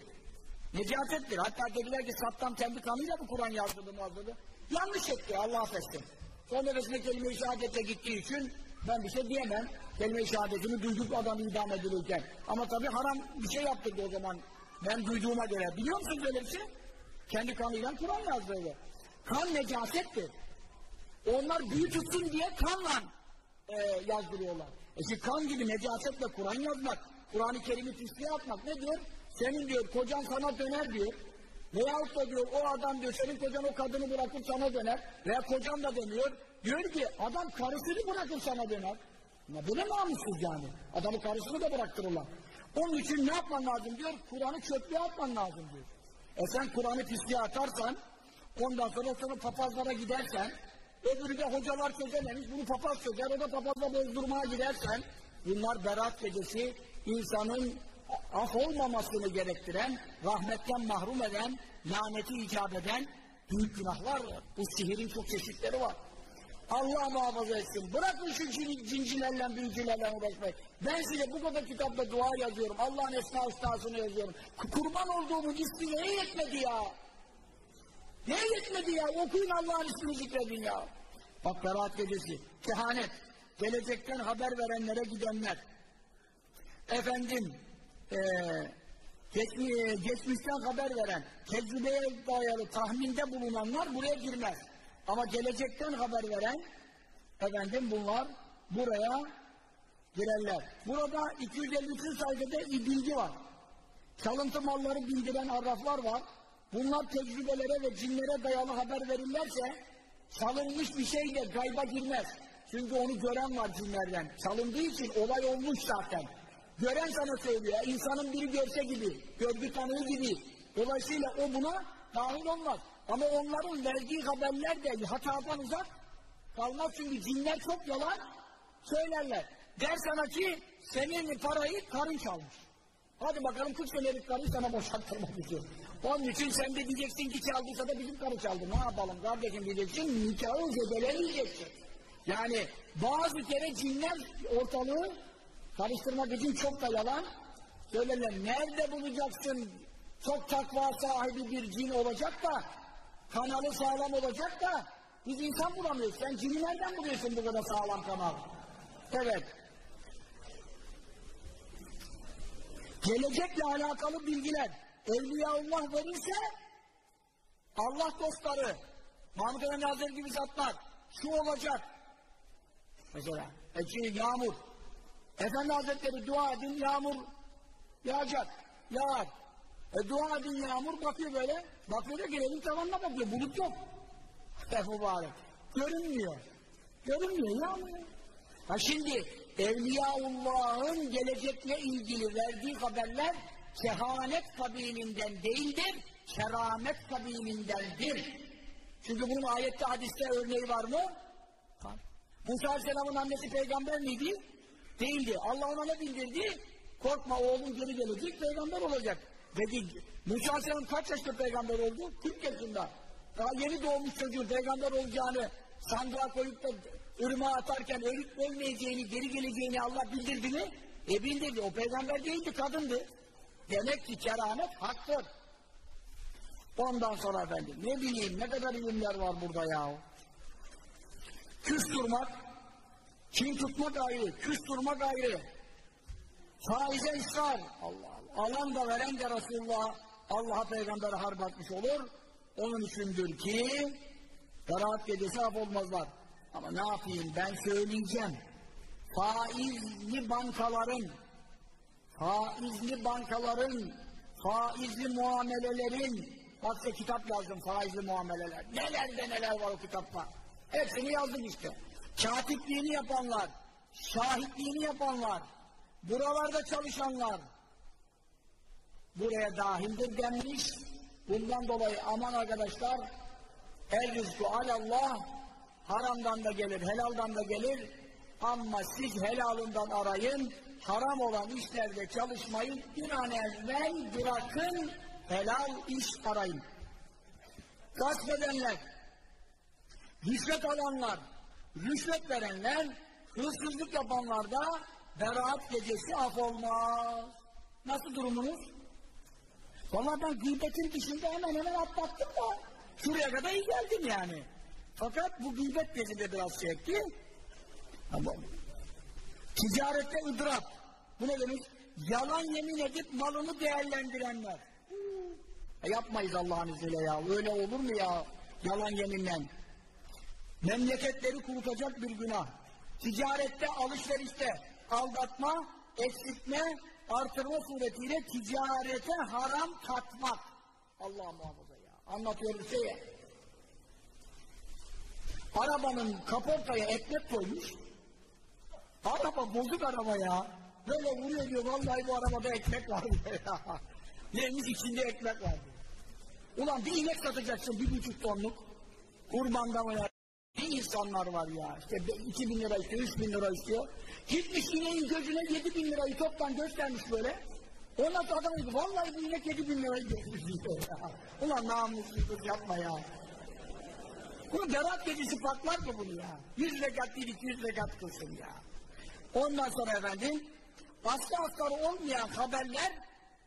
Necasettir. Hatta dediler ki Saddam kendi kanıyla mı Kur'an yazdırdı muhazzırdı? Yanlış etti Allah affetsin. Son nefesine kelime-i şehadete gittiği için ben bir şey diyemem. Kelime-i şehadetini duyduk adam idam edilirken. Ama tabii haram bir şey yaptırdı o zaman. Ben duyduğuma göre. Biliyor musunuz öyle bir şey? Kendi kanıyla Kur'an yazdırdı. Kan necasettir. Onlar büyü diye kanla e, yazdırıyorlar. E kan gibi necasetle Kur'an yazmak, Kur'an-ı Kerim'i pisliğe atmak ne diyor? Senin diyor kocan sana döner diyor. Veyahut da diyor o adam diyor senin kocan o kadını bırakıp sana döner. Veya kocan da demiyor. Diyor ki adam karısını bırakıp sana döner. Ne böyle namussuz yani. Adamı karısını da bıraktırırlar. Onun için ne yapman lazım diyor? Kur'an'ı çöplüğe atman lazım diyor. E sen Kur'an'ı pisliğe atarsan ondan sonra sonra papazlara gidersen öbürü de hocalar çözememiş bunu papaz çözer o da papazla bozdurmaya gidersen bunlar berat gecesi insanın af olmamasını gerektiren, rahmetten mahrum eden, laneti icap eden büyük günahlar var. Bu sihirin çok çeşitleri var. Allah muhafaza etsin. Bırakın şu cin, cincilerle, büyücülerle uğraşmayı. Ben size bu kadar kitapta dua yazıyorum. Allah'ın esna ustasını yazıyorum. Kurban olduğumun ismi neye yetmedi ya? Neye yetmedi ya? Okuyun Allah'ın ismini zikredin ya. Bak Berat Gecesi, kehanet, gelecekten haber verenlere gidenler. Efendim, eee geçmi- geçmişten haber veren, tecrübeye dayalı tahminde bulunanlar buraya girmez. Ama gelecekten haber veren, efendim bunlar buraya girerler. Burada 253. sayfada bir bilgi var. Çalıntı malları bildiren arraflar var. Bunlar tecrübelere ve cinlere dayalı haber verirlerse çalınmış bir şey de gayba girmez. Çünkü onu gören var cinlerden. Çalındığı için olay olmuş zaten. Gören sana söylüyor. İnsanın biri görse gibi, görgü tanığı gibi. Dolayısıyla o buna dahil olmaz. Ama onların verdiği haberler de hatadan uzak kalmaz çünkü cinler çok yalan söylerler. Der sana ki senin parayı karın çalmış. Hadi bakalım 40 senelik karıyı sana boşalttırmak istiyor. Onun için sen de diyeceksin ki çaldıysa da bizim karı çaldı. Ne yapalım kardeşim diyeceksin, nikahı zedelemeyeceksin. Yani bazı kere cinler ortalığı karıştırmak için çok da yalan söylerler. Nerede bulacaksın çok takva sahibi bir cin olacak da kanalı sağlam olacak da biz insan bulamıyoruz. Sen cini nereden buluyorsun bu kadar sağlam kanal? Evet. Gelecekle alakalı bilgiler Evliyaullah verirse Allah dostları Mahmud Efendi Hazretleri gibi zatlar şu olacak mesela e, yağmur Efendi Hazretleri dua edin yağmur yağacak. Yağar. E, dua edin yağmur bakıyor böyle. Bakıyor da girelim tavanına bakıyor. Bulut yok. E, mübarek. Görünmüyor. Görünmüyor. Yağmur. Ha şimdi Evliyaullah'ın gelecekle ilgili verdiği haberler kehanet kabilinden değildir, keramet kabilindendir. Çünkü bunun ayette hadiste örneği var mı? Var. Musa Aleyhisselam'ın annesi peygamber miydi? Değildi. Allah ona ne bildirdi? Korkma oğlun geri gelecek, peygamber olacak. Dedi, Musa Aleyhisselam kaç yaşta peygamber oldu? 40 yaşında. Daha yeni doğmuş çocuğun peygamber olacağını sandığa koyup da ırmağa atarken ölüp ölmeyeceğini, geri geleceğini Allah bildirdi mi? E bildirdi. O peygamber değildi, kadındı. Demek ki keramet haktır. Ondan sonra efendim, ne bileyim ne kadar ilimler var burada ya. Küs durmak, kin tutmak ayrı, küs durmak ayrı. Faize ısrar, Allah Allah. Alan da veren de Resulullah, Allah'a peygambere harp atmış olur. Onun içindir ki, Berat gecesi af olmazlar. Ama ne yapayım ben söyleyeceğim. Faizli bankaların, faizli bankaların, faizli muamelelerin, bak kitap yazdım faizli muameleler. Neler de neler var o kitapta. Hepsini yazdım işte. Katipliğini yapanlar, şahitliğini yapanlar, buralarda çalışanlar, buraya dahildir denmiş. Bundan dolayı aman arkadaşlar, el rızkı alallah, haramdan da gelir, helaldan da gelir. Ama siz helalından arayın, haram olan işlerde çalışmayın, bir an evvel bırakın, helal iş arayın. Gasp edenler, rüşvet alanlar, rüşvet verenler, hırsızlık yapanlar da beraat gecesi af olmaz. Nasıl durumunuz? Valla ben gıybetin dışında hemen hemen atlattım da şuraya kadar iyi geldim yani. Fakat bu gıybet beni de biraz çekti. Ama ticarette ıdırap. Bu ne demek? Yalan yemin edip malını değerlendirenler. E yapmayız Allah'ın izniyle ya. Öyle olur mu ya? Yalan yeminle. Memleketleri kurutacak bir günah. Ticarette, alışverişte aldatma, eksiltme, artırma suretiyle ticarete haram katmak. Allah muhafaza ya. Anlatıyorum şeye. Arabanın kaportaya ekmek koymuş. Araba bozuk araba ya. Böyle vuruyor diyor vallahi bu arabada ekmek var diyor ya. (laughs) Neymiş içinde ekmek var diyor. Ulan bir inek satacaksın bir buçuk tonluk. Kurbanda mı ya? Ne insanlar var ya. İşte iki bin lira istiyor, üç bin lira istiyor. Gitmiş ineğin gözüne yedi bin lirayı toptan göstermiş böyle. Ondan sonra adam dedi, vallahi bu inek yedi bin lirayı diyor ya. (laughs) Ulan namussuzluk yapma ya. Bu berat gecesi patlar mı bunu ya? Yüz rekat değil, iki yüz rekat kılsın ya. Ondan sonra efendim, aslı astarı olmayan haberler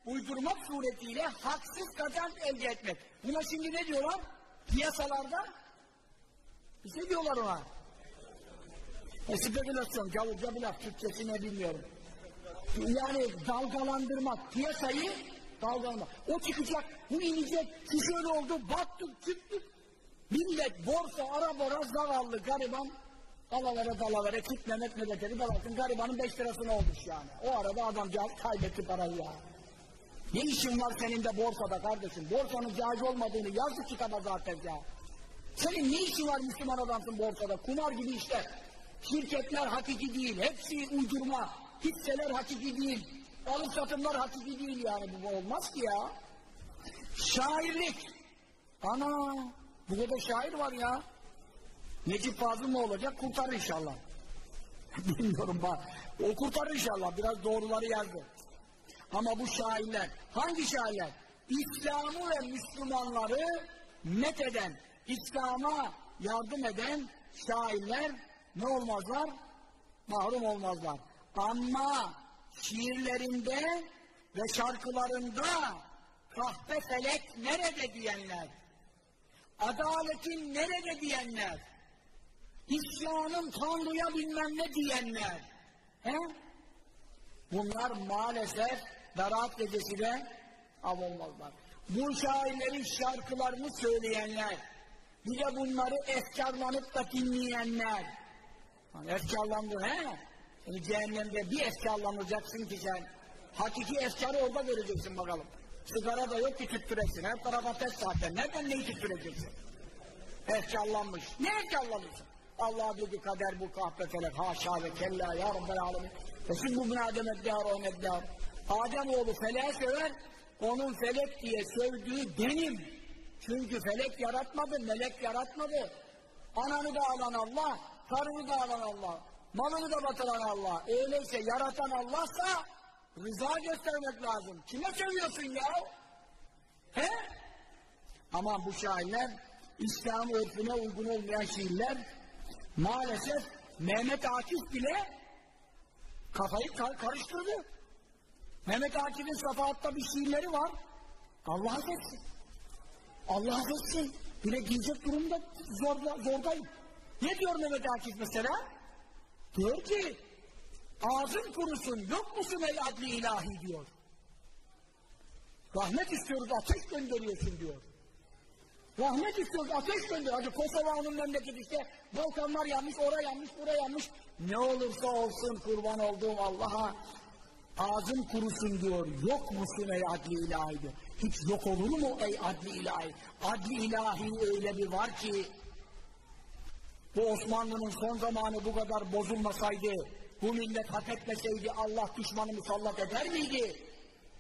uydurmak suretiyle haksız kazanç elde etmek. Buna şimdi ne diyorlar? Piyasalarda bir şey diyorlar ona. E, spekülasyon, gavurca bir laf, Türkçesi ne bilmiyorum. Yani dalgalandırmak, piyasayı dalgalandırmak. O çıkacak, bu inecek, şu şöyle oldu, battık, çıktık. Millet borsa, ara bora, zavallı, gariban, dalavere dalavere, kit Mehmet Mehmet'e bir bakın garibanın beş lirasına olmuş yani. O arada adamcağız kaybetti parayı ya. Ne işin var senin de borsada kardeşim? Borsanın caiz olmadığını yazdık kitaba zaten ya. Senin ne işin var Müslüman adamsın borsada? Kumar gibi işler. Şirketler hakiki değil. Hepsi uydurma. Hisseler hakiki değil. Alım satımlar hakiki değil yani. Bu olmaz ki ya. Şairlik. Ana. Bu kadar şair var ya. Necip Fazıl ne olacak? Kurtarır inşallah. (laughs) Bilmiyorum bak. O kurtarır inşallah. Biraz doğruları yazdı. Ama bu şairler. Hangi şairler? İslam'ı ve Müslümanları met eden, İslam'a yardım eden şairler ne olmazlar? Mahrum olmazlar. Ama şiirlerinde ve şarkılarında kahpe felek nerede diyenler, adaletin nerede diyenler, isyanın Tanrı'ya bilmem ne diyenler, he? bunlar maalesef Berat gecesinde av olmazlar. Bu şairlerin şarkılarını söyleyenler, bir de bunları efkarlanıp da dinleyenler. Hani efkarlandın he? Şimdi cehennemde bir efkarlanacaksın ki sen. Hakiki efkarı orada göreceksin bakalım. Sigara da yok ki tüttüresin. Her taraf ateş zaten. Nereden neyi tüttüreceksin? Efkarlanmış. Ne efkarlanırsın? Allah dedi kader bu kahpe felek. Haşa ve kella ya Rabbel alemin. Resul bu bin Adem eddâr o neddâr. Adem oğlu feleğe sever. Onun felek diye sövdüğü benim. Çünkü felek yaratmadı, melek yaratmadı. Ananı da alan Allah, karını da alan Allah, malını da batıran Allah. Öyleyse yaratan Allah'sa rıza göstermek lazım. Kime seviyorsun ya? He? Ama bu şairler İslam örfüne uygun olmayan şiirler maalesef Mehmet Akif bile kafayı kar karıştırdı. Mehmet Akif'in Safahat'ta bir şiirleri var. Allah affetsin. Allah affetsin. Bile girecek durumda zorda, zordayım. Ne diyor Mehmet Akif mesela? Diyor ki ağzın kurusun yok musun ey adli ilahi diyor. Rahmet istiyoruz ateş gönderiyorsun diyor. Rahmet istiyoruz ateş gönder. Hadi Kosova'nın memleketi işte volkanlar yanmış, oraya yanmış, buraya yanmış. Ne olursa olsun kurban olduğum Allah'a ağzın kurusun diyor. Yok musun ey adli ilahi diyor. Hiç yok olur mu ey adli ilahi? Adli ilahi öyle bir var ki bu Osmanlı'nın son zamanı bu kadar bozulmasaydı, bu millet hak etmeseydi Allah düşmanı musallat eder miydi?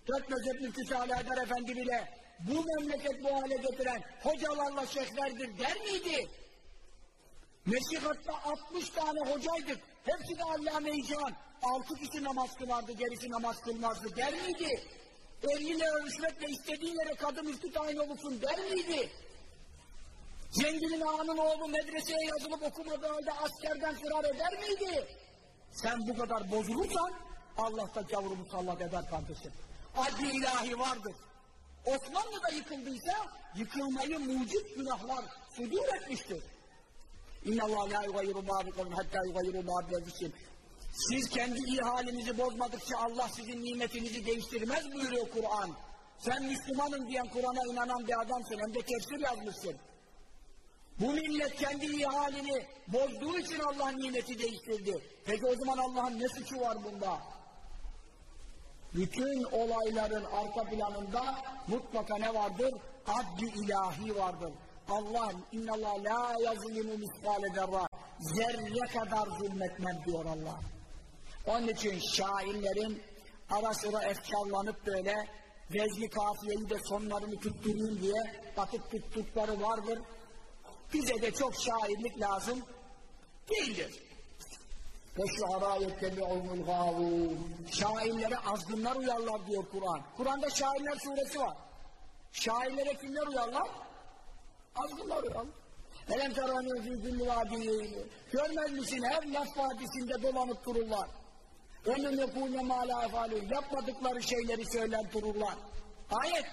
Dört mezhep müftüsü Ali Haydar Efendi bile bu memleket bu hale getiren hocalarla şeyhlerdir der miydi? Meşikatta 60 tane hocaydık. Hepsi de Allame-i. 6 kişi namaz kılardı, gerisi namaz kılmazdı der miydi? 50 lira rüşvetle istediğin yere kadın üstü tayin olursun der miydi? Zenginin ağanın oğlu medreseye yazılıp okumadığı halde askerden firar eder miydi? Sen bu kadar bozulursan Allah da gavuru musallat eder kardeşim. Adli ilahi vardır. Osmanlı da yıkıldıysa yıkılmayı mucit günahlar sudur etmiştir. İnna Allah la yugayyiru ma biqavmin hatta yugayyiru ma bi Siz kendi iyi halinizi bozmadıkça Allah sizin nimetinizi değiştirmez buyuruyor Kur'an. Sen Müslümanım diyen Kur'an'a inanan bir adamsın hem de tefsir yazmışsın. Bu millet kendi iyi halini bozduğu için Allah nimeti değiştirdi. Peki o zaman Allah'ın ne suçu var bunda? Bütün olayların arka planında mutlaka ne vardır? Adli ilahi vardır. Allah innallah la yazlimu miskale zerre kadar zulmetmem diyor Allah. Onun için şairlerin ara sıra efkarlanıp böyle vezli kafiyeyi de sonlarını tutturayım diye batıp tuttukları vardır. Bize de çok şairlik lazım değildir. Ve şuara yettebi'umul gâvûn. Şairlere azgınlar uyarlar diyor Kur'an. Kur'an'da şairler suresi var. Şairlere kimler uyarlar? Azgınlar uyarlar. Elem teranı fî vâdiyeyni. Görmez misin her laf vadisinde dolanıp dururlar. Yekûne mâ lâ efâlûn. Yapmadıkları şeyleri söyler dururlar. Ayet.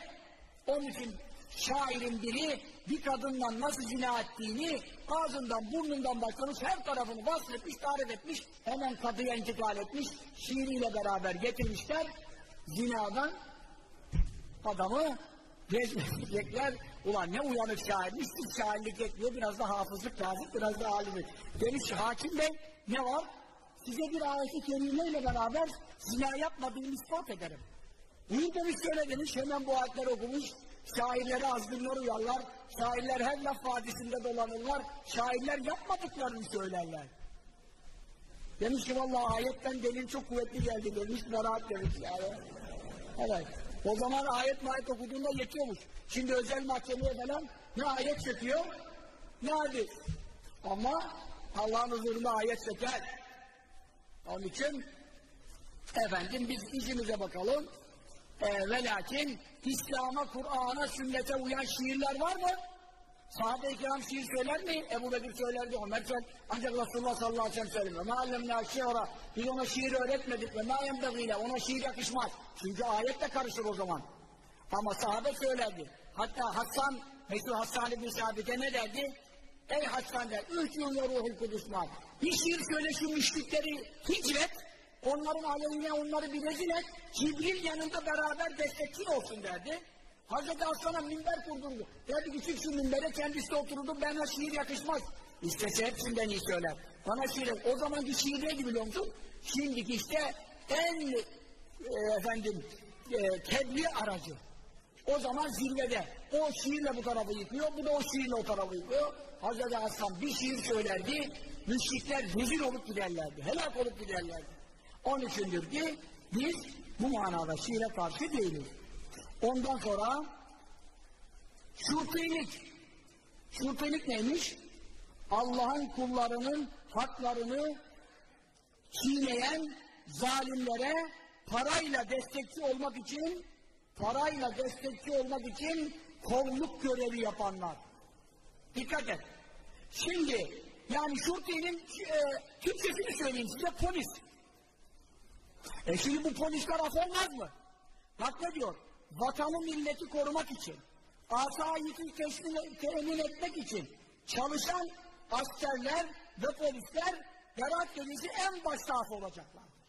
Onun için şairin biri bir kadınla nasıl zina ettiğini ağzından burnundan başlamış her tarafını vasfetmiş, tarif etmiş hemen kadıya intikal etmiş şiiriyle beraber getirmişler zinadan adamı rezmedecekler ulan ne uyanık şairmiş hiç şairlik etmiyor biraz da hafızlık lazım biraz da alimlik demiş hakim bey ne var size bir ayeti kerimeyle beraber zina yapmadığımı ispat ederim Buyur demiş şöyle demiş hemen bu ayetleri okumuş Şairlere azgınlar uyarlar, şairler her laf vadisinde dolanırlar, şairler yapmadıklarını söylerler. Demiş ki vallahi ayetten delil çok kuvvetli geldi demiş, beraat demiş yani. Evet. O zaman ayet mayet okuduğunda yetiyormuş. Şimdi özel mahkemeye falan ne ayet çekiyor, ne hadis. Ama Allah'ın huzurunda ayet çeker. Onun için efendim biz işimize bakalım. Ee, e, ve lakin İslam'a, Kur'an'a, sünnete uyan şiirler var mı? Sahabe-i kiram şiir söyler mi? Ebu Bekir söylerdi, Ömer söyler. Ancak Resulullah sallallahu aleyhi ve sellem söylemiyor. Meallemna şiira. Biz ona şiir öğretmedik ve meallemdeğiyle. Ona şiir yakışmaz. Çünkü ayet de karışır o zaman. Ama sahabe söylerdi. Hatta Hasan, Mesul Hasan ibn Sabit'e ne derdi? Ey Hasan der, üç yıl ruhul. Bir şiir söyle şu müşrikleri hicret, onların aleyhine onları bir rezil et, Cibril yanında beraber destekçin olsun derdi. Hazreti Aslan'a minber kurdurdu. Derdi ki şu minbere kendisi otururdu, bana şiir yakışmaz. İstese hepsinden iyi söyler. Bana şiir, o zamanki şiir neydi biliyor musun? Şimdiki işte en e, efendim e, tebliğ aracı. O zaman zirvede. O şiirle bu tarafı yıkıyor, bu da o şiirle o tarafı yıkıyor. Hazreti Aslan bir şiir söylerdi, müşrikler rezil olup giderlerdi, helak olup giderlerdi. Onun içindir ki biz bu manada şiire karşı değiliz. Ondan sonra şurtilik. Şurtilik neymiş? Allah'ın kullarının haklarını çiğneyen zalimlere parayla destekçi olmak için parayla destekçi olmak için kolluk görevi yapanlar. Dikkat et. Şimdi yani Şurti'nin e, Türkçesini söyleyeyim size polis. E şimdi bu polisler af olmaz mı? Bak ne diyor? Vatanı milleti korumak için, asayeti teslim, temin etmek için çalışan askerler ve polisler Berat Gecesi en başta af olacaklardır.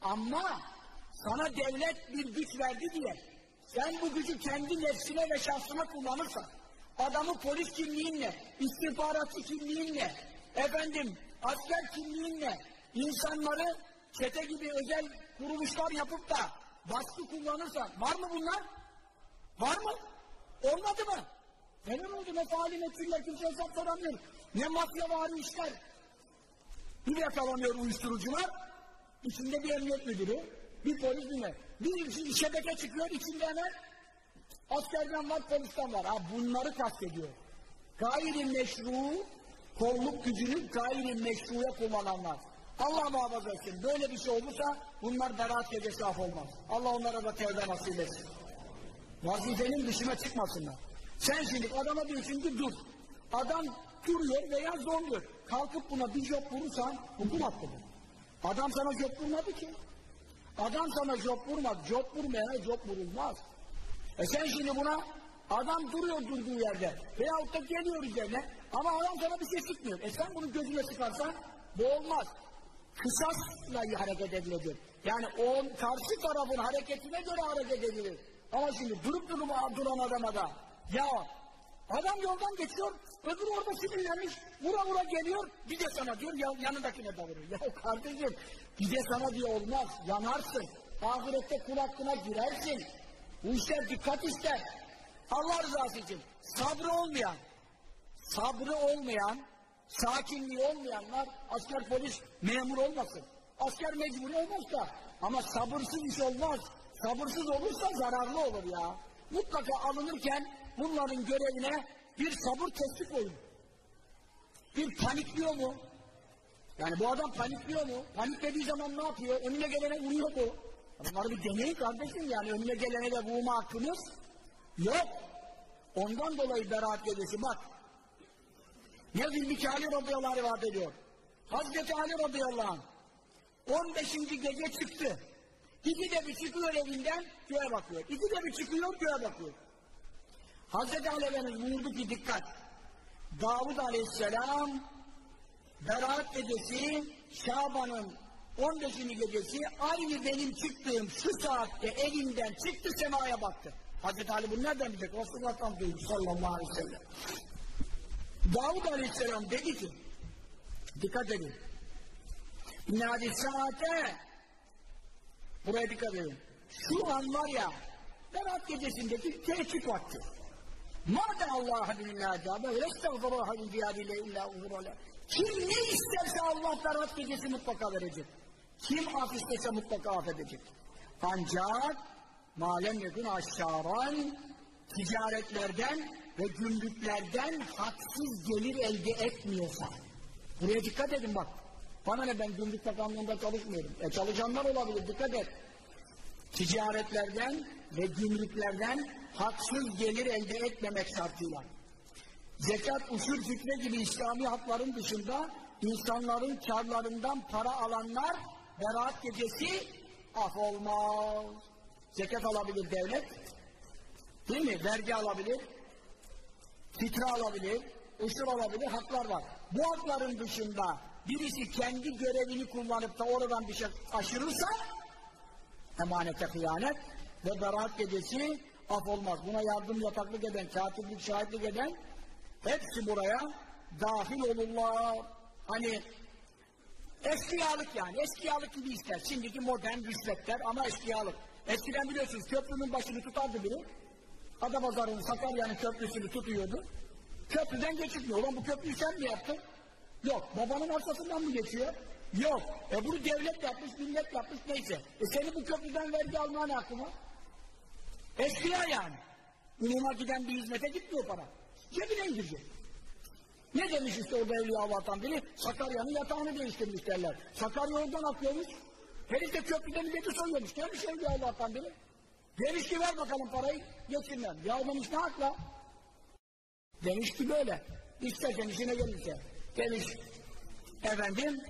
Ama sana devlet bir güç verdi diye sen bu gücü kendi nefsine ve şahsına kullanırsan adamı polis kimliğinle, istihbaratçı kimliğinle, efendim asker kimliğinle insanları çete gibi özel kuruluşlar yapıp da baskı kullanırsan var mı bunlar? Var mı? Olmadı mı? Neler oldu? Ne faali ne tüller kimse hesap soramıyor. Ne mafya var işler. Bir yakalanıyor uyuşturucular. İçinde bir emniyet müdürü, bir polis bir ne? Bir şebeke çıkıyor içinde hemen askerden var, polisten var. Ha bunları kastediyor. Gayri meşru kolluk gücünü gayri meşruya kullananlar. Allah muhafaza etsin. Böyle bir şey olursa bunlar beraat gecesi af olmaz. Allah onlara da tevbe nasip etsin. Vazifenin dışına çıkmasınlar. Sen şimdi adama diyorsun ki dur. Adam duruyor veya zonluyor. Kalkıp buna bir job vurursan hukum hakkıdır. Adam sana job vurmadı ki. Adam sana job vurmadı. Job vurmayana job vurulmaz. E sen şimdi buna adam duruyor durduğu yerde veyahut da geliyor üzerine ama adam sana bir şey sıkmıyor. E sen bunu gözüne sıkarsan bu olmaz. Kısasla hareket edilir. Yani o karşı tarafın hareketine göre hareket edilir. Ama şimdi durup durup duran adama da ya adam yoldan geçiyor öbür orada sinirlenmiş vura vura geliyor bir de sana diyor ya, yanındakine de vuruyor. Ya kardeşim bir de sana diyor olmaz yanarsın. Ahirette kul hakkına girersin. Bu işler dikkat ister. Allah rızası için sabrı olmayan, sabrı olmayan, sakinliği olmayanlar asker polis memur olmasın. Asker mecburi olmaz da ama sabırsız iş olmaz. Sabırsız olursa zararlı olur ya. Mutlaka alınırken bunların görevine bir sabır testi koyun. Bir panikliyor mu? Yani bu adam panikliyor mu? Paniklediği zaman ne yapıyor? Önüne gelene vuruyor mu? Bunları bir deneyin kardeşim yani önüne gelene de vurma hakkınız yok. Ondan dolayı beraat gecesi bak. Nezil Mikaili radıyallahu anh rivayet ediyor. Hazreti Ali radıyallahu anh 15. gece çıktı. İki de bir çıkıyor evinden göğe bakıyor. İki de bir çıkıyor göğe bakıyor. Hazreti Ali Efendimiz buyurdu ki dikkat. Davud aleyhisselam Berat gecesi Şaban'ın 15. gecesi aynı benim çıktığım şu saatte evinden çıktı semaya baktı. Hazreti Ali bunu nereden bilecek? Resulullah'tan duymuş sallallahu aleyhi ve sellem. Davud aleyhisselam dedi ki dikkat edin. İnne saate buraya dikkat edin. Şu an var ya Berat gecesindeki teheccüd vakti. Mâde Allah'a billahi ve estağfurullah min diyariyle illa uzurala. Kim ne isterse Allah Berat gecesi mutlaka verecek. Kim af istese mutlaka affedecek. Ancak malem yekun aşşaran ticaretlerden ve gümrüklerden haksız gelir elde etmiyorsa. Buraya dikkat edin bak. Bana ne ben gümrük bakanlığında çalışmıyorum. E çalışanlar olabilir dikkat et. Ticaretlerden ve gümrüklerden haksız gelir elde etmemek şartıyla. Zekat, usul, fitne gibi İslami hakların dışında insanların karlarından para alanlar beraat gecesi af olmaz. Zekat alabilir devlet, değil mi? Vergi alabilir, fitre alabilir, usul alabilir, haklar var. Bu hakların dışında birisi kendi görevini kullanıp da oradan bir şey aşırırsa emanete hıyanet ve beraat gecesi af olmaz. Buna yardım yataklık eden, katiplik, şahitlik eden hepsi buraya dahil olurlar. Hani eskiyalık yani, eskiyalık gibi ister. Şimdiki modern rüşvetler ama eskiyalık. Eskiden biliyorsunuz köprünün başını tutardı biri. Adapazarı'nın Sakarya'nın köprüsünü tutuyordu. Köprüden geçitmiyor. Ulan bu köprüyü sen mi yaptın? Yok. Babanın arkasından mı geçiyor? Yok. E bunu devlet yapmış, millet yapmış neyse. E seni bu köprüden vergi alman hakkı mı? Eskiya yani. Ünuma giden bir hizmete gitmiyor para. Cebine indirecek. Ne demiş işte orada Evliya Allah'tan biri? Sakarya'nın yatağını değiştirmiş derler. Sakarya oradan akıyormuş. Herif de köprüde milleti soyuyormuş. Gelmiş Evliya Allah'tan biri. Demiş ki ver bakalım parayı geçirmem. Ya demiş ne hakla? Demiş ki böyle. İstersen işine gelirse. Demiş efendim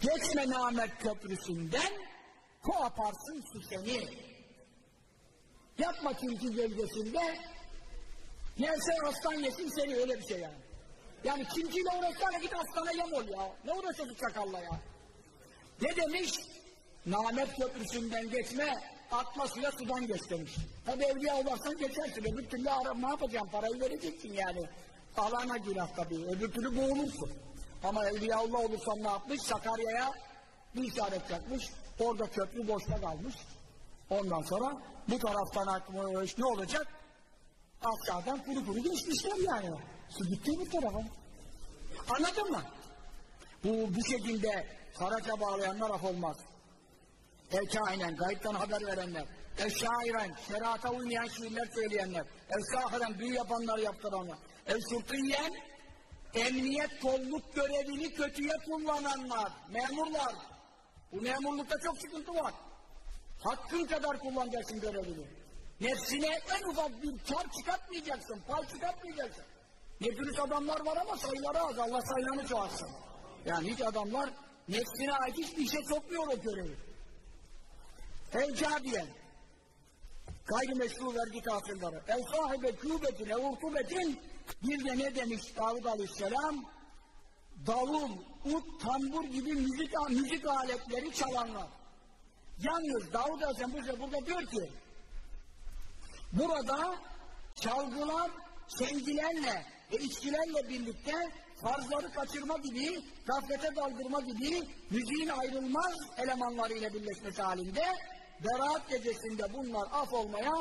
geçme namet köprüsünden koparsın su seni. Yapma tilki gölgesinde Yerse aslan yesin seni öyle bir şey yani. Yani kimciyle uğraşsana git aslana yem ol ya. Ne uğraşıyorsun çakalla ya? Ne demiş? Namet köprüsünden geçme, atma suya sudan geç demiş. Tabi evliya olursan geçersin. Öbür türlü ara, ne yapacaksın? Parayı vereceksin yani. Alana günah tabii. Öbür türlü boğulursun. Ama evliyaullah olursan ne yapmış? Sakarya'ya bir işaret yapmış. Orada köprü boşta kalmış. Ondan sonra bu taraftan akmış. Ne olacak? Aşağıdan kuru kuru geçmişler yani. Su gitti bu tarafa. Anladın mı? Bu, bu şekilde haraca bağlayanlar af olmaz. El kainen, gayipten haber verenler. El şairen, şerata uymayan şiirler söyleyenler. El sahiren, büyü yapanlar yaptıranlar. El sultiyen, emniyet kolluk görevini kötüye kullananlar. Memurlar. Bu memurlukta çok sıkıntı var. Hakkın kadar kullanacaksın görevini. Nefsine en ufak bir kar çıkartmayacaksın, pay çıkartmayacaksın. Nefis adamlar var ama sayıları az, Allah sayılarını çoğalsın. Yani hiç adamlar nefsine ait hiçbir şey sokmuyor o görevi. Evca gayrimeşru vergi tahsilleri. Ev sahibe kübetin, ev urtubetin bir de ne demiş Davud Aleyhisselam? Davul, ut, tambur gibi müzik, müzik aletleri çalanlar. Yalnız Davud Aleyhisselam burada, burada diyor ki Burada çalgılar, sevgilerle ve içkilerle birlikte farzları kaçırma gibi, gaflete daldırma gibi müziğin ayrılmaz elemanlarıyla birleşmesi halinde Berat gecesinde bunlar af olmaya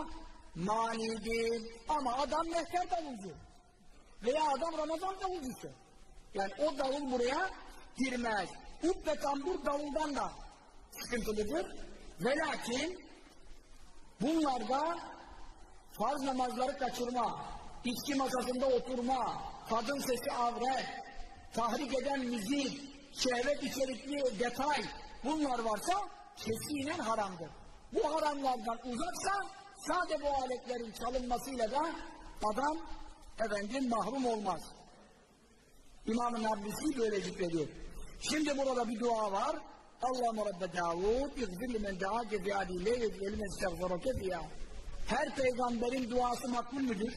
manidir. Ama adam mehter davulcu veya adam Ramazan davulcusu. Yani o davul buraya girmez. Ut ve tambur davuldan da sıkıntılıdır. Ve lakin bunlarda farz namazları kaçırma, içki masasında oturma, kadın sesi avret, tahrik eden müzik, şehvet içerikli detay bunlar varsa kesinen haramdır. Bu haramlardan uzaksa sade bu aletlerin çalınmasıyla da adam efendim mahrum olmaz. İmam-ı Nablisi böyle zikrediyor. Şimdi burada bir dua var. Allahümme Rabbe Davud, İgfir limen da'ake fi adile, ve limen istagfarake fiyâ her peygamberin duası makbul müdür?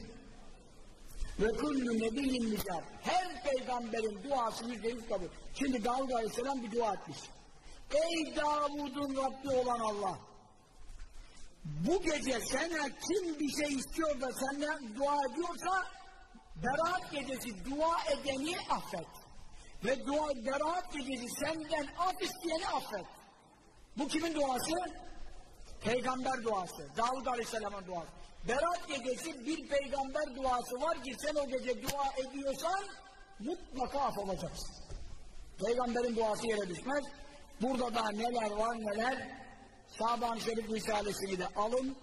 Ve kullu nebiyyin mücar. Her peygamberin duası yüzde yüz kabul. Şimdi Davud Aleyhisselam bir dua etmiş. Ey Davud'un Rabbi olan Allah! Bu gece sana kim bir şey istiyor da senden dua ediyorsa Berat gecesi dua edeni affet. Ve dua, Berat gecesi senden af isteyeni affet. Bu kimin duası? Peygamber duası. Davud Aleyhisselam'ın duası. Berat gecesi bir peygamber duası var ki sen o gece dua ediyorsan mutlaka af olacaksın. Peygamberin duası yere düşmez. Burada da neler var neler. Şaban Şerif Risalesini de alın.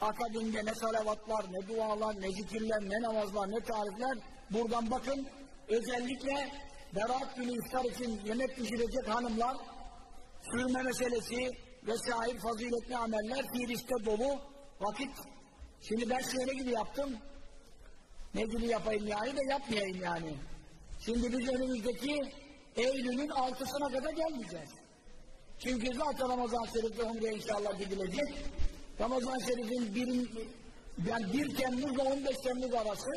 Akabinde ne salavatlar, ne dualar, ne zikirler, ne namazlar, ne tarifler. Buradan bakın. Özellikle Berat günü iftar için yemek pişirecek hanımlar sürme meselesi, vesaire faziletli ameller firiste dolu vakit. Şimdi ben şöyle gibi yaptım. Ne gibi yapayım yani de yapmayayım yani. Şimdi biz önümüzdeki Eylül'ün altısına kadar gelmeyeceğiz. Çünkü zaten Ramazan Şerif'te Umre'ye inşallah gidilecek. Ramazan Şerif'in bir, yani 1 Temmuz ile 15 Temmuz arası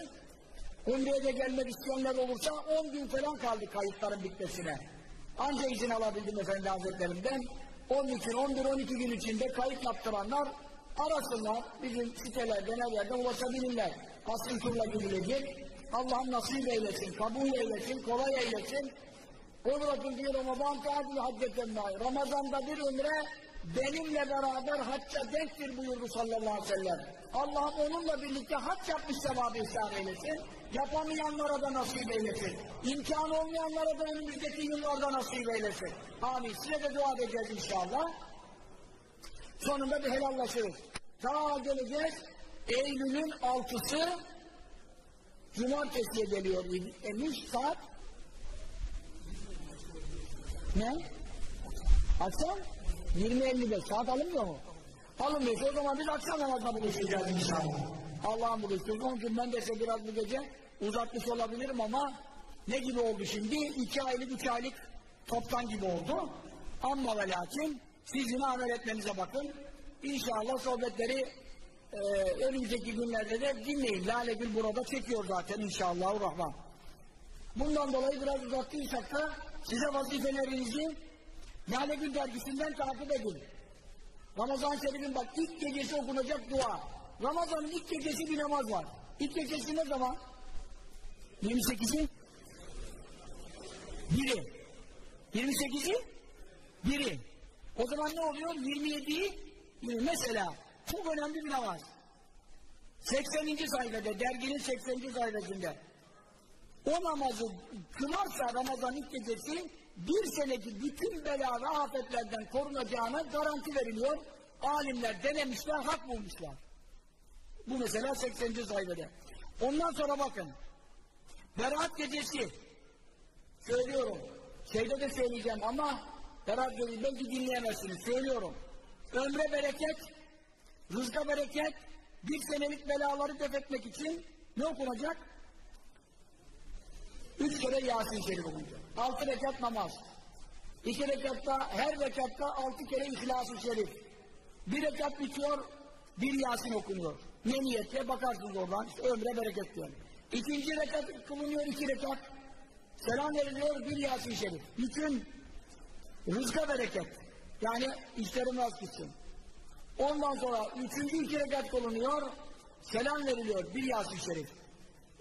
Umre'ye de gelmek isteyenler olursa 10 gün falan kaldı kayıtların bitmesine. Anca izin alabildim Efendi Hazretlerimden. Onun için 11-12 gün içinde kayıt yaptıranlar arasınlar. Bizim sitelerden her yerden ulaşabilirler. Asıl turla gidilecek. Allah'ım nasip eylesin, kabul eylesin, kolay eylesin. Umretun fi Ramazan taadil hacceten Ramazan'da bir ömre benimle beraber hacca denktir buyurdu sallallahu aleyhi ve sellem. Allah'ım onunla birlikte hac yapmış sevabı ihsan eylesin. Yapamayanlara da nasip eylesin. İmkan olmayanlara da önümüzdeki yıllarda nasip eylesin. Amin. Size de dua edeceğiz inşallah. Sonunda bir helallaşırız. Ta geleceğiz. Eylül'ün altısı Cumartesiye geliyor demiş saat ne? Akşam 20.55 saat alınmıyor mu? Alınmıyorsa o zaman biz akşam namazına buluşacağız inşallah. Allah'ın buluştuğu. Onun için ben de size biraz bu gece uzatmış olabilirim ama ne gibi oldu şimdi? İki aylık, üç aylık toptan gibi oldu. Ama ve lakin siz yine amel etmenize bakın. İnşallah sohbetleri e, önümüzdeki günlerde de dinleyin. Lale Gül burada çekiyor zaten inşallah rahman. Bundan dolayı biraz uzattıysak da size vazifelerinizi Lale Gül dergisinden takip edin. Ramazan Şerif'in bak ilk gecesi okunacak dua. Ramazan'ın ilk gecesi bir namaz var. İlk gecesi ne zaman? 28'i? Biri. 28'i? Biri. O zaman ne oluyor? 27'yi? Mesela çok önemli bir namaz. 80. sayfada, derginin 80. sayfasında. O namazı kılarsa Ramazan ilk gecesi bir seneki bütün bela ve afetlerden korunacağına garanti veriliyor. Alimler denemişler, hak bulmuşlar. Bu mesela 80. sayfada. Ondan sonra bakın. Berat gecesi söylüyorum. Şeyde de söyleyeceğim ama Berat gecesi belki dinleyemezsiniz. Söylüyorum. Ömre bereket, rızka bereket, bir senelik belaları defetmek için ne okunacak? Üç kere Yasin Şerif okunacak. Altı rekat namaz. İki rekatta, her rekatta altı kere İhlas-ı Şerif. Bir rekat bitiyor, bir Yasin okunuyor. Ne niyetle bakarsınız oradan, işte ömre bereket diyor. İkinci rekat kılınıyor, iki rekat. Selam veriliyor, bir Yasin Şerif. Bütün rızka bereket. Yani işlerin rast gitsin. Ondan sonra üçüncü iki rekat kılınıyor, selam veriliyor, bir Yasin Şerif.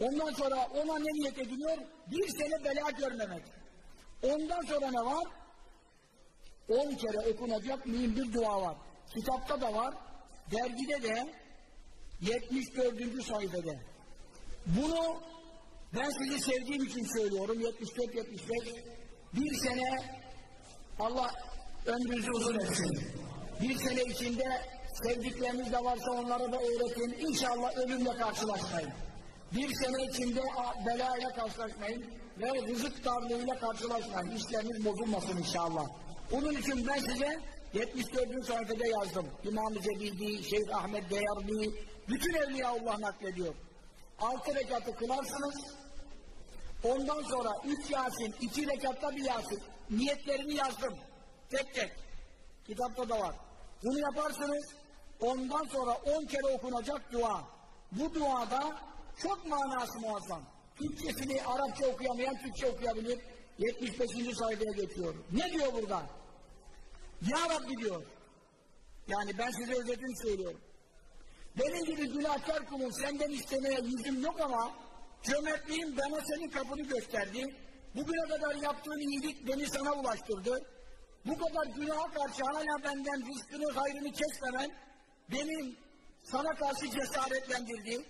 Ondan sonra ona ne niyet ediliyor? Bir sene bela görmemek. Ondan sonra ne var? On kere okunacak mühim bir dua var. Kitapta da var, dergide de 74. sayfada. Bunu ben sizi sevdiğim için söylüyorum. 74-75. Bir sene Allah ömrünüzü uzun etsin. Bir sene içinde sevdikleriniz de varsa onlara da öğretin. İnşallah ölümle karşılaşmayın. Bir sene içinde belayla karşılaşmayın ve rızık darlığıyla karşılaşmayın. İşleriniz bozulmasın inşallah. Onun için ben size 74. sayfada yazdım. İmam-ı Cebidi, Şeyh Ahmet Beyarbi, bütün Evliyaullah naklediyor. Altı rekatı kılarsınız, ondan sonra üç Yasin, iki rekatta bir Yasin. Niyetlerini yazdım. Tek tek. Kitapta da var. Bunu yaparsınız, ondan sonra on kere okunacak dua. Bu duada çok manası muazzam. Türkçesini Arapça okuyamayan Türkçe okuyabilir. 75. sayfaya geçiyor. Ne diyor burada? Ya Rabbi diyor. Yani ben size özetini söylüyorum. Benim gibi günahkar kulun senden istemeye yüzüm yok ama cömertliğim bana senin kapını gösterdi. Bugüne kadar yaptığın iyilik beni sana ulaştırdı. Bu kadar günaha karşı hala benden rızkını, hayrını kesmemen benim sana karşı cesaretlendirdi.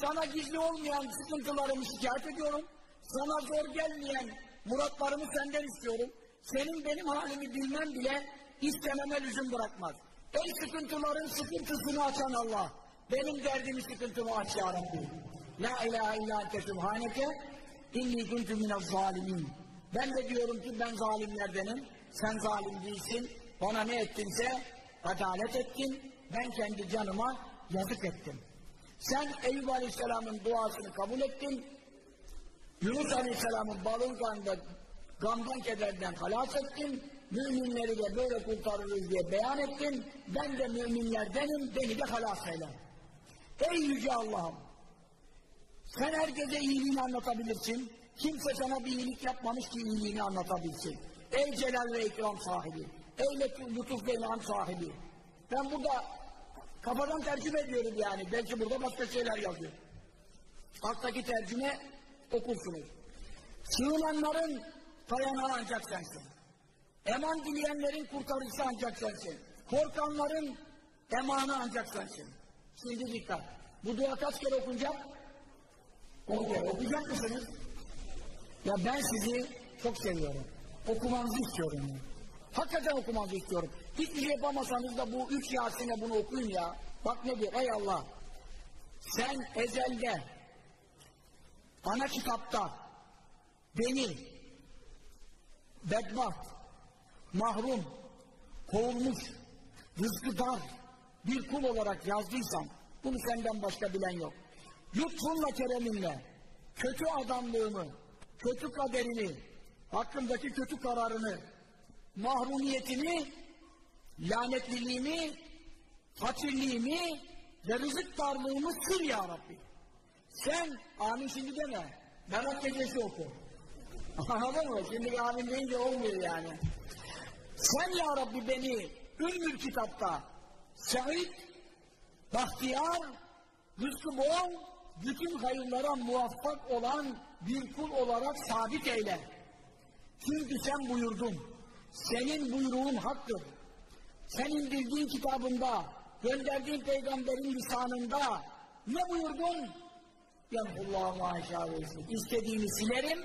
Sana gizli olmayan sıkıntılarımı şikayet ediyorum. Sana zor gelmeyen muratlarımı senden istiyorum. Senin benim halimi bilmem bile istememe lüzum bırakmaz. Ey sıkıntıların sıkıntısını açan Allah, benim derdimi sıkıntımı aç ya Rabbi. La ilahe illa ente subhaneke inni kuntu minez zalimin. Ben de diyorum ki ben zalimlerdenim. Sen zalim değilsin. Bana ne ettinse adalet ettin. Ben kendi canıma yazık ettim. Sen Eyüp Aleyhisselam'ın duasını kabul ettin. Yunus Aleyhisselam'ın balın kanında gamdan kederden halas ettin. Müminleri de böyle kurtarırız diye beyan ettin. Ben de müminlerdenim, beni de halas eyle. Ey Yüce Allah'ım! Sen herkese iyiliğini anlatabilirsin. Kimse sana bir iyilik yapmamış ki iyiliğini anlatabilsin. Ey celal ve ikram sahibi, ey lütuf ve inam sahibi. Ben burada kafadan tercüme ediyorum yani. Belki burada başka şeyler yazıyor. Alttaki tercüme okursunuz. Sığınanların dayanağı ancak sensin. Eman dileyenlerin kurtarıcısı ancak sensin. Korkanların emanı ancak sensin. Şimdi dikkat. Bu dua kaç kere okunacak? On kere. Okuyacak mısınız? Ya ben sizi çok seviyorum. Okumanızı istiyorum. Hakikaten okumanızı istiyorum. Hiçbir şey yapamasanız da bu üç Yasin'e bunu okuyun ya. Bak ne diyor? Ey Allah! Sen ezelde ana kitapta beni bedbaht, mahrum, kovulmuş, rızkı dar bir kul olarak yazdıysam bunu senden başka bilen yok. Lütfunla kereminle kötü adamlığımı, kötü kaderini, hakkımdaki kötü kararını, mahrumiyetini, lanetliliğimi, fakirliğimi ve rızık darlığımı sil ya Rabbi. Sen amin şimdi deme. Berat gecesi oku. (laughs) Anladın mı? Şimdi amin deyince olmuyor yani. Sen ya Rabbi beni Ümmül kitapta Said, bahtiyar, rızkı bol, bütün hayırlara muvaffak olan bir kul olarak sabit eyle. Çünkü sen buyurdun. Senin buyruğun haktır. Sen indirdiğin kitabında, gönderdiğin peygamberin lisanında ne buyurdun? Yamhullahu maşâ İstediğimi silerim,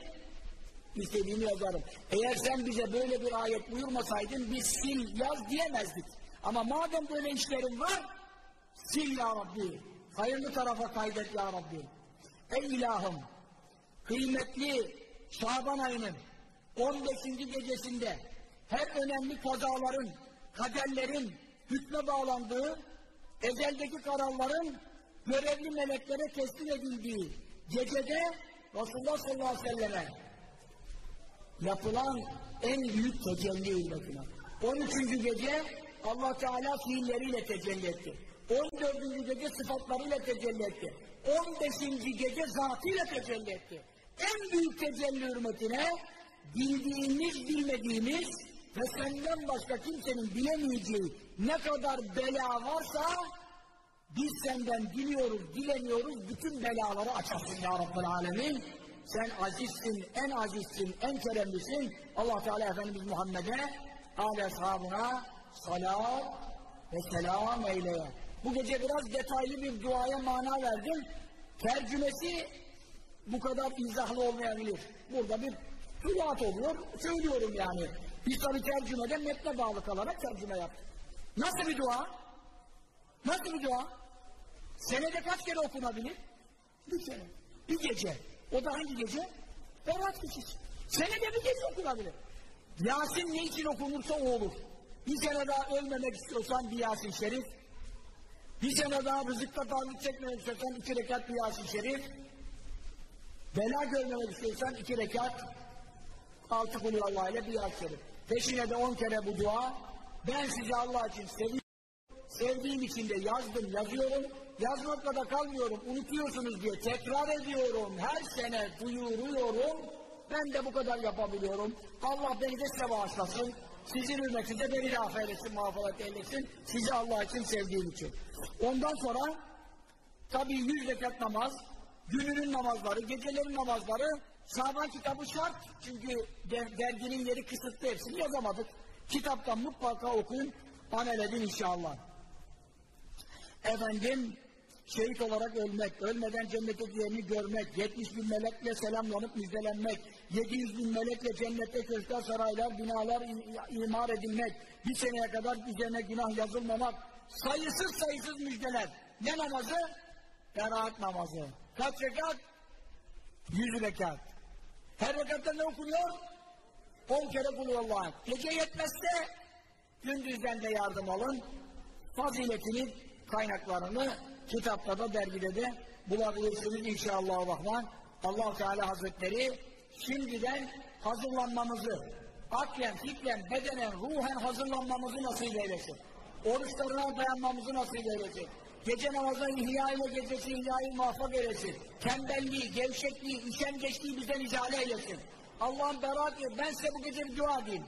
istediğimi yazarım. Eğer sen bize böyle bir ayet buyurmasaydın biz sil yaz diyemezdik. Ama madem böyle işlerin var, sil ya Rabbi. Hayırlı tarafa kaydet ya Rabbi. Ey ilahım, kıymetli Şaban ayının 15. gecesinde her önemli kazaların, kaderlerin hükme bağlandığı, ezeldeki kararların görevli meleklere teslim edildiği gecede Resulullah sallallahu aleyhi ve selleme yapılan en büyük tecelli hürmetine. 13. gece Allah Teala fiilleriyle tecelli etti. 14. gece sıfatlarıyla tecelli etti. 15. gece zatıyla tecelli etti. En büyük tecelli hürmetine bildiğimiz bilmediğimiz ve senden başka kimsenin bilemeyeceği ne kadar bela varsa biz senden diliyoruz, dileniyoruz, bütün belaları açarsın ya Rabbel Alemin. Sen azizsin, en azizsin, en keremlisin. Allah Teala Efendimiz Muhammed'e, âle ashabına salat ve selam eyleye. Bu gece biraz detaylı bir duaya mana verdim. Tercümesi bu kadar izahlı olmayabilir. Burada bir külat oluyor, söylüyorum yani. Biz tabi tercümede metne bağlı kalarak tercüme yaptık. Nasıl bir dua? Nasıl bir dua? Senede kaç kere okunabilir? Bir sene. Bir gece. O da hangi gece? Berat gecesi. Senede bir gece okunabilir. Yasin ne için okunursa o olur. Bir sene daha ölmemek istiyorsan bir Yasin Şerif. Bir sene daha rızıkta darlık çekmemek istiyorsan iki rekat bir Yasin Şerif. Bela görmemek istiyorsan iki rekat altı kulü Allah ile bir Yasin Şerif. Peşine de on kere bu dua. Ben sizi Allah için seviyorum. Sevdiğim için de yazdım, yazıyorum. Yazmakla da kalmıyorum, unutuyorsunuz diye tekrar ediyorum. Her sene duyuruyorum. Ben de bu kadar yapabiliyorum. Allah beni de size bağışlasın. Sizin hürmetinde beni de affeylesin, mağfiret eylesin. Sizi Allah için sevdiğim için. Ondan sonra tabii yüz rekat namaz, gününün namazları, gecelerin namazları Şaban kitabı şart. Çünkü derginin yeri kısıtlı hepsini yazamadık. Kitaptan mutlaka okuyun, amel edin inşallah. Efendim, şehit olarak ölmek, ölmeden cennete yerini görmek, 70 bin melekle selamlanıp müjdelenmek, 700 bin melekle cennette köşkler, saraylar, binalar imar edilmek, bir seneye kadar üzerine günah yazılmamak, sayısız sayısız müjdeler. Ne namazı? Beraat namazı. Kaç rekat? Yüz rekat. Her rekatta ne okunuyor? On kere kuluyorlar. Gece yetmezse gündüzden de yardım alın. Faziletini, kaynaklarını kitapta da dergide de bulabilirsiniz inşallah rahman. allah Teala Hazretleri şimdiden hazırlanmamızı aklen, fikren, bedenen, ruhen hazırlanmamızı nasip eylesin. Oruçlarına dayanmamızı nasip eylesin. Gece namazına ihya ile gecesi ihyayı muvaffak eylesin. Tembelliği, gevşekliği, işengeçliği bizden izale eylesin. Allah'ın beraat ben size bu gece bir dua edeyim.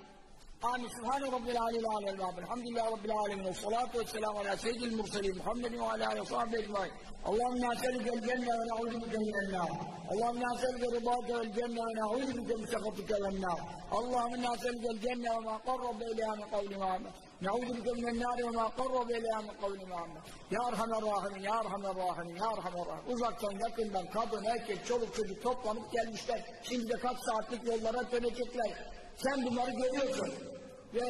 Amin. Subhane Rabbil Aleyhi ve Aleyhi ve Aleyhi. Elhamdülillahi Rabbil Alemin. Ve salatu ve selamu ala seyyidil mursalin. Muhammedin ve ala aleyhi ve sahibi ecmain. Allahümme el cenne ve na'udhu bike minen nâr. Allahümme nâselüke rıbâke vel cenne ve na'udhu bike misakatike vel nâr. Allahümme el ve mâ qarrabe ileyha min. Na'udhu bike minen nâr ve mâ qarrabe ileyha min kavli mâme. Ya Erhamer Rahimin, Ya Erhamer Rahimin, Ya Erhamer Rahimin. Uzaktan yakından kadın, erkek, çoluk çocuk toplanıp gelmişler. Şimdi de kaç saatlik yollara dönecekler. Sen bunları görüyorsun ve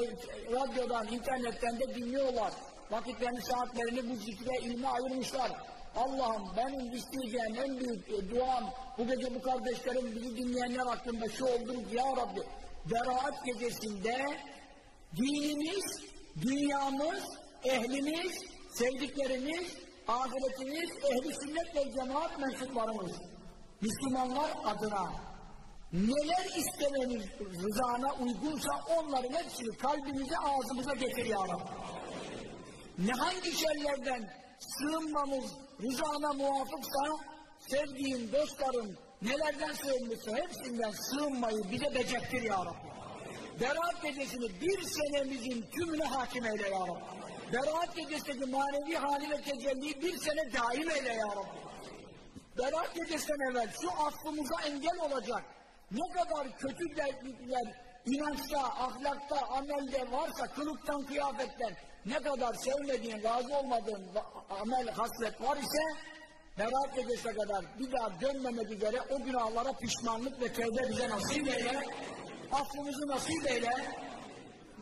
radyodan, internetten de dinliyorlar. Vakitlerini, saatlerini bu zikre, ilme ayırmışlar. Allah'ım benim isteyeceğim en büyük e, duam bu gece bu kardeşlerim bizi dinleyenler hakkında şu oldu ya Rabbi Berat gecesinde dinimiz, dünyamız, ehlimiz, sevdiklerimiz, ahiretimiz, ehli sünnet ve cemaat mensuplarımız Müslümanlar adına neler istememiz rızana uygunsa onların hepsini kalbimize ağzımıza getir ya Rabbi. Ne hangi şerlerden sığınmamız rızana muvafıksa sevdiğin dostların nelerden sığınmışsa hepsinden sığınmayı bize becertir ya Rabbi. Berat gecesini bir senemizin tümüne hakim eyle ya Rabbi. Berat gecesindeki manevi hali ve tecelliyi bir sene daim eyle ya Rabbi. Berat gecesinden evvel şu affımıza engel olacak ne kadar kötü dertlikler inançta, ahlakta, amelde varsa, kılıktan, kıyafetten ne kadar sevmediğin, razı olmadığın amel, haslet var ise Berat gecesine kadar bir daha dönmemek üzere o günahlara pişmanlık ve tevbe bize nasip eyle, affımızı nasip eyle,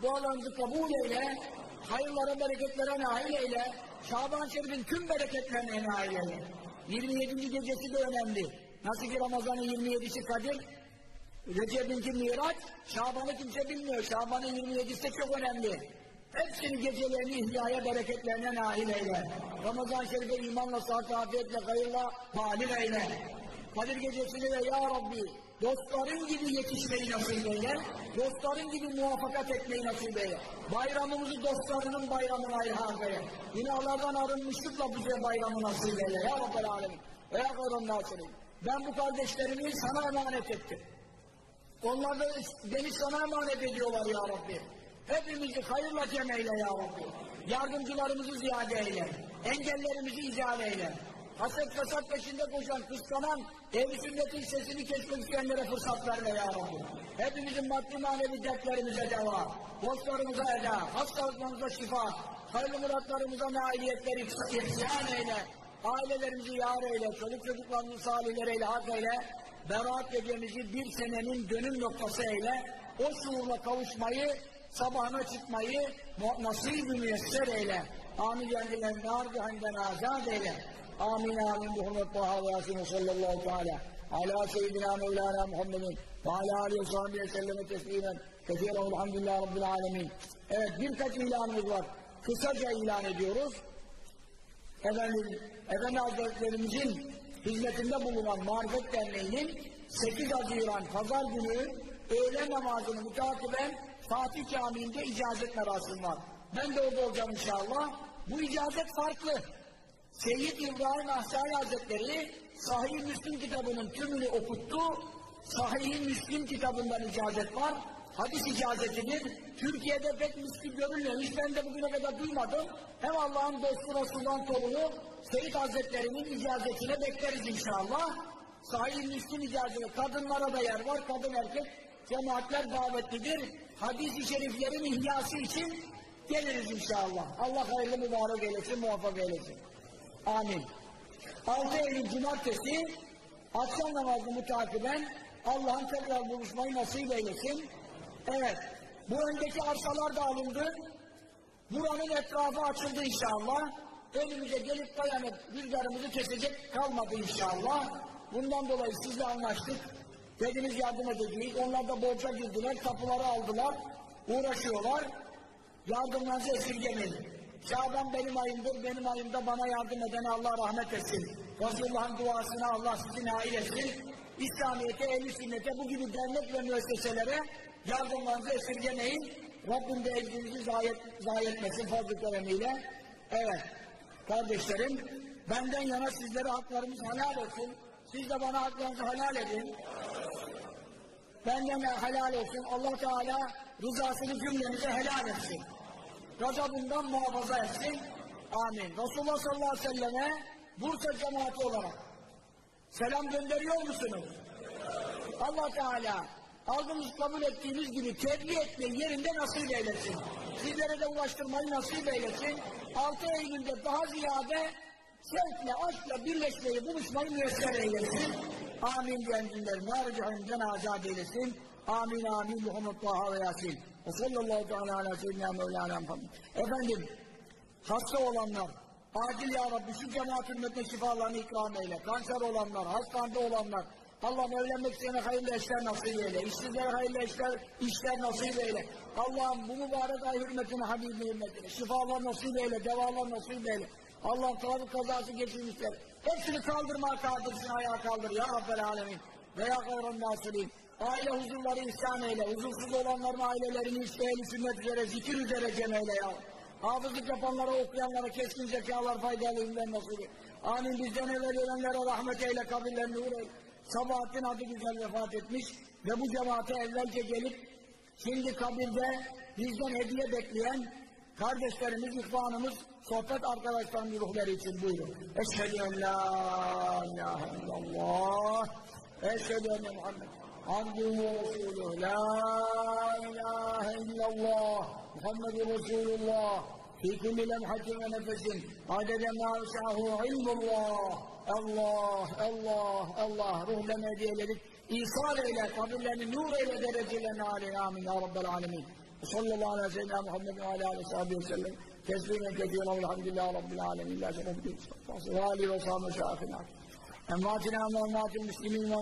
dualarımızı kabul eyle, hayırlara, bereketlere nail eyle, Şaban Şerif'in tüm bereketlerine nail eyle. 27. gecesi de önemli. Nasıl ki Ramazan'ın 27'si Kadir, Recep'inki Miraç, Şaban'ı kimse bilmiyor. Şaban'ın 27'si çok önemli. Hepsini gecelerini ihyaya, bereketlerine nail eyle. Ramazan-ı Şerif'e imanla, saat afiyetle, hayırla balik eyle. Kadir gecesini de Ya Rabbi dostların gibi yetişmeyi nasip eyle. Dostların gibi muvaffakat etmeyi nasip eyle. Bayramımızı dostlarının bayramına ilhak eyle. Günahlardan arınmışlıkla bize bayramı nasip eyle. Ya Rabbel Alemin. Ve ya Gayran Nasirin. Ben bu kardeşlerimi sana emanet ettim. Onlar da beni sana emanet ediyorlar ya Rabbi. Hepimizi hayırla cem eyle ya Rabbi. Yardımcılarımızı ziyade eyle. Engellerimizi izale eyle. Haset fesat peşinde koşan, kıskanan, ehl sünnetin sesini kesmek isteyenlere fırsat verme ya Rabbi. Hepimizin maddi manevi dertlerimize deva, borçlarımıza eda, hastalıklarımıza şifa, hayırlı muratlarımıza nailiyetleri ihsan eyle. Ailelerimizi yar eyle, çocuk çocuklarımızı salihler eyle, hak eyle. Berat gecemizi bir senenin dönüm noktası eyle. O şuurla kavuşmayı, sabahına çıkmayı nasip-i müyesser eyle. Amin kendilerini nar cehenden azad eyle. Bi hurmet Taha ve Yasin sallallahu teala. Ala seyyidina Mevlana Muhammedin ve ala aleyhi ve sahibi selleme teslimen. Kesiren elhamdülillah Rabbil alemin. Evet birkaç ilanımız var. Kısaca ilan ediyoruz. Efendim, Efendi Hazretlerimizin hizmetinde bulunan Marifet Derneği'nin 8 Haziran Pazar günü öğle namazını mütakiben Fatih Camii'nde icazet merasimi var. Ben de orada olacağım inşallah. Bu icazet farklı. Seyyid İbrahim Ahsani Hazretleri Sahih Müslim kitabının tümünü okuttu. Sahih Müslim kitabından icazet var. Hadis icazetidir. Türkiye'de pek müskül görülmemiş. Ben de bugüne kadar duymadım. Hem Allah'ın dostu Resulullah'ın torunu Seyyid Hazretleri'nin icazetine bekleriz inşallah. Sahih Müslim icazeti. Kadınlara da yer var. Kadın erkek cemaatler davetlidir. Hadis-i şeriflerin ihyası için geliriz inşallah. Allah hayırlı mübarek eylesin, muvaffak eylesin. Amin. 6 Eylül Cumartesi akşam namazını mutakiben Allah'ın tekrar buluşmayı nasip eylesin. Evet. Bu öndeki arsalar da alındı. Buranın etrafı açıldı inşallah. Önümüze gelip dayanıp rüzgarımızı kesecek kalmadı inşallah. Bundan dolayı sizle anlaştık. Dediniz yardım edeceğiz. Onlar da borca girdiler, kapıları aldılar. Uğraşıyorlar. Yardımlarınızı esirgemeyin. Şaban benim ayımdır, benim ayımda bana yardım edene Allah rahmet etsin. Resulullah'ın duasına Allah sizi nail etsin. İslamiyet'e, ehl sünnete, bu gibi dernek ve müesseselere yardımlarınızı esirgemeyin. Rabbim de ecrinizi zayi, zayi etmesin fazl-ı keremiyle. Evet, kardeşlerim, benden yana sizlere haklarımız helal olsun. Siz de bana haklarınızı helal edin. Benden helal olsun. Allah Teala rızasını cümlemize helal etsin. Gazabından muhafaza etsin. Amin. Resulullah sallallahu aleyhi ve selleme Bursa cemaati olarak selam gönderiyor musunuz? Allah Teala aldığımız kabul ettiğimiz gibi tebliğ etmeyi yerinde nasip eylesin. Sizlere de ulaştırmayı nasip eylesin. 6 Eylül'de daha ziyade sevkle, aşkla birleşmeyi, buluşmayı müyesser eylesin. Amin diyen. Nar cehennemden azad eylesin. Amin amin. Muhammed Taha ve Yasin. Ve sallallahu teala ala seyyidina. Efendim, hasta olanlar, Acil ya Rabbi şu cemaat ümmetine şifalarını ikram eyle. Kanser olanlar, hastanede olanlar, Allah'ım evlenmek isteyene hayırlı eşler nasip eyle. İşsizlere hayırlı eşler, işler nasip eyle. Allah'ım bu mübarek ay hürmetine, Habibi hürmetine, şifalar nasip eyle, devalar nasip eyle. Allah'ım trafik kazası geçirmişler. Hepsini kaldırmaya kadirsin, ayağa kaldır ya Rabbel Alemin. Ve ya gayran nasirin. Aile huzurları ihsan eyle. Huzursuz olanların ailelerini işte ehli sünnet üzere, zikir üzere cem ya. Hafızlık yapanlara, okuyanlara keskin zekalar faydalı ümden nasip et. Amin. Bizden evvel ölenlere rahmet eyle, kabirlerini nur eyle. Sabahattin adı güzel vefat etmiş ve bu cemaate evvelce gelip şimdi kabirde bizden hediye bekleyen kardeşlerimiz, ihvanımız, sohbet arkadaşlarımız ruhları için buyurun. Eşhedü en la ilahe illallah Eşhedü enne Muhammed abduhu ve resuluhu la ilahe illallah. Muhammedu Resulullah. Fi kulli lemhatin ve nefesin. Adede ma şahu ilmullah Allah, Allah, Allah ruhlarına hediyeleri İsal eyle, kabirlerini nur eyle derecelerini aleyh amin ya Rabbel alemin. Sallallahu aleyhi ve sellem Muhammed ve aleyhi ve sahibi ve sellem. Teslimen kediyen velhamdülillah Rabbil alemin. La şerefdin. Ve aleyhi ve sahibi ve şahına. Emvatina ve emvatil müslimin ve